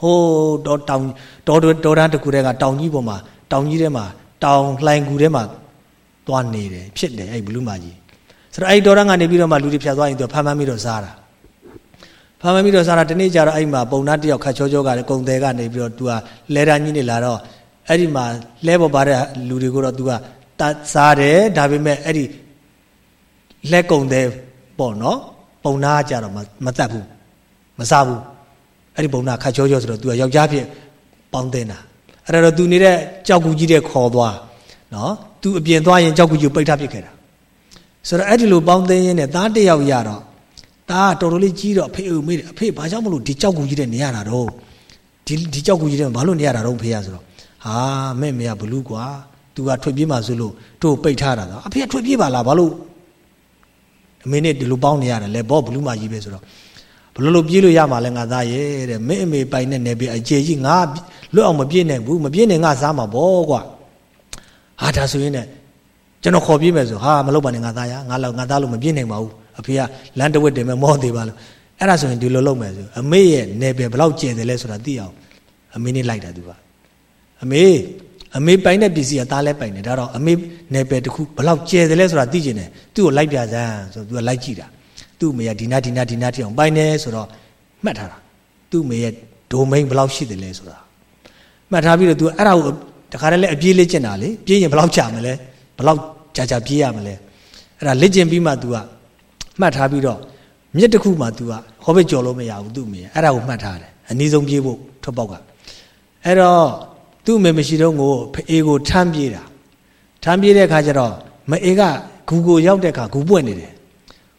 ဟိုးတော့တောင်တော်တော်တန်းတစ်ခုတည်းကတောင်ကြီးပေါ်မှာတောင်ကြီးထဲမှာတောင်လှိုင်ကူထဲမှာသွားနေတယ်ဖြစ်တယ်အဲ့ဘလူးမကြီးဆိုတော့အဲ့တော်တန်းကနေပြီးတော့မှလူတွေဖြတ်သွားရင်သူဖမ်းဖမ်းပြီးတော့စားတာဖမ်းဖမ်းပြီးတော့စားတာတနေ့ကျတော့အဲ့မှာပုံနာတယောက်ခတ်ချောချောကလည်းကုံသေးကနေပြီးတော့သူကလဲတန်းကြီးနေလာတော့အဲ့ဒီမှာလဲပေါ်ပါတဲ့လူတွေကိုတော့သူကတစားတယ်ဒါပေမဲ့အဲ့ဒီ လက်ကုံသေးပေါ့နော်ပုံနာကြတော့မတတ်ဘူးမစားဘူးအဲ့ဒီပုံနာခတ်ချောချောဆိုတော့ तू ကယောက်ျားဖြစ်ပေါင်းတင်တာအဲ့ဒါတော့ तू နေတဲ့ကြောက်ကူကြီးတဲ့ခေါ်သွားနော် तू အပြင်သွားရင်ကြောက်ကူကြီးပိတ်ထားပစ်ခဲ့တာဆိုတော့အဲ့ဒီလိုပေါင်းသိရင်းနဲ့သားတယောက်ရတော့သားတော်တော်လေးကြီးတော့အဖေအမေးတယ်အဖေဘာကြောင့်မလို့ဒီကြောက်ကူကြီးတဲ့နေရတာတော့ဒီဒီကြောက်ကူကြီးတဲ့ဘာလို့နေရတာတော့ဖေရဆိုတော့ဟာမဲ့မေကဘလူးကွာ तू ကထွက်ပြေးမှဆိုလို့တို့ပိတ်ထားတာတော့အဖေကထွက်ပြေးပါလားဘာလို့ အမေနဲ့ဒီလိုပေါင်းနေရတယ်လေဘောဘလူးမကြီးပဲဆိုတော့ဘလို့လို့ပြေးလို့ရမှာလဲငါသားရဲ့တဲ့မင်းအမေပိုင်နဲ့နေပြီအခြေကြီးငါလွတ်အောင်မပြေးနိုင်ဘူးမပြေးနိုင်ငါစားမှာဘောကွာဟာဒါဆိုရင်ねကျွန်တော်ခေါ်ပြေးမယ်ဆိုဟာမလုပ်ပါနဲ့ငါသားရငါလောက်ငါသားလို့မပြေးနိုင်ပါဘူးအဖေကလမ်းတဝက်တင်မဲ့မောသေးပါလို့အဲ့ဒါဆိုရင်ဒီလိုလုပ်မယ်ဆိုအမေရဲ့နေပဲဘယ်လောက်ကျယ်တယ်လဲဆိုတာသိအောင်အမေနဲ့လိုက်တာသူကအမေ အမေပိုင်တဲ့ပစ္စည်းကသားလဲပိုင်တယ်ဒါတော့အမေနယ်ပယ်တစ်ခုဘလောက်ကျယ်တယ်လဲဆိုတာသိကျင်တယ်သူ့ကိုလိုက်ပြစမ်းဆိုသူကလိုက်ကြည့်တာသူ့မေကဒီနာဒီနာဒီနာတိအောင်ပိုင်တယ်ဆိုတော့မှတ်ထားတာသူ့မေရဲ့ domain ဘလောက်ရှိတယ်လဲဆိုတာမှတ်ထားပြီးတော့သူအဲ့ဒါကိုတခါတည်းလဲအပြေးလက်ကျင်တာလေပြေးရင်ဘလောက်ကြာမလဲဘလောက်ကြာကြာပြေးရမလဲအဲ့ဒါလက်ကျင်ပြီးမှသူကမှတ်ထားပြီးတော့မြစ်တစ်ခုမှသူကဟောဘစ်ကြော်လို့မရဘူးသူ့မေအဲ့ဒါကိုမှတ်ထားတယ်အနည်းဆုံးပြေးဖို့ထွက်ပေါက်ကအဲ့တော့ သူ့မေမရှိတော့ကိုဖေကိုထမ်းပြေးတာထမ်းပြေးတဲ့အခါကျတော့မအေကဂူကိုရောက်တဲ့အခါဂူပွင့်နေတယ်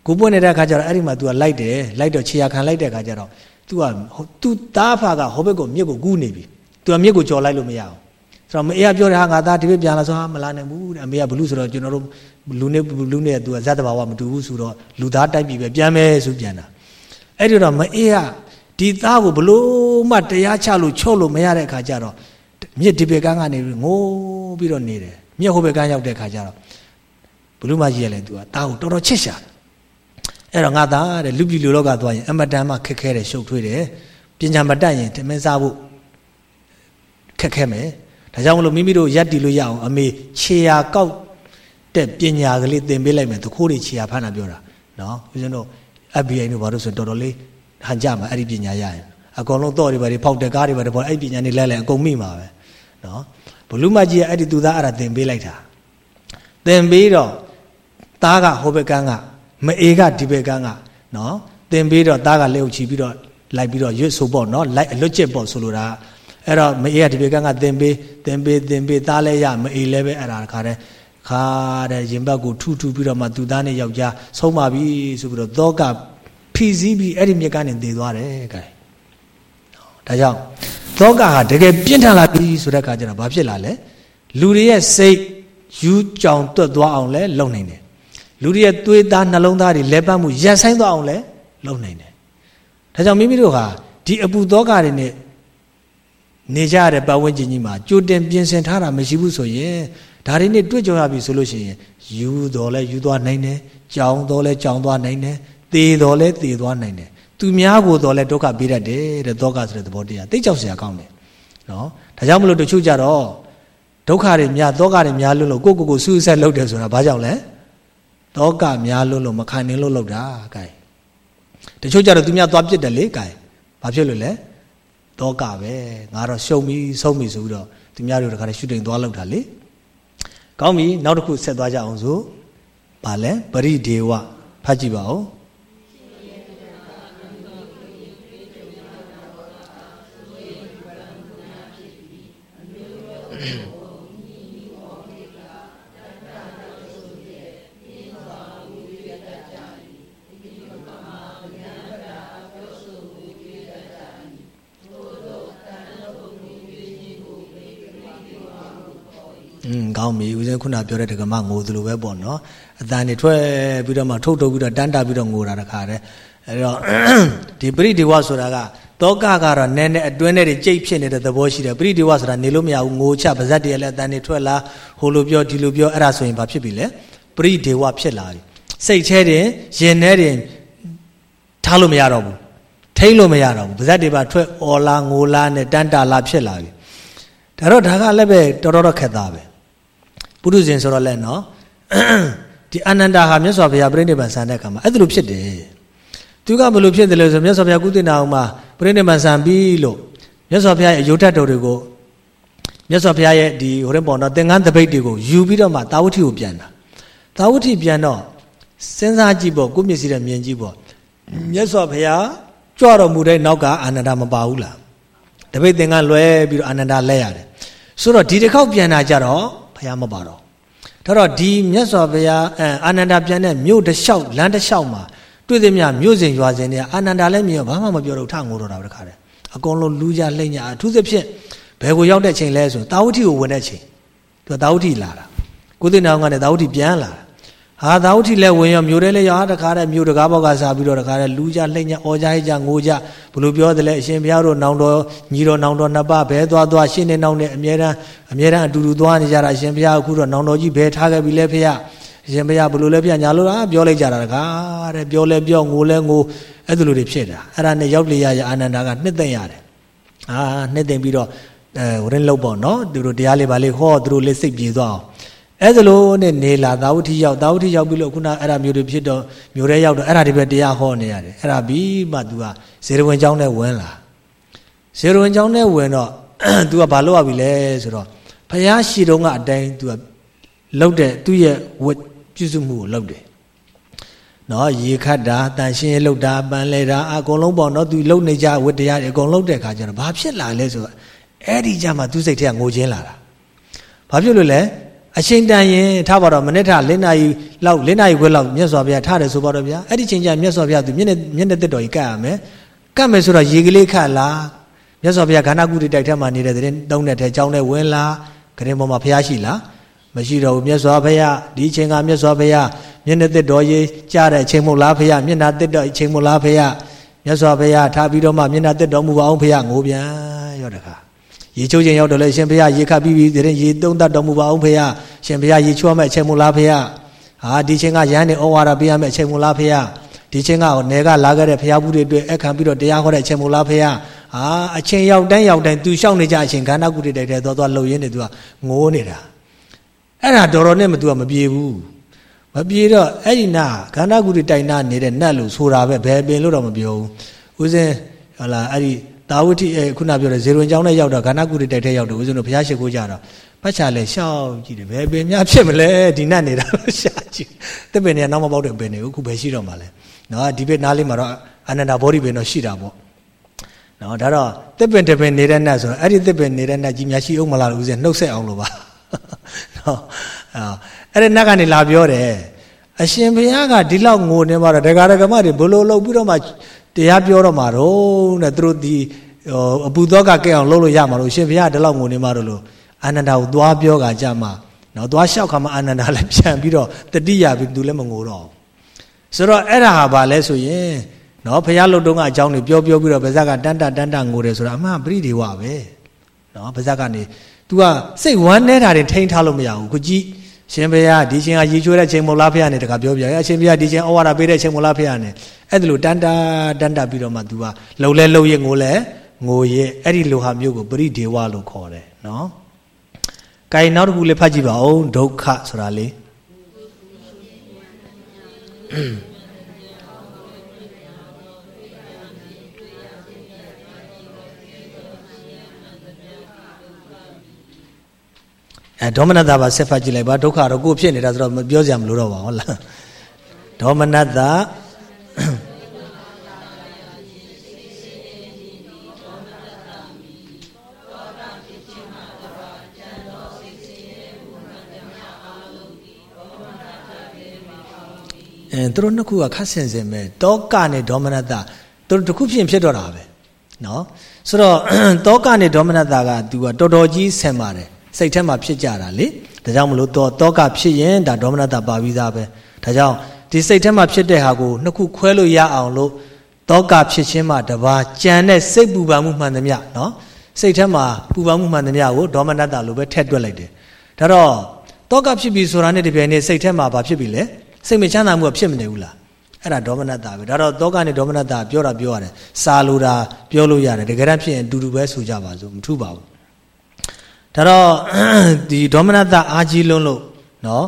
ကိုပွင့်နေတဲ့အခါကျတော့အဲ့ဒီမှာ तू ကလိုက်တယ်လိုက်တော့ခြေရခံလိုက်တဲ့အခါကျတော့ तू က तू တားဖာကဟိုဘက်ကိုမြစ်ကိုကူးနေပြီ तू ကမြစ်ကိုကြော်လိုက်လို့မရအောင်ဆိုတော့မအေးကပြောတယ်ဟာငါသားဒီဘက်ပြန်လာဆိုဟာမလာနိုင်ဘူးတဲ့အမေကဘလူးဆိုတော့ကျွန်တော်တို့လူနဲ့လူနဲ့ तू ကဇတ်တဘာဝမတူဘူးဆိုတော့လူသားတိုက်ပြီပဲပြန်မယ်ဆိုပြန်တာအဲ့ဒီတော့မအေးကဒီသားကိုဘလို့မှတရားချလို့ချုပ်လို့မရတဲ့အခါကျတော့ မြစ်ဒီဘက်ကန်းကနေငိုးပြီးတော့နေတယ်မြစ်ဟိုဘက်ကန်းရောက်တဲ့အခါကျတော့ဘလူးမကြီးရလဲ तू ကသားကိုတော်တော်ချစ်ရှာတယ်အဲ့တော့ငါသားတဲ့လူပြည်လူလောကသွားရင်အမတန်မှခက်ခဲတယ်ရှုပ်ထွေးတယ်ပညာမတတ်ရင်တမင်းစားဖို့ခက်ခဲမယ်ဒါကြောင့်မလို့မိမိတို့ရက်တီလို့ရအောင်အမေခြေရာကောက်တဲ့ပညာကလေးသင်ပေးလိုက်မယ်တခိုးတွေခြေရာဖမ်းတာပြောတာနော်ဦးဇင်းတို့ FBI တို့ဘာလို့ဆိုတော်တော်လေးဟန်ကြမှာအဲ့ဒီပညာရရင် အကုန်လုံးတော့တွေပါတွေဖောက်တဲ့ကားတွေပါတွေပေါ်အဲ့ဒီပညာတွေလဲလဲအကုန်မိမှာပဲနော်ဘလူမကြီးကအဲ့ဒီသူသားအဲ့ဒါသင်ပေးလိုက်တာသင်ပေးတော့သားကဟိုဘက်ကန်းကမအေးကဒီဘက်ကန်းကနော်သင်ပေးတော့သားကလက်အုပ်ချီပြီးတော့လိုက်ပြီးတော့ရွတ်ဆိုပေါ့နော်လိုက်အလွတ်ကျက်ပေါ့ဆိုလိုတာအဲ့တော့မအေးကဒီဘက်ကန်းကသင်ပေးသင်ပေးသင်ပေးသားလဲရမအေးလဲပဲအဲ့ဒါခါတဲ့ခါတဲ့ရင်ဘတ်ကိုထူထူပြီးတော့မှသူသားနဲ့ယောက်ျားဆုံးပါပြီဆိုပြီးတော့သောကဖြီးစည်းပြီးအဲ့ဒီမြက်ကနေတည်သွားတယ်ကဲ ဒါကြောင့်သောကဟာတကယ်ပြင်းထန်လာပြီဆိုတဲ့အခါကျတော့ဘာဖြစ်လာလဲလူတွေရဲ့စိတ်ယူကြောင်တွတ်သွားအောင်လဲလုပ်နိုင်တယ်လူတွေရဲ့သွေးသားနှလုံးသားတွေလဲပတ်မှုရပ်ဆိုင်သွားအောင်လဲလုပ်နိုင်တယ်ဒါကြောင့်မိမိတို့ဟာဒီအပူသောကတွေနဲ့နေကြရတဲ့ပတ်ဝန်းကျင်ကြီးမှာကြိုတင်ပြင်ဆင်ထားတာမရှိဘူးဆိုရင်ဒါတွေနဲ့တွေ့ကြုံရပြီဆိုလို့ရှိရင်ယူတော်လဲယူသွားနိုင်တယ်ကြောင်တော်လဲကြောင်သွားနိုင်တယ်သေတော်လဲသေသွားနိုင်တယ် သူများကိုတော်လဲဒုက္ခပေးတတ်တယ်တဲ့ဒုက္ခဆိုတဲ့သဘောတရားသိကြောက်စရာကောင်းတယ်နော်ဒါကြောင့်မလို့တချို့ကြတော့ဒုက္ခတွေများဒုက္ခတွေများလွန်းလို့ကိုကိုကိုဆူဆက်လုပ်တယ်ဆိုတာဘာကြောင့်လဲဒုက္ခများလွန်းလို့မခံနိုင်လို့လုပ်တာကဲတချို့ကြတော့သူများသွားပြစ်တယ်လေကဲဘာဖြစ်လို့လဲဒုက္ခပဲငါတော့ရှုံပြီဆုံးပြီဆိုပြီးတော့သူများတို့တခါတည်းရှူတင်သွားလောက်တာလေကောင်းပြီနောက်တစ်ခုဆက်သွားကြအောင်ဆိုဘာလဲပရိဒေဝဖတ်ကြည့်ပါဦး ကောင်းပြီဦးဇင်းခုနပြောတဲ့ဒကမငိုသလိုပဲပေါ့နော်အတန်တွေထွက်ပြီးတော့မှထုတ်ထုတ်ပြီးတော့တန်းတာပြီးတော့ငိုတာတခါတည်းအဲ့တော့ဒီပရိဒီဝဆိုတာက တောကကတော့နည်းနည်းအတွင်းထဲတွေကြိတ်ဖြစ်နေတဲ့သဘောရှိတယ်ပရိဒီဝဆိုတာနေလို့မရဘူးငိုချပါဇက်တည်းလည်းအတန်တွေထွက်လာဟိုလိုပြောဒီလိုပြောအဲ့ဒါဆိုရင်ဘာဖြစ်ပြီလဲပရိဒီဝဖြစ်လာပြီစိတ်แท้တင်ရင်ထဲတင်ထားလို့မရတော့ဘူးထိမ့်လို့မရတော့ဘူးပါဇက်တွေပါထွက်အော်လာငိုလာနဲ့တန်းတာလာဖြစ်လာပြီဒါတော့ဒါကလည်းပဲတော်တော်ခက်သားပဲပုရုဇဉ်ဆိုတော့လည်းနော်ဒီအနန္တာဟာမြတ်စွာဘုရားပြိဋိဘံဆန်တဲ့အခါမှာအဲ့ဒါလိုဖြစ်တယ် သူကဘယ်လိုဖြစ်တယ်လဲဆိုမြတ်စွာဘုရားကုသနာအောင်မှာပြိဋိဘံဆန်ပြီးလို့မြတ်စွာဘုရားရဲ့အယုဒ္ဓတော်တွေကိုမြတ်စွာဘုရားရဲ့ဒီဟိုရင်ပေါ်တော့သင်္ကန်းတပိတ်တွေကိုယူပြီးတော့မှတာဝတိကိုပြန်တာတာဝတိပြန်တော့စဉ်းစားကြည့်ပေါ့ကိုမျက်စိနဲ့မြင်ကြည့်ပေါ့မြတ်စွာဘုရားကြွတော်မူတဲ့နောက်ကအာနန္ဒာမပါဘူးလားတပိတ်သင်္ကန်းလွဲပြီးတော့အာနန္ဒာလဲရတယ်ဆိုတော့ဒီတစ်ခေါက်ပြန်တာကြတော့ဘုရားမပါတော့ဒါတော့ဒီမြတ်စွာဘုရားအာနန္ဒာပြန်တဲ့မြို့တစ်လျှောက်လမ်းတစ်လျှောက်မှာ တွေ့သည်မြမြို့စဉ်ရွာစဉ်တွေအာနန္ဒာလည်းမြင်ဘာမှမပြောတော့ထငိုတော့တာတခါတည်းအကုန်လုံးလူကြလှိမ့်ညာအထူးသဖြင့်ဘယ်ကိုရောက်တဲ့ချိန်လဲဆိုတာဝတိကိုဝင်တဲ့ချိန်သူကတာဝတိလာတာကိုသိနာအောင်ကလည်းတာဝတိပြန်လာတာဟာသာဝတိလည်းဝင်ရောမြို့ထဲလည်းရောတခါတည်းမြို့တကားဘောက်ကစားပြီးတော့တခါတည်းလူကြလှိမ့်ညာအော်ကြဟိကြငိုကြဘလို့ပြောတယ်လဲအရှင်ဘုရားတို့နောင်တော်ညီတော်နောင်တော်နှစ်ပါးဘဲသွားသွားရှင်းနေနောင်နဲ့အမြဲတမ်းအမြဲတမ်းအတူတူသွားနေကြတာအရှင်ဘုရားအခုတော့နောင်တော်ကြီးဘဲထားခဲ့ပြီလဲဖေရအ ရှင်ဘုရားဘလို့လဲဖေရညာလို့လားပြောလိုက်ကြတာတကားတဲ့ပြောလဲပြောငိုလဲငိုအဲ့ဒါလိုတွေဖြစ်တာအဲ့ဒါနဲ့ရောက်လေရရအာနန္ဒာကနှစ်သိမ့်ရတယ်အာနှစ်သိမ့်ပြီးတော့အဲဝရင်လောက်ပေါ့နော်သူတို့တရားလေးပါလေးဟောသူတို့လေးစိတ်ပြေသွားအောင်အဲ့ဒါလို့နဲ့နေလာသာဝတိရောက်သာဝတိရောက်ပြီးလို့ခုနအဲ့ဒါမျိုးတွေဖြစ်တော့မျိုးတွေရောက်တော့အဲ့ဒါတွေပဲတရားဟောနေရတယ်အဲ့ဒါပြီးမှ तू ကဇေရဝင်ကျောင်းနဲ့ဝင်လာဇေရဝင်ကျောင်းနဲ့ဝင်တော့ तू ကဘာလုပ်ရပြီလဲဆိုတော့ဖះရှိတုံးကအတိုင်း तू ကလှုပ်တဲ့သူ့ရဲ့ဝတ် ပြုစုမှုကိုလှုပ်တယ်နော်ရေခတ်တာတန်ရှင်းလှုပ်တာပန်းလဲတာအကုန်လုံးပေါ့နော် तू လှုပ်နေကြဝတ်တရားတွေအကုန်လှုပ်တဲ့ခါကျတော့ဘာဖြစ်လာလဲဆိုတော့အဲ့ဒီကြမှာသူ့စိတ်ထဲကငိုချင်းလာတာဘာဖြစ်လို့လဲအချိန်တန်ရင်ထားပါတော့မနစ်ထလင်းနာရီလောက်လင်းနာရီခွဲလောက်မြတ်စွာဘုရားထားတယ်ဆိုပါတော့ဗျာအဲ့ဒီချိန်ကျမြတ်စွာဘုရားသူမျက်နှာမျက်နှာတက်တော်ကြီးကတ်ရမယ်ကတ်မယ်ဆိုတော့ရေကလေးခတ်လာမြတ်စွာဘုရားခန္ဓာကုတိတိုက်ထဲမှာနေတဲ့တဲ့တုံးတဲ့ထဲကြောင်းတဲ့ဝင်လာခရင်ပေါ်မှာဘုရားရှိလား မရှိတော့ဘူးမြတ်စွာဘုရားဒီအချိန်ကမြတ်စွာဘုရားမျက်နှာတက်တော်ကြီးကြားတဲ့အချိန်မို့လားဘုရားမျက်နှာတက်တော်အချိန်မို့လားဘုရားမြတ်စွာဘုရားထားပြီးတော့မှမျက်နှာတက်တော်မူပါအောင်ဘုရားငိုပြန်ရောတခါရေချိုးခြင်းရောက်တော့လေရှင်ဘုရားရေခတ်ပြီးပြီတဲ့ရေသုံးတတ်တော်မူပါအောင်ဘုရားရှင်ဘုရားရေချိုးမဲ့အချိန်မလားဘုရားဟာဒီချိန်ကရဟန်းနေဩဝါဒပေးရမယ့်အချိန်မလားဘုရားဒီချိန်ကနေကလာခဲ့တဲ့ဘုရားဘူးတွေအတွက်အခမ်းပြီးတော့တရားဟောတဲ့အချိန်မလားဘုရားဟာအချိန်ရောက်တိုင်းရောက်တိုင်းသူရှောက်နေကြအချိန်ခန္ဓာကုတိတိုက်တဲ့သွားသွားလှုပ်ရင်းနေသူကငိုးနေတာ အဲ့ဒါတော်တော်နဲ့မသူကမပြေဘူးမပြေတော့အဲ့ဒီနာခန္ဓာကုတိတိုင်နာနေတဲ့နတ်လို့ဆိုတာပဲဘယ်ပင်လို့တော့မပြောဘူးဦးစင်းဟလာအဲ့ဒီတာဝတိအဲခုနပြောတဲ့ဇေရွန်ကျောင်းနဲ့ရောက်တော့ခန္ဓာကုတိတိုက်ထဲရောက်တော့ဦးစင်းတို့ဘုရားရှိခိုးကြတော့ပတ်ချာလဲရှောက်ကြည့်တယ်ဘယ်ပင်များဖြစ်မလဲဒီနတ်နေတာရှာကြည့်တစ်ပင်တွေကနောက်မပေါက်တဲ့ပင်တွေကိုခုပဲရှိတော့မှလဲနော်ဒီဘက်နားလေးမှာတော့အနန္တဘောဓိပင်တော့ရှိတာပေါ့နော်ဒါတော့တစ်ပင်တစ်ပင်နေတဲ့နတ်ဆိုတော့အဲ့ဒီတစ်ပင်နေတဲ့နတ်ကြီးများရှိအောင်မလားလို့ဦးစင်းနှုတ်ဆက်အောင်လို့ပါ နော်အဲ့ဒီနတ်ကနေလာပြောတယ်အရှင်ဘုရားကဒီလောက်ငိုနေမှာတော့ဒကာဒကမတွေဘလို့လှုပ်ပြီးတော့မှတရားပြောတော့မှာတော့တဲ့သူတို့ဒီဟိုအပူသောကကဲအောင်လှုပ်လို့ရမှာလို့ရှင်ဘုရားဒီလောက်ငိုနေမှာတော့လို့အာနန္ဒာကိုသွားပြောကကြမှာနော်သွားလျှောက်ခါမှာအာနန္ဒာလည်းပြန်ပြီးတော့တတိယပြီးသူလည်းမငိုတော့ဆိုတော့အဲ့ဒါဟာဘာလဲဆိုရင်နော်ဘုရားလှုပ်တုံးကအကြောင်းတွေပြောပြောပြီးတော့ဗဇက်ကတန်တတန်တငိုတယ်ဆိုတာအမှန်ပရိဒေဝပဲနော်ဗဇက်ကနေ तू ကစိတ်ဝမ်းနေတာတွေထိန်းထားလို့မရဘူးခုကြည့်ရှင်ဘုရားဒီချိန်ကရေချိုးတဲ့ချိန်မဟုတ်လားဖေရနဲ့တခါပြောပြရအရှင်ဘုရားဒီချိန်ဩဝါဒပေးတဲ့ချိန်မဟုတ်လားဖေရနဲ့အဲ့ဒါလိုတန်တာတန်တာပြီးတော့မှ तू ကလှုပ်လဲလှုပ်ရဲငိုလဲငိုရဲအဲ့ဒီလိုဟာမျိုးကိုပရိဒေဝလို့ခေါ်တယ်နော်။ကဲနောက်တစ်ခုလေးဖတ်ကြည့်ပါဦးဒုက္ခဆိုတာလေး အဲဒေါမနတပါဆက်ဖတ်ကြည့်လိုက်ပါဒုက္ခတော့ကိုယ်ဖြစ်နေတာဆိုတော့ပြောစရာမလိုတော့ပါဟုတ်လားဒေါမနတအဲသူတို့နှစ်ခုကခတ်ဆင်စင်ပဲတောကနဲ့ဒေါမနတသူတို့တစ်ခုဖြစ်ဖြစ်တော့တာပဲနော်ဆိုတော့တောကနဲ့ဒေါမနတကသူကတော်တော်ကြီးဆင်ပါတယ် စိတ်ထဲမှာဖြစ်ကြတာလေဒါကြောင့်မလို့တော့တောကဖြစ်ရင်ဒါဒေါမနတာပါပြီးသားပဲဒါကြောင့်ဒီစိတ်ထဲမှာဖြစ်တဲ့ဟာကိုနှစ်ခုခွဲလို့ရအောင်လို့တောကဖြစ်ခြင်းမှာတပါကြံတဲ့စိတ်ပူပန်မှုမှန်သမျှနော်စိတ်ထဲမှာပူပန်မှုမှန်သမျှကိုဒေါမနတာလို့ပဲထည့်တွက်လိုက်တယ်ဒါတော့တောကဖြစ်ပြီဆိုတာနဲ့တပြိုင်နက်စိတ်ထဲမှာဘာဖြစ်ပြီလဲစိတ်မချမ်းသာမှုကဖြစ်မနေဘူးလားအဲ့ဒါဒေါမနတာပဲဒါတော့တောကနဲ့ဒေါမနတာပြောတာပြောရတယ်စာလိုတာပြောလို့ရတယ်တကယ်တမ်းဖြစ်ရင်အတူတူပဲဆိုကြပါစို့မထူပါဘူး ဒါတော့ဒီဒေါမနတအားကြီးလွန်းလို့နော်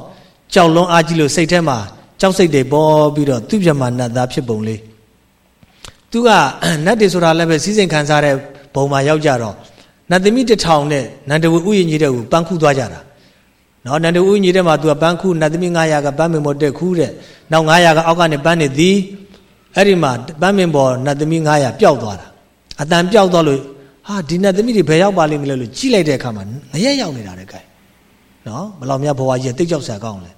ကြောက်လွန်းအားကြီးလို့စိတ်ထဲမှာကြောက်စိတ်တွေပေါ်ပြီးတော့သူ့ပြမနတ်သားဖြစ်ပုံလေးသူကနတ်တွေဆိုတာလည်းပဲစီးစိမ်ခံစားတဲ့ဘုံမှာရောက်ကြတော့နတ်သမီးတစ်ထောင်နဲ့နန္ဒဝဥယျာဉ်ကြီးတဲ့ကိုပန်းခုသွားကြတာနော်နန္ဒဝဥယျာဉ်ကြီးတဲ့မှာသူကပန်းခုနတ်သမီး900ကပန်းမင်ပေါ်တက်ခူးတဲ့နောက်900ကအောက်ကနေပန်းနေသည်အဲ့ဒီမှာပန်းမင်ပေါ်နတ်သမီး900ပျောက်သွားတာအတန်ပျောက်သွားလို့ ဟာဒီနတ်သမီးတွေဘယ်ရောက်ပါလိမ့်မလဲလို့ကြည့်လိုက်တဲ့အခါမှာငရဲရောက်နေတာတဲ့ကဲနော်ဘလောက်များဘဝကြီးတိတ်ကြောက်ဆရာကောင်းလဲ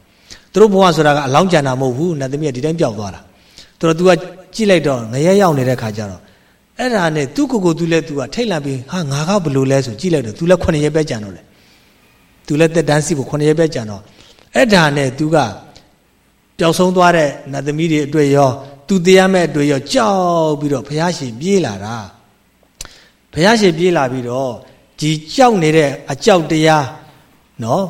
သူတို့ဘဝဆိုတာကအလောင်းကြံတာမဟုတ်ဘူးနတ်သမီးကဒီတိုင်းပျောက်သွားတာသူတို့ तू ကကြည့်လိုက်တော့ငရဲရောက်နေတဲ့ခါကျတော့အဲ့ဒါနဲ့သူ့ကိုယ်ကို तू လဲ तू ကထိတ်လန့်ပြီးဟာငါကဘလို့လဲဆိုကြည့်လိုက်တော့ तू လဲ9ရက်ပဲကြံတော့တယ် तू လဲတက်တန်းစီဖို့9ရက်ပဲကြံတော့အဲ့ဒါနဲ့ तू ကပျောက်ဆုံးသွားတဲ့နတ်သမီးတွေအတွေ့ရော तू တရားမဲ့အတွေ့ရောကြောက်ပြီးတော့ဘုရားရှင်ပြေးလာတာ ဘုရားရှင်ပြေးလာပြီးတော့ဒီကြောက်နေတဲ့အကြောက်တရားနော်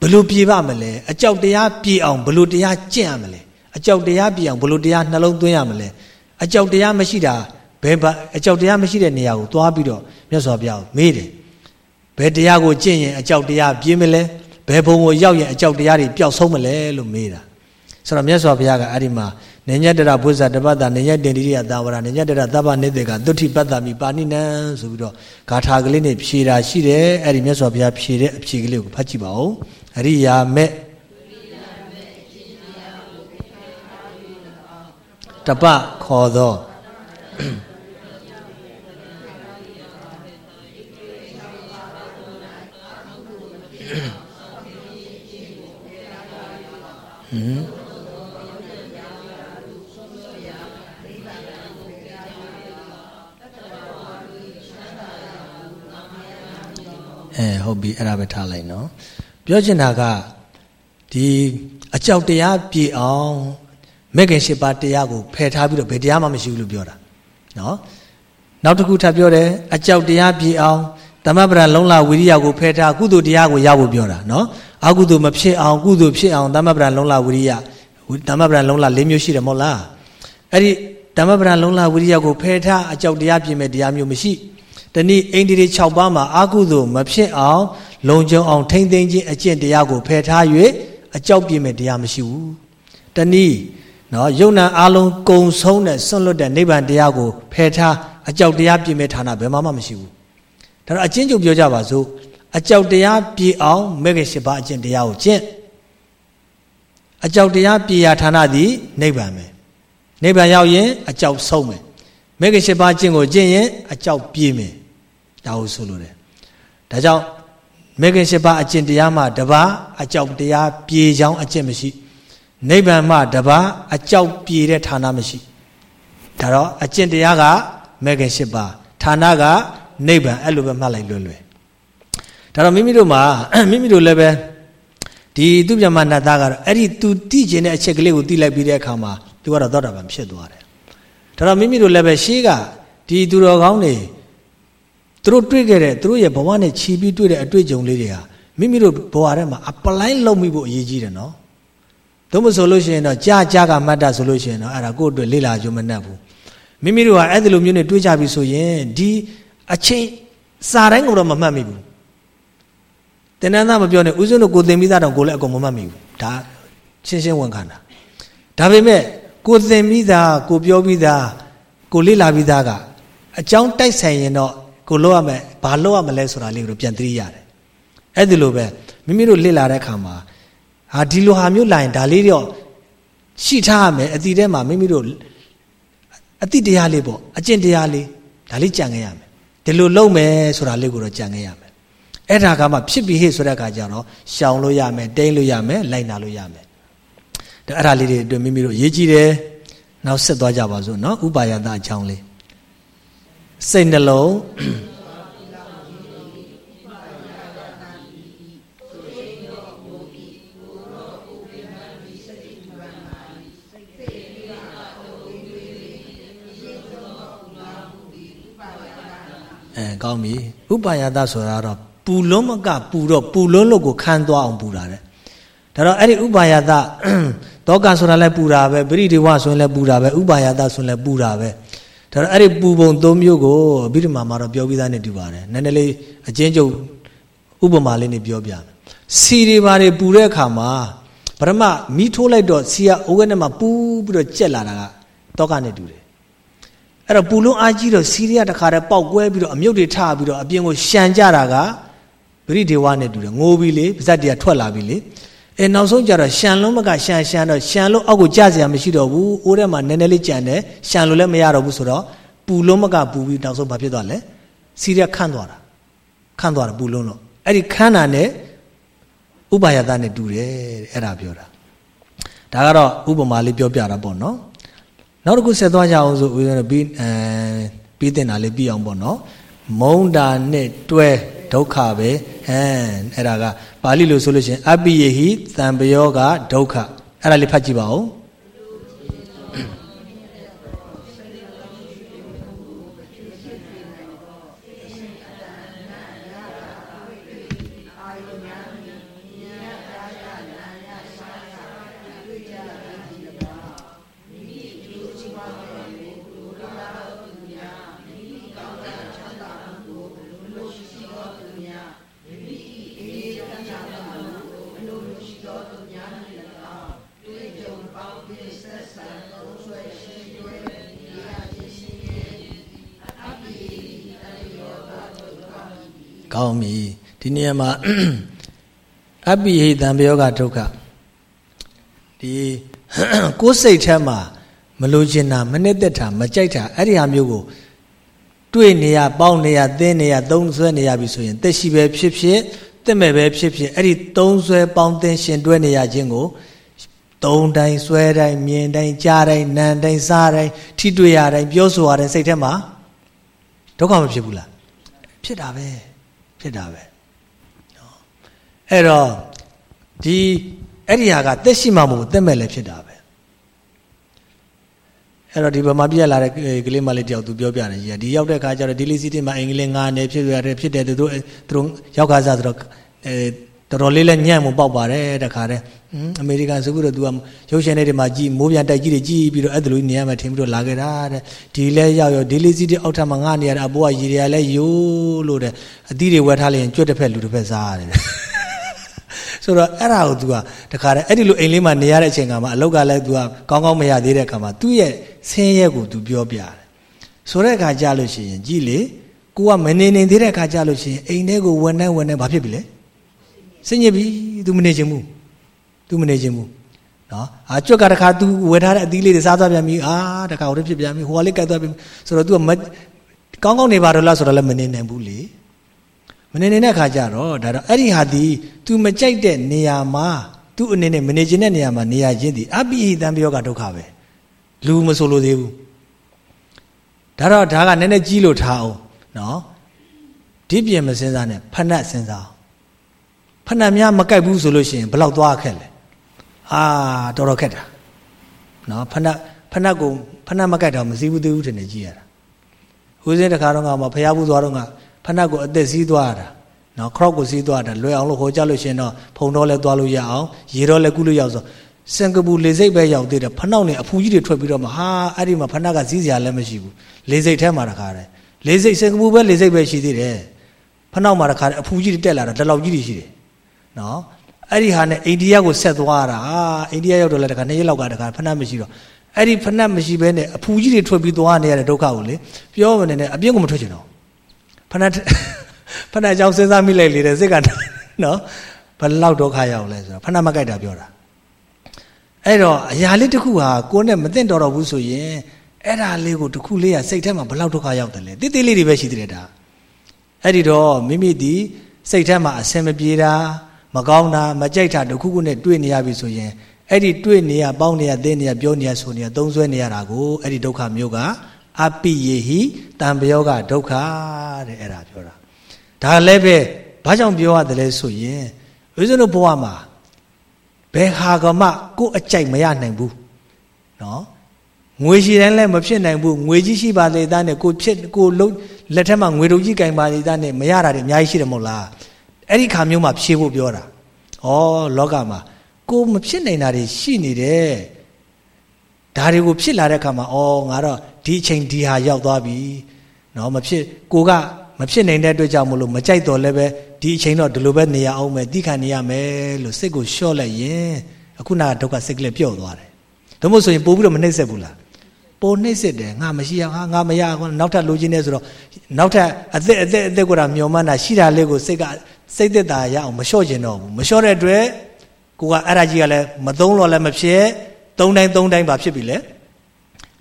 ဘလို့ပြေပါမလဲအကြောက်တရားပြေအောင်ဘလို့တရားကျင့်ရမလဲအကြောက်တရားပြေအောင်ဘလို့တရားနှလုံးသွင်းရမလဲအကြောက်တရားမရှိတာဘယ်အကြောက်တရားမရှိတဲ့နေရာကိုသွားပြီးတော့မြတ်စွာဘုရားမေးတယ်ဘယ်တရားကိုကျင့်ရင်အကြောက်တရားပြေးမလဲဘယ်ဘုံကိုရောက်ရင်အကြောက်တရားတွေပျောက်ဆုံးမလဲလို့မေးတာဆိုတော့မြတ်စွာဘုရားကအဲ့ဒီမှာ နေညတရဘုဇ္ဇတပတ္တနေညတင်တိရိယသာဝရနေညတရသဗ္ဗနေတေကသုတိပတ္တမိပါဏိနံဆိုပြီးတော့ဂါထာကလေးနဲ့ဖြေတာရှိတယ်အဲ့ဒီမြတ်စွာဘုရားဖြေတဲ့အဖြေကလေးကိုဖတ်ကြည့်ပါဦးအရိယာမေတပခေါ်သောဟမ် အဲဟုတ်ပြီအဲ့ဒါပဲထားလိုက်နော်ပြောချင်တာကဒီအကြောက်တရားပြေအောင်မဂ္ဂင်၈ပါးတရားကိုဖယ်ထားပြီးတော့ဘယ်တရားမှမရှိဘူးလို့ပြောတာနော်နောက်တစ်ခုထပ်ပြောတယ်အကြောက်တရားပြေအောင်သမဗရလုံးလာဝိရိယကိုဖယ်ထားကုသိုလ်တရားကိုရဖို့ပြောတာနော်အကုသိုလ်မဖြစ်အောင်ကုသိုလ်ဖြစ်အောင်သမဗရလုံးလာဝိရိယသမဗရလုံးလာ၄မျိုးရှိတယ်မဟုတ်လားအဲ့ဒီသမဗရလုံးလာဝိရိယကိုဖယ်ထားအကြောက်တရားပြင်မဲ့တရားမျိုးမရှိဘူး တနည်းအိန္ဒိရီ6ပါးမှာအာကုသို့မဖြစ်အောင်လုံခြုံအောင်ထိမ့်သိမ်းခြင်းအကျင့်တရားကိုဖယ်ထား၍အကြောက်ပြည့်မဲ့တရားမရှိဘူးတနည်းနော်ယုံနာအလုံးကုံဆုံးတဲ့ဆွန့်လွတ်တဲ့နိဗ္ဗာန်တရားကိုဖယ်ထားအကြောက်တရားပြည့်မဲ့ဌာနဘယ်မှမှမရှိဘူးဒါတော့အချင်းချုပ်ပြောကြပါစို့အကြောက်တရားပြည့်အောင်မဲ့ခင်၈ပါးအကျင့်တရားကိုကျင့်အကြောက်တရားပြည့်ရာဌာနသည်နိဗ္ဗာန်ပဲနိဗ္ဗာန်ရောက်ရင်အကြောက်ဆုံးမယ်မဲ့ခင်၈ပါးကျင့်ကိုကျင့်ရင်အကြောက်ပြည့်မယ် ဒါကိုဆိုလိုတယ်ဒါကြောင့်မဲ့ခင်၈ပါးအကျင့်တရားမှတပါးအကြောက်တရားပြည့်ချောင်းအကျင့်မရှိနိဗ္ဗာန်မှတပါးအကြောက်ပြည့်တဲ့ဌာနမရှိဒါတော့အကျင့်တရားကမဲ့ခင်၈ပါးဌာနကနိဗ္ဗာန်အဲ့လိုပဲမှတ်လိုက်လွယ်လွယ်ဒါတော့မိမိတို့မှာမိမိတို့လည်းပဲဒီသူပြမနတ်သားကတော့အဲ့ဒီ तू တိကျင်တဲ့အချက်ကလေးကိုတိလိုက်ပြီးတဲ့အခါမှာ तू ကတော့သောတာပန်ဖြစ်သွားတယ်ဒါတော့မိမိတို့လည်းပဲရှေးကဒီသူတော်ကောင်းတွေ သူတို့တွေ့ခဲ့တဲ့သူတို့ရဲ့ဘဝနဲ့ခြီးပြီးတွေ့တဲ့အတွေ့အကြုံလေးတွေဟာမိမိတို့ဘဝထဲမှာ apply လုပ်မိဖို့အရေးကြီးတယ်နော်သို့မဆိုလို့ရှိရင်တော့ကြာကြာကမှတ်တာဆိုလို့ရှိရင်တော့အဲ့ဒါကိုယ့်အတွက်လေ့လာကြုံမနှက်ဘူးမိမိတို့ကအဲ့ဒီလိုမျိုးနဲ့တွေးကြပြီဆိုရင်ဒီအချင်းစာတိုင်းကတော့မမှတ်မိဘူးတင်နန်းသားမပြောနဲ့ဦးဇင်းတို့ကိုသင်ပြီးသားတော့ကိုလည်းအကုန်မမှတ်မိဘူးဒါရှင်းရှင်းဝန်ခံတာဒါပေမဲ့ကိုသင်ပြီးသားကိုပြောပြီးသားကိုလေ့လာပြီးသားကအကြောင်းတိုက်ဆိုင်ရင်တော့ ကိုလို့ရမယ်ဘာလို့ရမလဲဆိုတာလေးကိုပြန်သိရတယ်အဲ့ဒီလိုပဲမိမိတို့လေ့လာတဲ့အခါမှာဟာဒီလိုဟာမျိုးလာရင်ဒါလေးတော့ရှိထားရမယ်အတိထဲမှာမိမိတို့အတိတရားလေးပေါ့အကျင့်တရားလေးဒါလေးကြံခဲ့ရမယ်ဒီလိုလုပ်မယ်ဆိုတာလေးကိုတော့ကြံခဲ့ရမယ်အဲ့ဒါကမှဖြစ်ပြီးဟေ့ဆိုတဲ့အခါကျတော့ရှောင်လို့ရမယ်တိမ့်လို့ရမယ်လိုက်နာလို့ရမယ်ဒါအဲ့ဒါလေးတွေအတွက်မိမိတို့ရေးကြည့်တယ်နောက်ဆက်သွားကြပါစို့နော်ဥပါယတအကြောင်းလေး စိတ်နှလုံးအဲကောင်းပြီဥပါယတဆိုတာတော့ပူလုံးမကပူတော့ပူလုံးလို့ကိုခန်းသွားအောင်ပူတာတဲ့ဒါတော့အဲ့ဒီဥပါယတတောကဆိုတာလည်းပူတာပဲပရိဒီဝဆိုရင်လည်းပူတာပဲဥပါယတဆိုရင်လည်းပူတာပဲ ဒါတော့အဲ့ဒီပူပုံ၃မျိုးကိုအဘိဓမ္မာမှာတော့ပြောပြီးသားနဲ့တူပါတယ်နည်းနည်းလေးအချင်းကျုပ်ဥပမာလေးနဲ့ပြောပြမယ်စီတွေဘာတွေပူတဲ့အခါမှာပရမမီးထိုးလိုက်တော့စီကအိုးကနေမှပူပြီးတော့ကြက်လာတာကတောကနဲ့တူတယ်အဲ့တော့ပူလုံးအားကြီးတော့စီးရီးယားတခါတည်းပေါက်ကွဲပြီးတော့အမြုပ်တွေထပြီးတော့အပြင်ကိုရှံကြတာကပရိဒေဝနဲ့တူတယ်ငိုပြီးလေပါဇက်တည်းထွက်လာပြီလေ အဲနောက်ဆုံးကျတော့ရှံလုံးမကရှံရှံတော့ရှံလုံးအောက်ကိုကြစရာမရှိတော့ဘူးအိုးထဲမှာနည်းနည်းလေးကြံတယ်ရှံလို့လည်းမရတော့ဘူးဆိုတော့ပူလုံးမကပူပြီးနောက်ဆုံးဘာဖြစ်သွားလဲစီးရီးယားခန့်သွားတာခန့်သွားတာပူလုံးတော့အဲ့ဒီခန့်တာနဲ့ဥပါယတနဲ့တူတယ်အဲ့ဒါပြောတာဒါကတော့ဥပမာလေးပြောပြတာပေါ့နော်နောက်တစ်ခုဆက်သွားကြအောင်ဆိုဦးဇင်းတို့ပြီးအဲပြီးတင်တာလေးပြီးအောင်ပေါ့နော်မုံတာနဲ့တွဲ ဒုက္ခပဲအဲအဲ့ဒါကပါဠိလိုဆိုလို့ရှိရင်အပိယဟိသံပယောကဒုက္ခအဲ့ဒါလေးဖတ်ကြည့်ပါဦး ကောင်းပြီဒီနေရာမှာအပိဟိတံဘယောဂဒုက္ခဒီကိုယ်စိတ်ထဲမှာမလိုချင်တာမနှစ်သက်တာမကြိုက်တာအဲ့ဒီဟာမျိုးကိုတွေ့နေရပေါင်းနေရသင်းနေရသုံးဆွဲနေရပြီဆိုရင်တက်ရှိပဲဖြစ်ဖြစ်တက်မဲ့ပဲဖြစ်ဖြစ်အဲ့ဒီသုံးဆွဲပေါင်းသင်းရှင်တွဲနေရခြင်းကိုသုံးတိုင်းဆွဲတိုင်းမြင်တိုင်းကြားတိုင်းနားတိုင်းစားတိုင်းထိတွေ့ရတိုင်းပြောဆိုရတိုင်းစိတ်ထဲမှာဒုက္ခမဖြစ်ဘူးလားဖြစ်တာပဲ ဖြစ်တာပဲနော်အဲ့တော့ဒီအဲ့ဒီဟာကတက်ရှိမှမဟုတ်တက်မဲ့လည်းဖြစ်တာပဲအဲ့တော့ဒီဗမာပြက်လာတဲ့ကလေးမလေးတယောက်သူပြောပြတယ်ကြီးကဒီရောက်တဲ့အခါကျတော့ဒီလီစီတင်မှာအင်္ဂလိပ်ငါးနယ်ဖြစ်ရတယ်ဖြစ်တယ်သူတို့သူတို့ရောက်ခါစားဆိုတော့အဲ တော်တော်လေးလည်းညံ့မှုပေါက်ပါတယ်တခါတည်းအမေရိကန်ဆိုပြီးတော့ तू ကရုပ်ရှင်တွေမှာကြည်မိုးပြန်တိုက်ကြီးတွေကြည်ပြီးတော့အဲ့ဒါလိုနေရာမှာထင်ပြီးတော့လာခဲ့တာတဲ့ဒီလဲရောက်ရောဒီလေးစီးတဲ့အောက်ထပ်မှာငါနေရတာအပေါ်ကရေတွေကလည်းယိုးလို့တဲ့အသီးတွေဝဲထားလိုက်ရင်ကြွတ်တစ်ဖက်လူတစ်ဖက်စားရတယ် ဆိုတော့အဲ့ဒါကို तू ကတခါတည်းအဲ့ဒီလိုအိမ်လေးမှာနေရတဲ့အချိန်ကမှအလောက်ကလည်း तू ကကောင်းကောင်းမရသေးတဲ့အခါမှာသူ့ရဲ့ဆင်းရဲကို तू ပြောပြတယ်ဆိုတဲ့အခါကြာလို့ရှိရင်ကြည်လေကိုကမနေနေသေးတဲ့အခါကြာလို့ရှိရင်အိမ်ထဲကိုဝင်နေဝင်နေဘာဖြစ်ပြီလဲ ဆင်းရဲပြီ तू မနေချင်ဘူး तू မနေချင်ဘူးနော်အာကြွက်ကတခါ तू ဝယ်ထားတဲ့အသီးလေးတွေစားသွားပြန်ပြီအာတခါဟိုတည်းဖြစ်ပြန်ပြီဟိုကလေးကြိုက်သွားပြီဆိုတော့ तू ကကောင်းကောင်းနေပါတော့လားဆိုတော့လည်းမနေနိုင်ဘူးလေမနေနေတဲ့အခါကျတော့ဒါတော့အဲ့ဒီဟာဒီ तू မကြိုက်တဲ့နေရာမှာ तू အနေနဲ့မနေချင်တဲ့နေရာမှာနေရာချင်းဒီအပိဟိတံပြောကဒုက္ခပဲလူမဆိုလို့သေးဘူးဒါတော့ဒါကနည်းနည်းကြီးလို့ထားအောင်နော်ဒီပြင်မစင်းစားနဲ့ဖဏတ်စင်းစား ဖဏတ်များမကြိုက်ဘူးဆိုလို့ရှိရင်ဘယ်လောက်သွားခက်လဲအာတော်တော်ခက်တာနော်ဖဏတ်ဖဏတ်ကိုဖဏတ်မကြိုက်တော့မစည်းဘူးသေးဘူးထင်နေကြည့်ရတာဦးစင်းတခါတော့ကမှဖះဘူးသွားတော့ကဖဏတ်ကိုအသက်စည်းသွားတာနော်ခရော့ကိုစည်းသွားတာလွယ်အောင်လို့ဟိုကြလို့ရှင်တော့ဖုံတော့လဲသွားလို့ရအောင်ရေတော့လဲကုလို့ရအောင်ဆိုစင်ကာပူလေစိတ်ပဲရောက်သေးတယ်ဖနှောက်နဲ့အဖူကြီးတွေထွက်ပြီးတော့မှဟာအဲ့ဒီမှာဖဏတ်ကစည်းစရာလည်းမရှိဘူးလေစိတ်ထဲမှာတခါတယ်လေစိတ်စင်ကာပူပဲလေစိတ်ပဲရှိသေးတယ်ဖနှောက်မှာတခါတယ်အဖူကြီးတွေတက်လာတာတလောက်ကြီးတွေရှိတယ် နော်အဲ့ဒီဟာနဲ့အိန္ဒိယကိုဆက်သွားတာအိန္ဒိယရောက်တော့လဲတခါနှစ်ရက်လောက်ကတခါဖနှတ်မရှိတော့အဲ့ဒီဖနှတ်မရှိဘဲနဲ့အဖူကြီးတွေထွက်ပြီးသွားနေရတဲ့ဒုက္ခကိုလေပြောမနေနဲ့အပြင်းကိုမထွက်ချင်တော့ဖဏတ်ဖဏတ်ကြောင့်စဉ်းစားမိလိုက်လေတဲ့စိတ်ကနော်ဘယ်လောက်ဒုက္ခရောက်လဲဆိုတော့ဖဏတ်မကြိုက်တာပြောတာအဲ့တော့အရာလေးတစ်ခုဟာကိုယ်နဲ့မသိတော်တော့ဘူးဆိုရင်အဲ့ဒါလေးကိုတစ်ခုလေးကစိတ်ထဲမှာဘယ်လောက်ဒုက္ခရောက်တယ်လဲတိတိလေးတွေပဲရှိသေးတယ်ဒါအဲ့ဒီတော့မိမိဒီစိတ်ထဲမှာအဆင်မပြေတာ မကောင်းတာမကြိုက်တာတစ်ခုခုနဲ့တွေ့နေရပြီဆိုရင်အဲ့ဒီတွေ့နေရပေါင်းနေရသိနေရပြောနေရဆိုနေရသုံးဆွဲနေရတာကိုအဲ့ဒီဒုက္ခမျိုးကအပိယေဟိတံပယောကဒုက္ခတဲ့အဲ့ဒါပြောတာဒါလည်းပဲဘာကြောင့်ပြောရတယ်လဲဆိုရင်ဦးဇင်းတို့ဘဝမှာဘယ်ဟာကမှကိုယ်အကြိုက်မရနိုင်ဘူးနော်ငွေရှိတိုင်းလည်းမဖြစ်နိုင်ဘူးငွေကြီးရှိပါလေသားနဲ့ကိုဖြစ်ကိုလုံးလက်ထက်မှာငွေတုပ်ကြီးကင်ပါလေသားနဲ့မရတာတွေအများကြီးရှိတယ်မဟုတ်လား အဲ့ဒီခါမျိုးမှာဖြေဖို့ပြောတာဩလောကမှာကိုမဖြစ်နိုင်တာတွေရှိနေတယ်ဒါတွေကိုဖြစ်လာတဲ့အခါမှာဩငါတော့ဒီအချိန်ဒီဟာရောက်သွားပြီနော်မဖြစ်ကိုကမဖြစ်နိုင်တဲ့အတွက်ကြောင့်မလို့မကြိုက်တော့လည်းပဲဒီအချိန်တော့ဒီလိုပဲနေရအောင်မယ်တိခံနေရမယ်လို့စိတ်ကိုလျှော့လိုက်ရင်အခုနကဒုက္ခစိတ်ကလေးပျော့သွားတယ်ဒါမို့ဆိုရင်ပို့ပြီးတော့မနှိမ့်ဆက်ဘူးလားပိုနှိမ့်ဆက်တယ်ငါမရှိရဟာငါမရဘူးနောက်ထပ်လိုချင်နေဆိုတော့နောက်ထပ်အသက်အသက်အသက်ကိုတာမျောမှန်းတာရှိတာလေးကိုစိတ်က စိတ်သက်သာရအောင်မလျှော့ကျင်တော့ဘူးမလျှော့တဲ့အတွက်ကိုကအဲ့ဒါကြီးကလည်းမသုံးလို့လည်းမဖြစ်သုံးတိုင်းသုံးတိုင်းပါဖြစ်ပြီလေ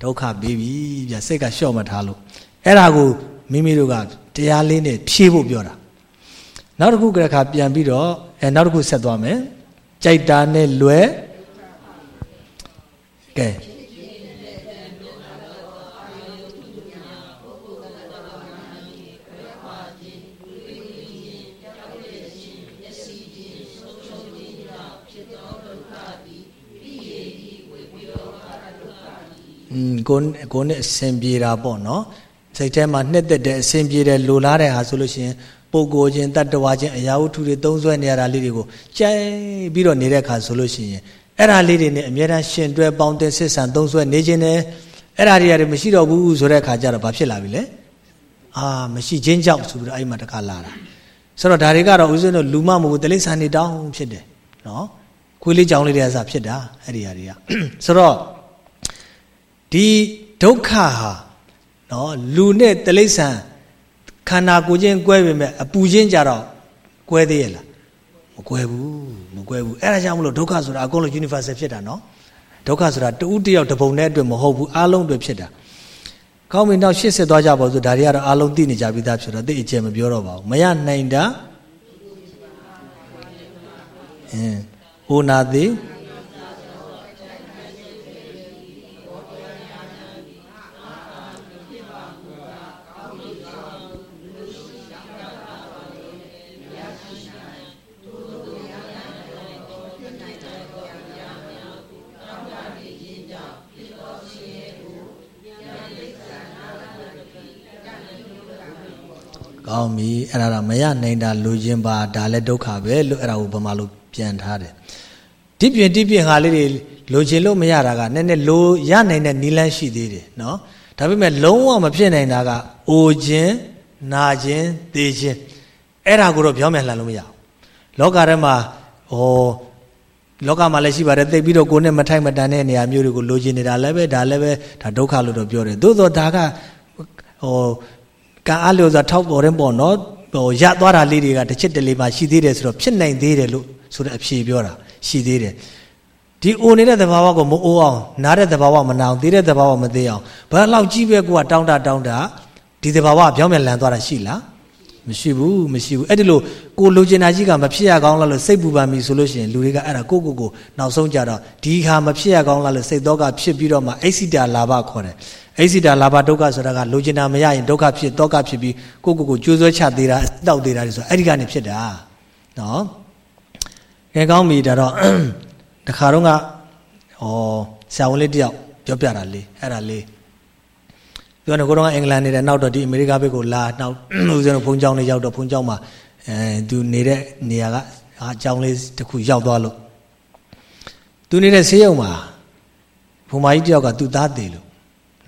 ဒုက္ခပေးပြီဗျစိတ်ကလျှော့မထားလို့အဲ့ဒါကိုမိမိတို့ကတရားလေးနဲ့ဖြည့်ဖို့ပြောတာနောက်တစ်ခုကခါပြန်ပြီးတော့အဲနောက်တစ်ခုဆက်သွားမယ်ကြိုက်တာနဲ့လွယ်ကဲ อืมကိုကိုနဲ့အဆင်ပြေတာပေါ့နော်စိတ်ထဲမှာနှစ်သက်တဲ့အဆင်ပြေတဲ့လိုလားတဲ့ဟာဆိုလို့ရှိရင်ပုဂ္ဂိုလ်ချင်းတတ္တဝါချင်းအရာဝတ္ထုတွေသုံးဆွဲနေရတာလေးတွေကိုကြိုက်ပြီးတော့နေတဲ့အခါဆိုလို့ရှိရင်အဲ့ဒါလေးတွေနဲ့အမြဲတမ်းရှင်တွဲပေါင်းတင်ဆစ်ဆန်သုံးဆွဲနေခြင်းနဲ့အဲ့ဒါတွေရတယ်မရှိတော့ဘူးဆိုတဲ့အခါကျတော့ဘာဖြစ်လာပြီလဲအာမရှိခြင်းကြောင့်ဆိုပြီးတော့အဲ့မှာတခါလာတာဆိုတော့ဒါတွေကတော့ဦးဇင်းတို့လူမမဟုတ်တိလိ္ဆာနေတောင်းဖြစ်တယ်နော်ခွေးလေးကြောင်လေးတွေအစားဖြစ်တာအဲ့ဒီဟာတွေကဆိုတော့ ဒီဒုက္ခဟာနော်လူနဲ့တိလိ္ဆာခန္ဓာကိုယ်ချင်းကွဲပေမဲ့အပူချင်းကြတော့ကွဲသေးရဲ့လားမကွဲဘူးမကွဲဘူးအဲ့ဒါကြောင့်မလို့ဒုက္ခဆိုတာအကုန်လုံး universal ဖြစ်တာနော်ဒုက္ခဆိုတာတဦးတယောက်တပုံနဲ့အတွက်မဟုတ်ဘူးအားလုံးအတွက်ဖြစ်တာကောင်းပြီနောက်ရှစ်ဆက်သွားကြပါစို့ဒါတွေကတော့အားလုံးသိနေကြပြီးသားဖြစ်တော့သိအကျယ်မပြောတော့ပါဘူးမရနိုင်တာအင်းဟိုနာသေး ကောင်းပြီအဲ့ဒါတော့မရနိုင်တာလူချင်းပါဒါလည်းဒုက္ခပဲလို့အဲ့ဒါကိုဗမာလိုပြန်ထားတယ်ဒီပြင်ဒီပြင်ဟာလေးတွေလိုချင်လို့မရတာကနည်းနည်းလိုရနိုင်တဲ့နီလန်းရှိသေးတယ်နော်ဒါပေမဲ့လုံးဝမဖြစ်နိုင်တာကအိုခြင်းနာခြင်းသေခြင်းအဲ့ဒါကိုတော့ပြောင်းပြန်လှန်လို့မရဘူးလောကထဲမှာဟလောကမှာလည်းရှိပါတယ်သိပြီးတော့ကိုယ်နဲ့မထိုက်မတန်တဲ့နေရာမျိုးတွေကိုလိုချင်နေတာလည်းပဲဒါလည်းပဲဒါဒုက္ခလို့တော့ပြောတယ်သို့သောဒါကဟို ကံအားလျော်စွာထောက်ပေါ်တဲ့ပေါ့နော်ဟိုရသွားတာလေးတွေကတစ်ချက်တလေမှရှိသေးတယ်ဆိုတော့ဖြစ်နိုင်သေးတယ်လို့ဆိုတဲ့အဖြေပြောတာရှိသေးတယ်ဒီအိုနေတဲ့သဘာဝကိုမအိုးအောင်နားတဲ့သဘာဝမနာအောင်သေးတဲ့သဘာဝမသေးအောင်ဘာလောက်ကြီးပဲကိုကတောင်းတတောင်းတဒီသဘာဝပြောင်းပြန်လန်သွားတာရှိလား မရှိဘူးမရှိဘူးအဲ့ဒီလိုကိုလိုချင်တာကြီးကမဖြစ်ရကောင်းလားလို့စိတ်ပူပန်ပြီဆိုလို့ရှိရင်လူတွေကအဲ့ဒါကိုကိုကိုနောက်ဆုံးကြတော့ဒီခါမဖြစ်ရကောင်းလားလို့စိတ်တော့ကဖြစ်ပြီးတော့မှအိစိတာလာဘခေါ်တယ်အိစိတာလာဘဒုက္ခဆိုတာကလိုချင်တာမရရင်ဒုက္ခဖြစ်တော့ကဖြစ်ပြီးကိုကိုကိုကြိုးစွဲချသေးတာတောက်သေးတာဆိုအဲ့ဒီကနေဖြစ်တာနော်ကဲကောင်းပြီဒါတော့တခါတော့ကဩဆရာဝန်လေးတယောက်ပြောပြတာလေးအဲ့ဒါလေး သူကကိုတော့အင်္ဂလန်နေတယ်နောက်တော့ဒီအမေရိကဘက်ကိုလာနောက်ဦးဇင်းတို့ဘုန်းကျောင်းလေးရောက်တော့ဘုန်းကျောင်းမှာအဲသူနေတဲ့နေရာကအကျောင်းလေးတစ်ခုရောက်သွားလို့သူနေတဲ့ဆေးရုံမှာဘုံမကြီးတယောက်ကသူ့သားသေးလို့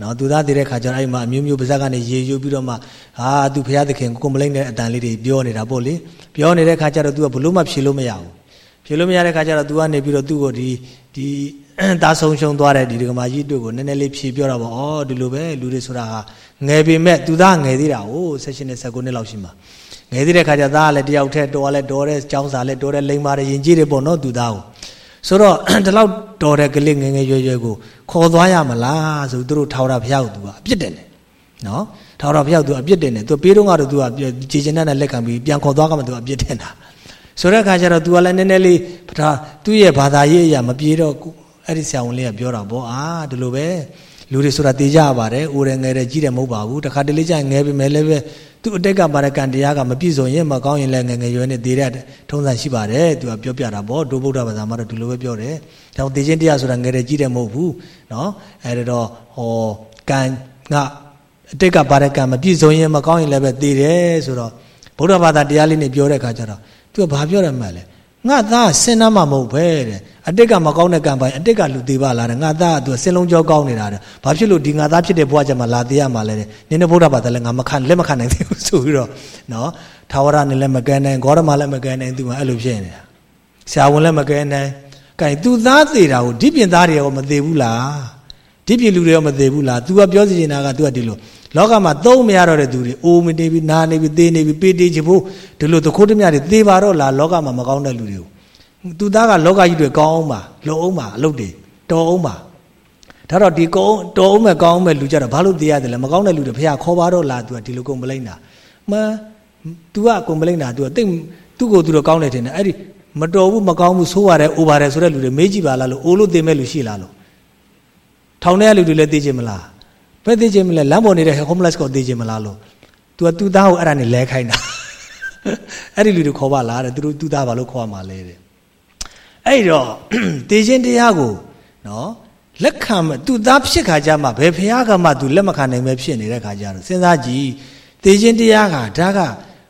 နော်သူသားသေးတဲ့ခါကျတော့အဲ့မှာအမျိုးမျိုးပါဇက်ကနေရေယူပြီးတော့မှဟာသူဖရာသခင်ကိုမလိမ့်တဲ့အတန်လေးတွေပြောနေတာပေါ့လေပြောနေတဲ့ခါကျတော့ तू ကဘလို့မှဖြေလို့မရဘူးဖြေလို့မရတဲ့ခါကျတော့ तू ကနေပြီးတော့သူ့ကိုဒီဒီ သားဆုံးရှုံးသွားတဲ့ဒီဒကမာကြီးတို့ကိုနည်းနည်းလေးဖြေပြောတာပေါ့ဩဒီလိုပဲလူတွေဆိုတာဟာငယ်ပေမဲ့သူသားငယ်သေးတာဟို16နဲ့19နှစ်လောက်ရှိမှာငယ်သေးတဲ့ခါကျသားကလည်းတယောက်တည်းတော်လည်းတော်တဲ့ကျောင်းစာလည်းတော်တဲ့လိမ္မာတဲ့ယဉ်ကျေးတယ်ပေါ့နော်သူသားကိုဆိုတော့ဒီလောက်တော်တဲ့ကလေးငယ်ငယ်ရွယ်ရွယ်ကိုခေါ်သွားရမလားဆိုသူတို့ထောက်တာဖျောက်သူကအပြစ်တယ်နော်ထောက်တာဖျောက်သူအပြစ်တယ်နဲ့သူပေးတော့ကတော့သူကကြည်ကျင်တဲ့လက်ခံပြီးပြန်ခေါ်သွားကမှသူအပြစ်တယ်တာဆိုတဲ့အခါကျတော့ तू ကလည်းနည်းနည်းလေးပထသူ့ရဲ့ဘာသာရေးအရာမပြေတော့ အဲ့ဒီဆရာဝန်လေးကပြောတာပေါ့အာဒီလိုပဲလူတွေဆိုတာတေးကြပါတယ်အိုတယ်ငယ်တယ်ကြီးတယ်မဟုတ်ပါဘူးတခါတလေကျရင်ငယ်ပြီမဲ့လည်းပဲသူ့အတက်ကပါတဲ့ကံတရားကမပြည့်စုံရင်မကောင်းရင်လည်းငယ်ငယ်ရွယ်နေသေးတဲ့ထုံးစံရှိပါတယ်သူကပြောပြတာပေါ့ဒုဗုဒ္ဓဘာသာမှာတော့ဒီလိုပဲပြောတယ်ဒါပေမဲ့တေခြင်းတရားဆိုတာငယ်တယ်ကြီးတယ်မဟုတ်ဘူးเนาะအဲ့တော့ဟောကံကအတက်ကပါတဲ့ကံမပြည့်စုံရင်မကောင်းရင်လည်းပဲသေတယ်ဆိုတော့ဗုဒ္ဓဘာသာတရားလေးနဲ့ပြောတဲ့အခါကျတော့သူကဘာပြောရမှလဲ ငါသားစင်နာမှမဟုတ်ပဲတဲ့အတိတ်ကမကောင်းတဲ့ကံပိုင်အတိတ်ကလူသေးပါလားတဲ့ငါသားကသူစင်လုံးကြောကောင်းနေတာတဲ့ဘာဖြစ်လို့ဒီငါသားဖြစ်တဲ့ဘဝကျမှလာသေးရမှာလဲတဲ့နင်းတဲ့ဗုဒ္ဓဘာသာလည်းငါမခံလက်မခံနိုင်သေးဘူးဆိုပြီးတော့နော်ထာဝရနဲ့လည်းမကန်းနိုင်ဂေါရမလည်းမကန်းနိုင်သူကအဲ့လိုဖြစ်နေတာဆရာဝန်လည်းမကန်းနိုင်ကဲသူသားသေးတာကိုဒီပြင်သားတွေရောမသေးဘူးလားဒီပြင်လူတွေရောမသေးဘူးလား तू ကပြောစီနေတာက तू ကဒီလို လောကမှာသုံးမရတော့တဲ့သူတွေအိုးမနေပြီနာနေပြီသေးနေပြီပေးတေးချဖို့ဒီလိုသခိုးတမြတွေသေပါတော့လားလောကမှာမကောင်းတဲ့လူတွေကိုသူသားကလောကကြီးတွေကောင်းအောင်ပါလုံအောင်ပါအလုပ်တွေတော်အောင်ပါဒါတော့ဒီကောင်းတော်အောင်မဲ့ကောင်းအောင်မဲ့လူကြတော့ဘာလို့တရားတယ်လဲမကောင်းတဲ့လူတွေဖះခေါ်ပါတော့လား तू ကဒီလိုကုန်ပလိမ့်တာမှန် तू ကကုန်ပလိမ့်တာ तू ကတိတ်သူ့ကိုသူတော့ကောင်းတယ်ထင်တယ်အဲ့ဒီမတော်ဘူးမကောင်းဘူးဆိုးရတယ်အိုပါတယ်ဆိုတဲ့လူတွေမေးကြည့်ပါလားလို့အိုလို့သိမဲ့လူရှိလားလို့ထောင်ထဲကလူတွေလည်းသိချင်မလား ဘယ်သိချင်မလဲလမ်းပေါ်နေတဲ့ homeless ကိုသိချင်မလားလို့ तू ကသူ့သားကိုအဲ့ဒါနဲ့လဲခိုင်းတာအဲ့ဒီလူတွေခေါ်ပါလားတဲ့သူတို့သူ့သားဘာလို့ခေါ်မှာလဲတဲ့အဲ့တော့တေခြင်းတရားကိုနော်လက်ခံမသူသားဖြစ်ခါကြမှာဘယ်ဖះကမှသူလက်မခံနိုင်ပဲဖြစ်နေတဲ့ခါကြတော့စဉ်းစားကြည့်တေခြင်းတရားကဒါက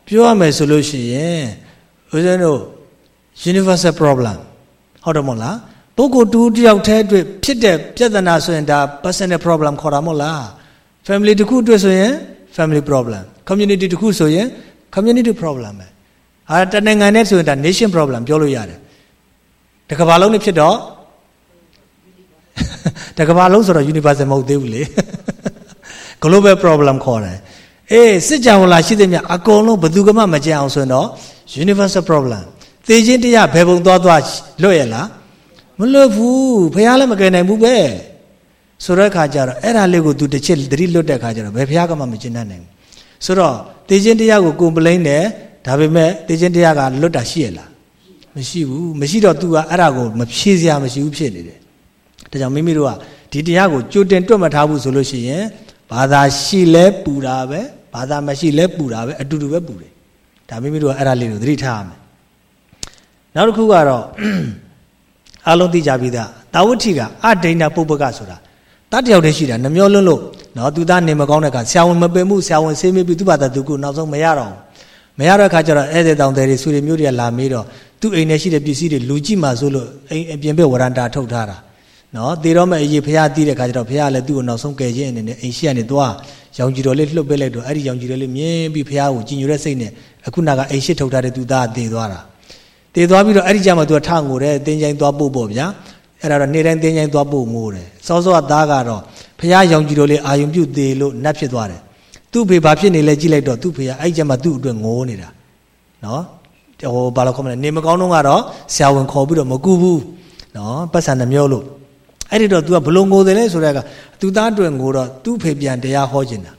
ပြောရမယ်ဆိုလို့ရှိရင်ဦးဇင်းတို့ universal problem ဟုတ်တယ်မို့လား ပုဂ္ဂိုလ်တူတယောက်တည်းအတွက်ဖြစ်တဲ့ပြဿနာဆိုရင်ဒါ personal problem ခေါ်တာမို့လား family တစ်ခုအတွက်ဆိုရင် family problem community တစ်ခုဆိုရင် community problem ပဲအာတနိုင်ငံနဲ့ဆိုရင်ဒါ nation problem ပြောလို့ရတယ်တကဘာလုံးနဲ့ဖြစ်တော့တကဘာလုံးဆိုတော့ universal မဟုတ်သေးဘူးလေ global problem ခေါ်တယ်အေးစစ်ကြောင်လာရှိတဲ့မြအကုန်လုံးဘယ်သူမှမကြံအောင်ဆိုရင်တော့ universal problem သေခြင်းတရားဘယ်ပုံသွားသွားလွတ်ရလား မလွတ်ဘူးဖះလည်းမကယ်နိုင်ဘူးပဲဆိုတဲ့အခါကျတော့အဲ့ဒါလေးကို तू တစ်ချက်သတိလွတ်တဲ့အခါကျတော့ဘယ်ဖះကမှမကျင့်တတ်နိုင်ဘူးဆိုတော့သေခြင်းတရားကိုကိုယ်ပလိမ့်တယ်ဒါပေမဲ့သေခြင်းတရားကလွတ်တာရှိရလားမရှိဘူးမရှိတော့ तू ကအဲ့ဒါကိုမဖြေစရာမရှိဘူးဖြစ်နေတယ်ဒါကြောင့်မိမိတို့ကဒီတရားကိုကြိုတင်တွက်မထားဘူးဆိုလို့ရှိရင်ဘာသာရှိလဲပူတာပဲဘာသာမရှိလဲပူတာပဲအတူတူပဲပူတယ်ဒါမိမိတို့ကအဲ့ဒါလေးကိုသတိထားရမယ်နောက်တစ်ခုကတော့ အလုံးသိကြပြီးသားတာဝဋ္ဌိကအဒိဏပုပ္ပကဆိုတာတတ်တယောက်တည်းရှိတာနှမျောလွန်းလို့နော်သူသားနေမကောင်းတဲ့အခါဆရာဝန်မပင်မှုဆရာဝန်ဆေးမေးပြီးသူ့ဘာသာသူကိုနောက်ဆုံးမရတော့မရတဲ့အခါကျတော့ဧည့်သည်တောင်တွေဆွေတွေမျိုးတွေကလာမေးတော့သူ့အိမ်ထဲရှိတဲ့ပစ္စည်းတွေလူကြည့်မှဆိုလို့အိမ်အပြင်ဘက်ဝရန်တာထုတ်ထားတာနော်သေတော့မဲ့အရေးဖះတီးတဲ့ခါကျတော့ဖះလည်းသူ့ကိုနောက်ဆုံးကယ်ခြင်းအနေနဲ့အိမ်ရှိကနေသွားရောင်ကြီးတော်လေးလှုပ်ပေးလိုက်တော့အဲ့ဒီရောင်ကြီးတော်လေးမြင်ပြီးဖះကိုကြည်ညိုတဲ့စိတ်နဲ့အခုနကအိမ်ရှိထုတ်ထားတဲ့သူသားသေသွားတာ တည်သွားပြီးတော့အဲ့ဒီကြမှာ तू ထငိုတယ်တင်းချိုင်းသွားပို့ပေါ့ဗျာအဲ့ဒါတော့နေ့တိုင်းတင်းချိုင်းသွားပို့ငိုတယ်စောစောကသားကတော့ဖះရောင်ကြီးတို့လေးအာယုံပြုတ်သေးလို့နတ်ဖြစ်သွားတယ်သူ့ဖေဘာဖြစ်နေလဲကြည့်လိုက်တော့သူ့ဖေကအဲ့ကြမှာသူ့အတွက်ငိုနေတာနော်ဟိုဘာလို့ခေါ်မလဲနေမကောင်းတော့ကတော့ဆရာဝန်ခေါ်ပြီးတော့မကူဘူးနော်ပတ်စံနှမျိုးလို့အဲ့ဒီတော့ तू ကဘလုံငိုတယ်လဲဆိုတော့ကသူသားအတွက်ငိုတော့သူ့ဖေပြန်တရားဟောချင်တာ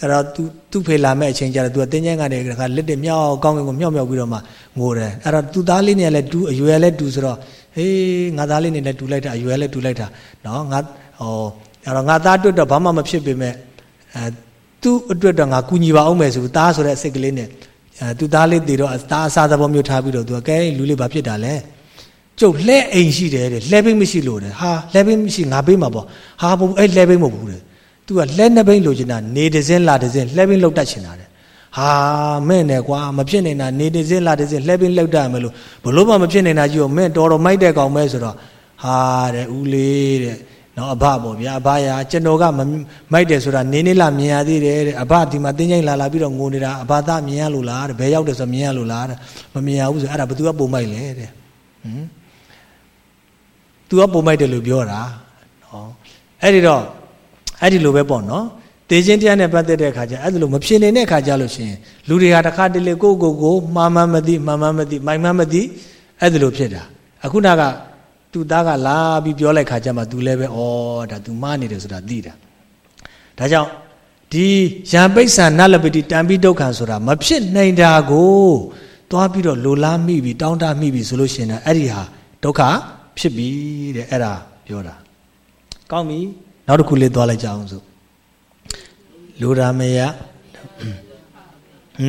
အဲ့တော့ तू သူ့ဖေလာမဲ့အချိန်ကျတော့ तू ကတင်းကျန်းကနေကလက်တွေမြောက်ကောင်းကင်ကိုမြောက်မြောက်ပြီးတော့မှငိုတယ်အဲ့တော့သူသားလေးနဲ့လည်းတူအရွယ်လည်းတူဆိုတော့ဟေးငါသားလေးနဲ့လည်းတူလိုက်တာအရွယ်လည်းတူလိုက်တာနော်ငါဟောအဲ့တော့ငါသားအတွက်တော့ဘာမှမဖြစ်ပေမဲ့အဲသူ့အတွက်တော့ငါကူညီပါအောင်မယ်ဆိုသားဆိုတဲ့စိတ်ကလေးနဲ့အဲသူသားလေးတည်တော့သားအစားသဘောမျိုးထားပြီးတော့သူကကဲလူလေးဘာဖြစ်တာလဲကျုပ်လှဲအိမ်ရှိတယ်တဲ့လှဲဘိတ်မရှိလို့တဲ့ဟာလှဲဘိတ်မရှိငါပေးမှာပေါ့ဟာဘုအဲ့လှဲဘိတ်မဟုတ်ဘူးတဲ့ သူကလှဲနှစ်ဘိတ်လိုချင်တာနေတစင်းလာတစင်းလှဲဘိတ်လောက်တတ်ချင်တာတဲ့ဟာမဲ့နဲ့ကွာမဖြစ်နေတာနေတစင်းလာတစင်းလှဲဘိတ်လောက်တတ်မယ်လို့ဘလို့မှမဖြစ်နေတာကြီးကိုမဲ့တော်တော်မိုက်တဲ့ကောင်ပဲဆိုတော့ဟာတဲ့ဦးလေးတဲ့နော်အဘပေါ့ဗျာအဘရာကျွန်တော်ကမိုက်တယ်ဆိုတာနင်းနေလာမြင်ရသေးတယ်တဲ့အဘဒီမှာတင်းကျိုင်းလာလာပြီးတော့ငိုနေတာအဘသားမြင်ရလို့လားတဲ့ဘယ်ရောက်တယ်ဆိုမြင်ရလို့လားတဲ့မမြင်ရဘူးဆိုအဲ့ဒါဘသူကပုံမိုက်လဲတဲ့ဟမ် तू ကပုံမိုက်တယ်လို့ပြောတာနော်အဲ့ဒီတော့ အဲ့ဒီလိုပဲပေါ့နော်တေခြင်းတရားနဲ့ပတ်သက်တဲ့အခါကျအဲ့ဒါလိုမဖြစ်နေတဲ့အခါကျလို့ရှိရင်လူတွေဟာတစ်ခါတလေကိုယ့်ကိုယ်ကိုမှားမှန်းမသိမှန်မှန်းမသိမိုင်မှန်းမသိအဲ့ဒါလိုဖြစ်တာအခုနကသူ့သားကလာပြီးပြောလိုက်ခါကျမှ तू လည်းပဲဩဒါ तू မှားနေတယ်ဆိုတာသိတာဒါကြောင့်ဒီယံပိဋ္ဌာနလပတိတံပိဒုက္ခံဆိုတာမဖြစ်နိုင်တာကိုသွားပြီးတော့လိုလားမိပြီးတောင်းတမိပြီးဆိုလို့ရှိရင်အဲ့ဒီဟာဒုက္ခဖြစ်ပြီတဲ့အဲ့ဒါပြောတာကောင်းပြီ နောက်တစ်ခုလေးသွားလိုက်ကြအောင်စို့လိုရာမယ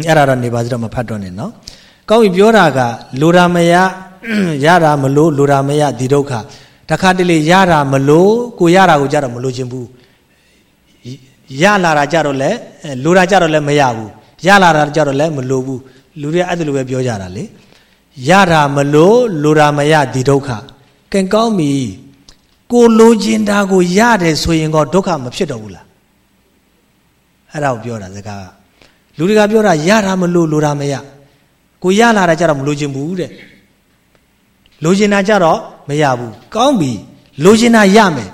အဲ့ဒါတော့နေပါစတော့မဖတ်တော့နဲ့နော်ကောင်းပြီပြောတာကလိုရာမယရတာမလို့လိုတာမရဒီဒုက္ခတခါတလေရတာမလို့ကိုရတာကိုကြတော့မလို့ခြင်းဘူးရလာတာကြတော့လဲလိုတာကြတော့လဲမရဘူးရလာတာကြတော့လဲမလို့ဘူးလူတွေအဲ့ဒါလိုပဲပြောကြတာလေရတာမလို့လိုတာမရဒီဒုက္ခကံကောင်းပြီ ကိုလိုချင်တာကိုရတယ်ဆိုရင်တော့ဒုက္ခမဖြစ်တော့ဘူးလားအဲ့ဒါကိုပြောတာစကားလူတွေကပြောတာရတာမလို့လိုတာမရကိုရလာတာကြတော့မလိုချင်ဘူးတဲ့လိုချင်တာကြတော့မရဘူးကောင်းပြီလိုချင်တာရမယ်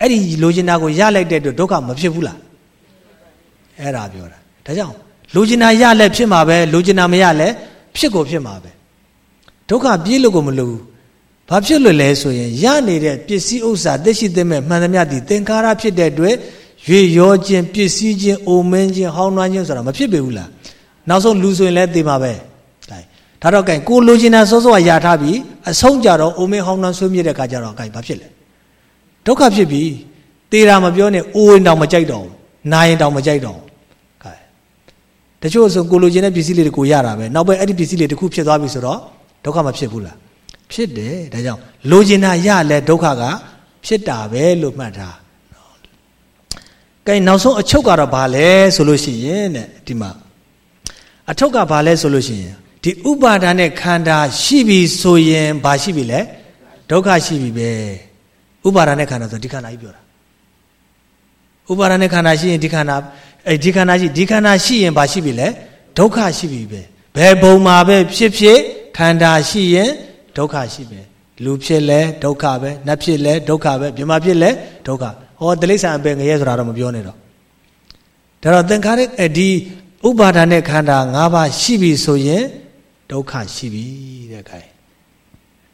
အဲ့ဒီလိုချင်တာကိုရလိုက်တဲ့အတွက်ဒုက္ခမဖြစ်ဘူးလားအဲ့ဒါပြောတာဒါကြောင့်လိုချင်တာရလဲဖြစ်မှာပဲလိုချင်တာမရလဲဖြစ်ကိုဖြစ်မှာပဲဒုက္ခပြေးလို့ကိုမလိုဘူး ဘာဖြစ်လို့လဲဆိုရင်ရနေတဲ့ပစ္စည်းဥစ္စာသိရှိသိမဲ့မှန်သမျှဒီသင်္ခါရဖြစ်တဲ့အတွက်ရွေရောခြင်းပစ္စည်းခြင်းအိုမင်းခြင်းဟောင်းနှွမ်းခြင်းဆိုတာမဖြစ်ပေဘူးလားနောက်ဆုံးလူဆိုရင်လည်းသိမှာပဲဒါတော့ gain ကိုလိုချင်တာစောစောကယာထားပြီးအဆုံးကြတော့အိုမင်းဟောင်းနှံဆွေးမြစ်တဲ့ခါကျတော့ gain ဘာဖြစ်လဲဒုက္ခဖြစ်ပြီတေတာမပြောနဲ့အိုရင်တောင်မကြိုက်တော့ဘူးနာရင်တောင်မကြိုက်တော့ဘူး gain တချို့ဆိုကိုလိုချင်တဲ့ပစ္စည်းလေးတွေကိုရတာပဲနောက်ပဲအဲ့ဒီပစ္စည်းလေးတစ်ခုဖြစ်သွားပြီဆိုတော့ဒုက္ခမဖြစ်ဘူးလား ဖြစ်တယ်ဒါကြောင့်လိုချင်တာရလဲဒုက္ခကဖြစ်တာပဲလို့မှတ်ထားကဲနောက်ဆုံးအချုပ်ကတော့ဘာလဲဆိုလို့ရှိရင်တဲ့ဒီမှာအထုပ်ကဘာလဲဆိုလို့ရှိရင်ဒီဥပါဒာနဲ့ခန္ဓာရှိပြီဆိုရင်ဘာရှိပြီလဲဒုက္ခရှိပြီပဲဥပါဒာနဲ့ခန္ဓာဆိုဒီခန္ဓာကြီးပြောတာဥပါဒာနဲ့ခန္ဓာရှိရင်ဒီခန္ဓာအဲဒီခန္ဓာရှိဒီခန္ဓာရှိရင်ဘာရှိပြီလဲဒုက္ခရှိပြီပဲဘယ်ဘုံမှာပဲဖြစ်ဖြစ်ခန္ဓာရှိရင် ဒုက္ခရှိပဲလူဖြစ်လဲဒုက္ခပဲနတ်ဖြစ်လဲဒုက္ခပဲမြမဖြစ်လဲဒုက္ခဟောတိလိ္ဆာအပေငရဲဆိုတာတော့မပြောနဲ့တော့ဒါတော့သင်္ခါရဒီဥပါဒာနဲ့ခန္ဓာ၅ပါးရှိပြီဆိုရင်ဒုက္ခရှိပြီတဲ့ခိုင်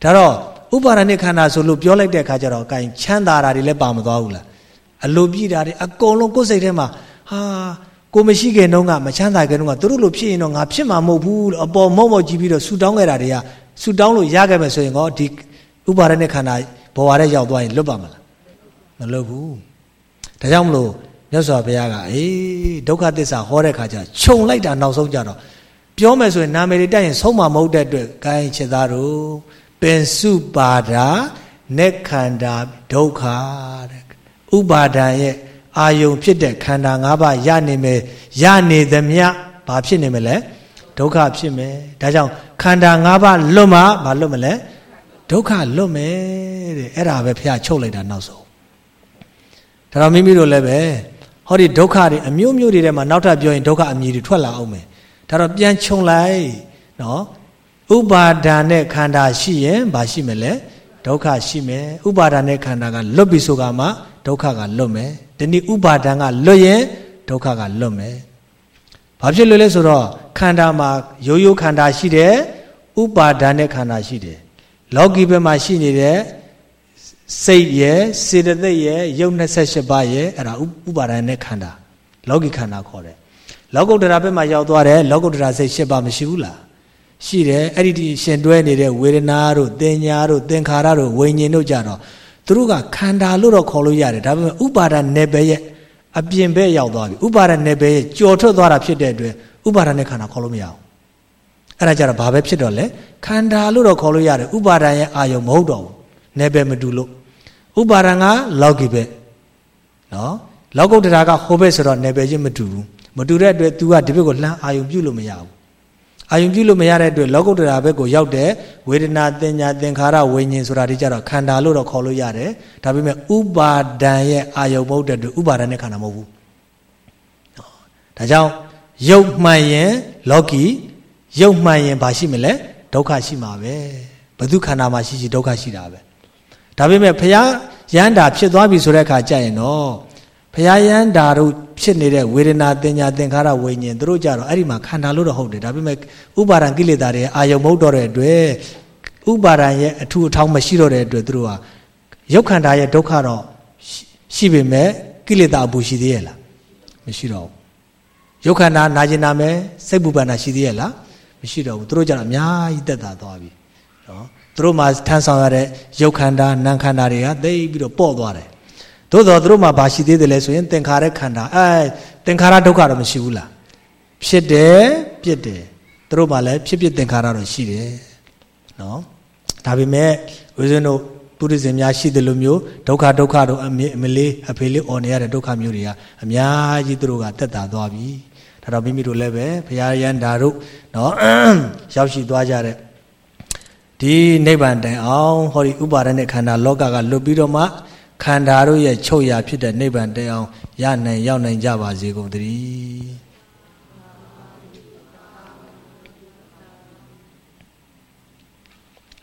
ဒါတော့ဥပါဒณะခန္ဓာဆိုလို့ပြောလိုက်တဲ့အခါကျတော့ခိုင်ချမ်းသာတာတွေလည်းပါမသွားဘူးလားအလိုပြည့်တာတွေအကုန်လုံးကိုယ်စိတ်ထဲမှာဟာကိုမရှိခင်တုန်းကမချမ်းသာခင်တုန်းကသူတို့လိုဖြစ်ရင်တော့ငါဖြစ်မှာမဟုတ်ဘူးလို့အပေါ်မော့မော့ကြည့်ပြီးတော့ဆူတောင်းခဲ့တာတွေက ဆူတောင်းလို့ရခဲ့မယ်ဆိုရင်တော့ဒီဥပါဒณะခန္ဓာဘဝထဲရောက်သွားရင်လွတ်ပါမလားမလွတ်ဘူးဒါကြောင့်မလို့မြတ်စွာဘုရားကအေးဒုက္ခသစ္စာဟောတဲ့ခါကျခြုံလိုက်တာနောက်ဆုံးကြတော့ပြောမယ်ဆိုရင်နာမည်တွေတက်ရင်ဆုံးမမဟုတ်တဲ့အတွက်ဂိုင်းချက်သားတို့ပင်စုပါဒာနေခန္ဓာဒုက္ခတဲ့ဥပါဒံရဲ့အာယုံဖြစ်တဲ့ခန္ဓာ၅ပါးရနေမယ်ရနေသမျှဘာဖြစ်နေမလဲ ဒုက္ခဖြစ်မယ်ဒါကြောင့်ခန္ဓာ၅ပါးလွတ်မှဘာလွတ်မလဲဒုက္ခလွတ်မယ်တဲ့အဲ့ဒါပဲဖះချုပ်လိုက်တာနောက်ဆုံးဒါတော့မိမိတို့လည်းပဲဟောဒီဒုက္ခတွေအမျိုးမျိုးတွေထဲမှာနောက်ထပ်ပြောရင်ဒုက္ခအမြည်တွေထွက်လာအောင်မယ်ဒါတော့ပြန်ခြုံလိုက်နော်ဥပါဒာနဲ့ခန္ဓာရှိရင်ဘာရှိမလဲဒုက္ခရှိမယ်ဥပါဒာနဲ့ခန္ဓာကလွတ်ပြီဆိုကမှဒုက္ခကလွတ်မယ်ဒီနေ့ဥပါဒံကလွတ်ရင်ဒုက္ခကလွတ်မယ် ဘာဖြစ်လို့လဲဆိုတော့ခန္ဓာမှာရိုးရိုးခန္ဓာရှိတယ်ဥပါဒာနဲ့ခန္ဓာရှိတယ်လောကီဘက်မှာရှိနေတဲ့စိတ်ရယ်စေတသိက်ရယ်ရုပ်28ပါးရယ်အဲ့ဒါဥပါဒာနဲ့ခန္ဓာလောကီခန္ဓာခေါ်တယ်လောကုတ္တရာဘက်မှာရောက်သွားတယ်လောကုတ္တရာစိတ်၈ပါးမရှိဘူးလားရှိတယ်အဲ့ဒီရှင်တွဲနေတဲ့ဝေဒနာတို့တင်ညာတို့သင်္ခါရတို့ဝိညာဉ်တို့ကြတော့သူတို့ကခန္ဓာလို့တော့ခေါ်လို့ရတယ်ဒါပေမဲ့ဥပါဒနယ်ပယ်ရဲ့ အပြင်ဘက်ရောက်သွားပြီဥပါဒနယ်ပယ်ရဲ့ကြော်ထွက်သွားတာဖြစ်တဲ့အတွက်ဥပါဒနဲ့ခန္ဓာခေါ်လို့မရဘူးအဲ့ဒါကြတော့ဘာပဲဖြစ်တော့လဲခန္ဓာလို့တော့ခေါ်လို့ရတယ်ဥပါဒရဲ့အာယုံမဟုတ်တော့ဘူးနယ်ပယ်မတူလို့ဥပါဒကလောကီဘက်နော်လောကုတ္တရာကဟိုဘက်ဆိုတော့နယ်ပယ်ချင်းမတူဘူးမတူတဲ့အတွက် तू ကဒီဘက်ကိုလှမ်းအာယုံပြုလို့မရဘူး အာယုံပြုလို့မရတဲ့အတွက်လောကုတ္တရာဘက်ကိုရောက်တဲ့ဝေဒနာတင်ညာသင်္ခါရဝိညာဉ်ဆိုတာဒီကြတော့ခန္ဓာလို့တော့ခေါ်လို့ရတယ်ဒါပေမဲ့ဥပါဒံရဲ့အာယုံမဟုတ်တဲ့အတွက်ဥပါဒံနဲ့ခန္ဓာမဟုတ်ဘူးဒါကြောင့်ရုပ်မှန်ရင်လောကီရုပ်မှန်ရင်ဘာရှိမလဲဒုက္ခရှိမှာပဲဘု து ခန္ဓာမှာရှိရှိဒုက္ခရှိတာပဲဒါပေမဲ့ဘုရားရဟန္တာဖြစ်သွားပြီဆိုတဲ့အခါကြရင်တော့ ဘုရားရဟန္တာတို့ဖြစ်နေတဲ့ဝေဒနာတင်ညာသင်္ခါရဝိညာဉ်တို့ကြတော့အဲ့ဒီမှာခန္ဓာလို့တော့ဟုတ်တယ်ဒါပေမဲ့ဥပါဒံကိလေသာတွေအာယုံမဟုတ်တော့တဲ့အတွက်ဥပါဒံရဲ့အထူးအထောင်းမရှိတော့တဲ့အတွက်တို့ကရုပ်ခန္ဓာရဲ့ဒုက္ခတော့ရှိပေမဲ့ကိလေသာအပူရှိသေးရဲ့လားမရှိတော့ဘူးရုပ်ခန္ဓာနာကျင်နာမယ်စိတ်ပူပန်တာရှိသေးရဲ့လားမရှိတော့ဘူးတို့ကြတော့အများကြီးတက်တာသွားပြီနော်တို့မှထမ်းဆောင်ရတဲ့ရုပ်ခန္ဓာနာမ်ခန္ဓာတွေကသိပြီးတော့ပေါ့သွားတယ် သို့တော်တို့မှဘာရှိသေးတယ်လဲဆိုရင်သင်္ခါရခန္ဓာအဲသင်္ခါရဒုက္ခတော့မရှိဘူးလားဖြစ်တယ်ပြစ်တယ်တို့မှလည်းဖြစ်ဖြစ်သင်္ခါရတော့ရှိတယ်နော်ဒါပေမဲ့ဝိဇ္ဇနုပုရိသေများရှိတယ်လို့မျိုးဒုက္ခဒုက္ခတို့အမေအမလေးအဖေလေးអော်နေရတဲ့ဒုက္ခမျိုးတွေကအများကြီးတို့ကတက်တာသွားပြီဒါတော့မိမိတို့လည်းပဲဘုရားရန်ဓာတို့နော်ရောက်ရှိသွားကြတဲ့ဒီနိဗ္ဗာန်တိုင်အောင်ဟောဒီဥပါဒနဲ့ခန္ဓာလောကကလွတ်ပြီးတော့မှ ခန္ဓာတို့ရဲ့ချုပ်ရာဖြစ်တဲ့နိဗ္ဗာန်တရားအောင်ရနိုင်ရောက်နိုင်ကြပါစေကုန်သတည်း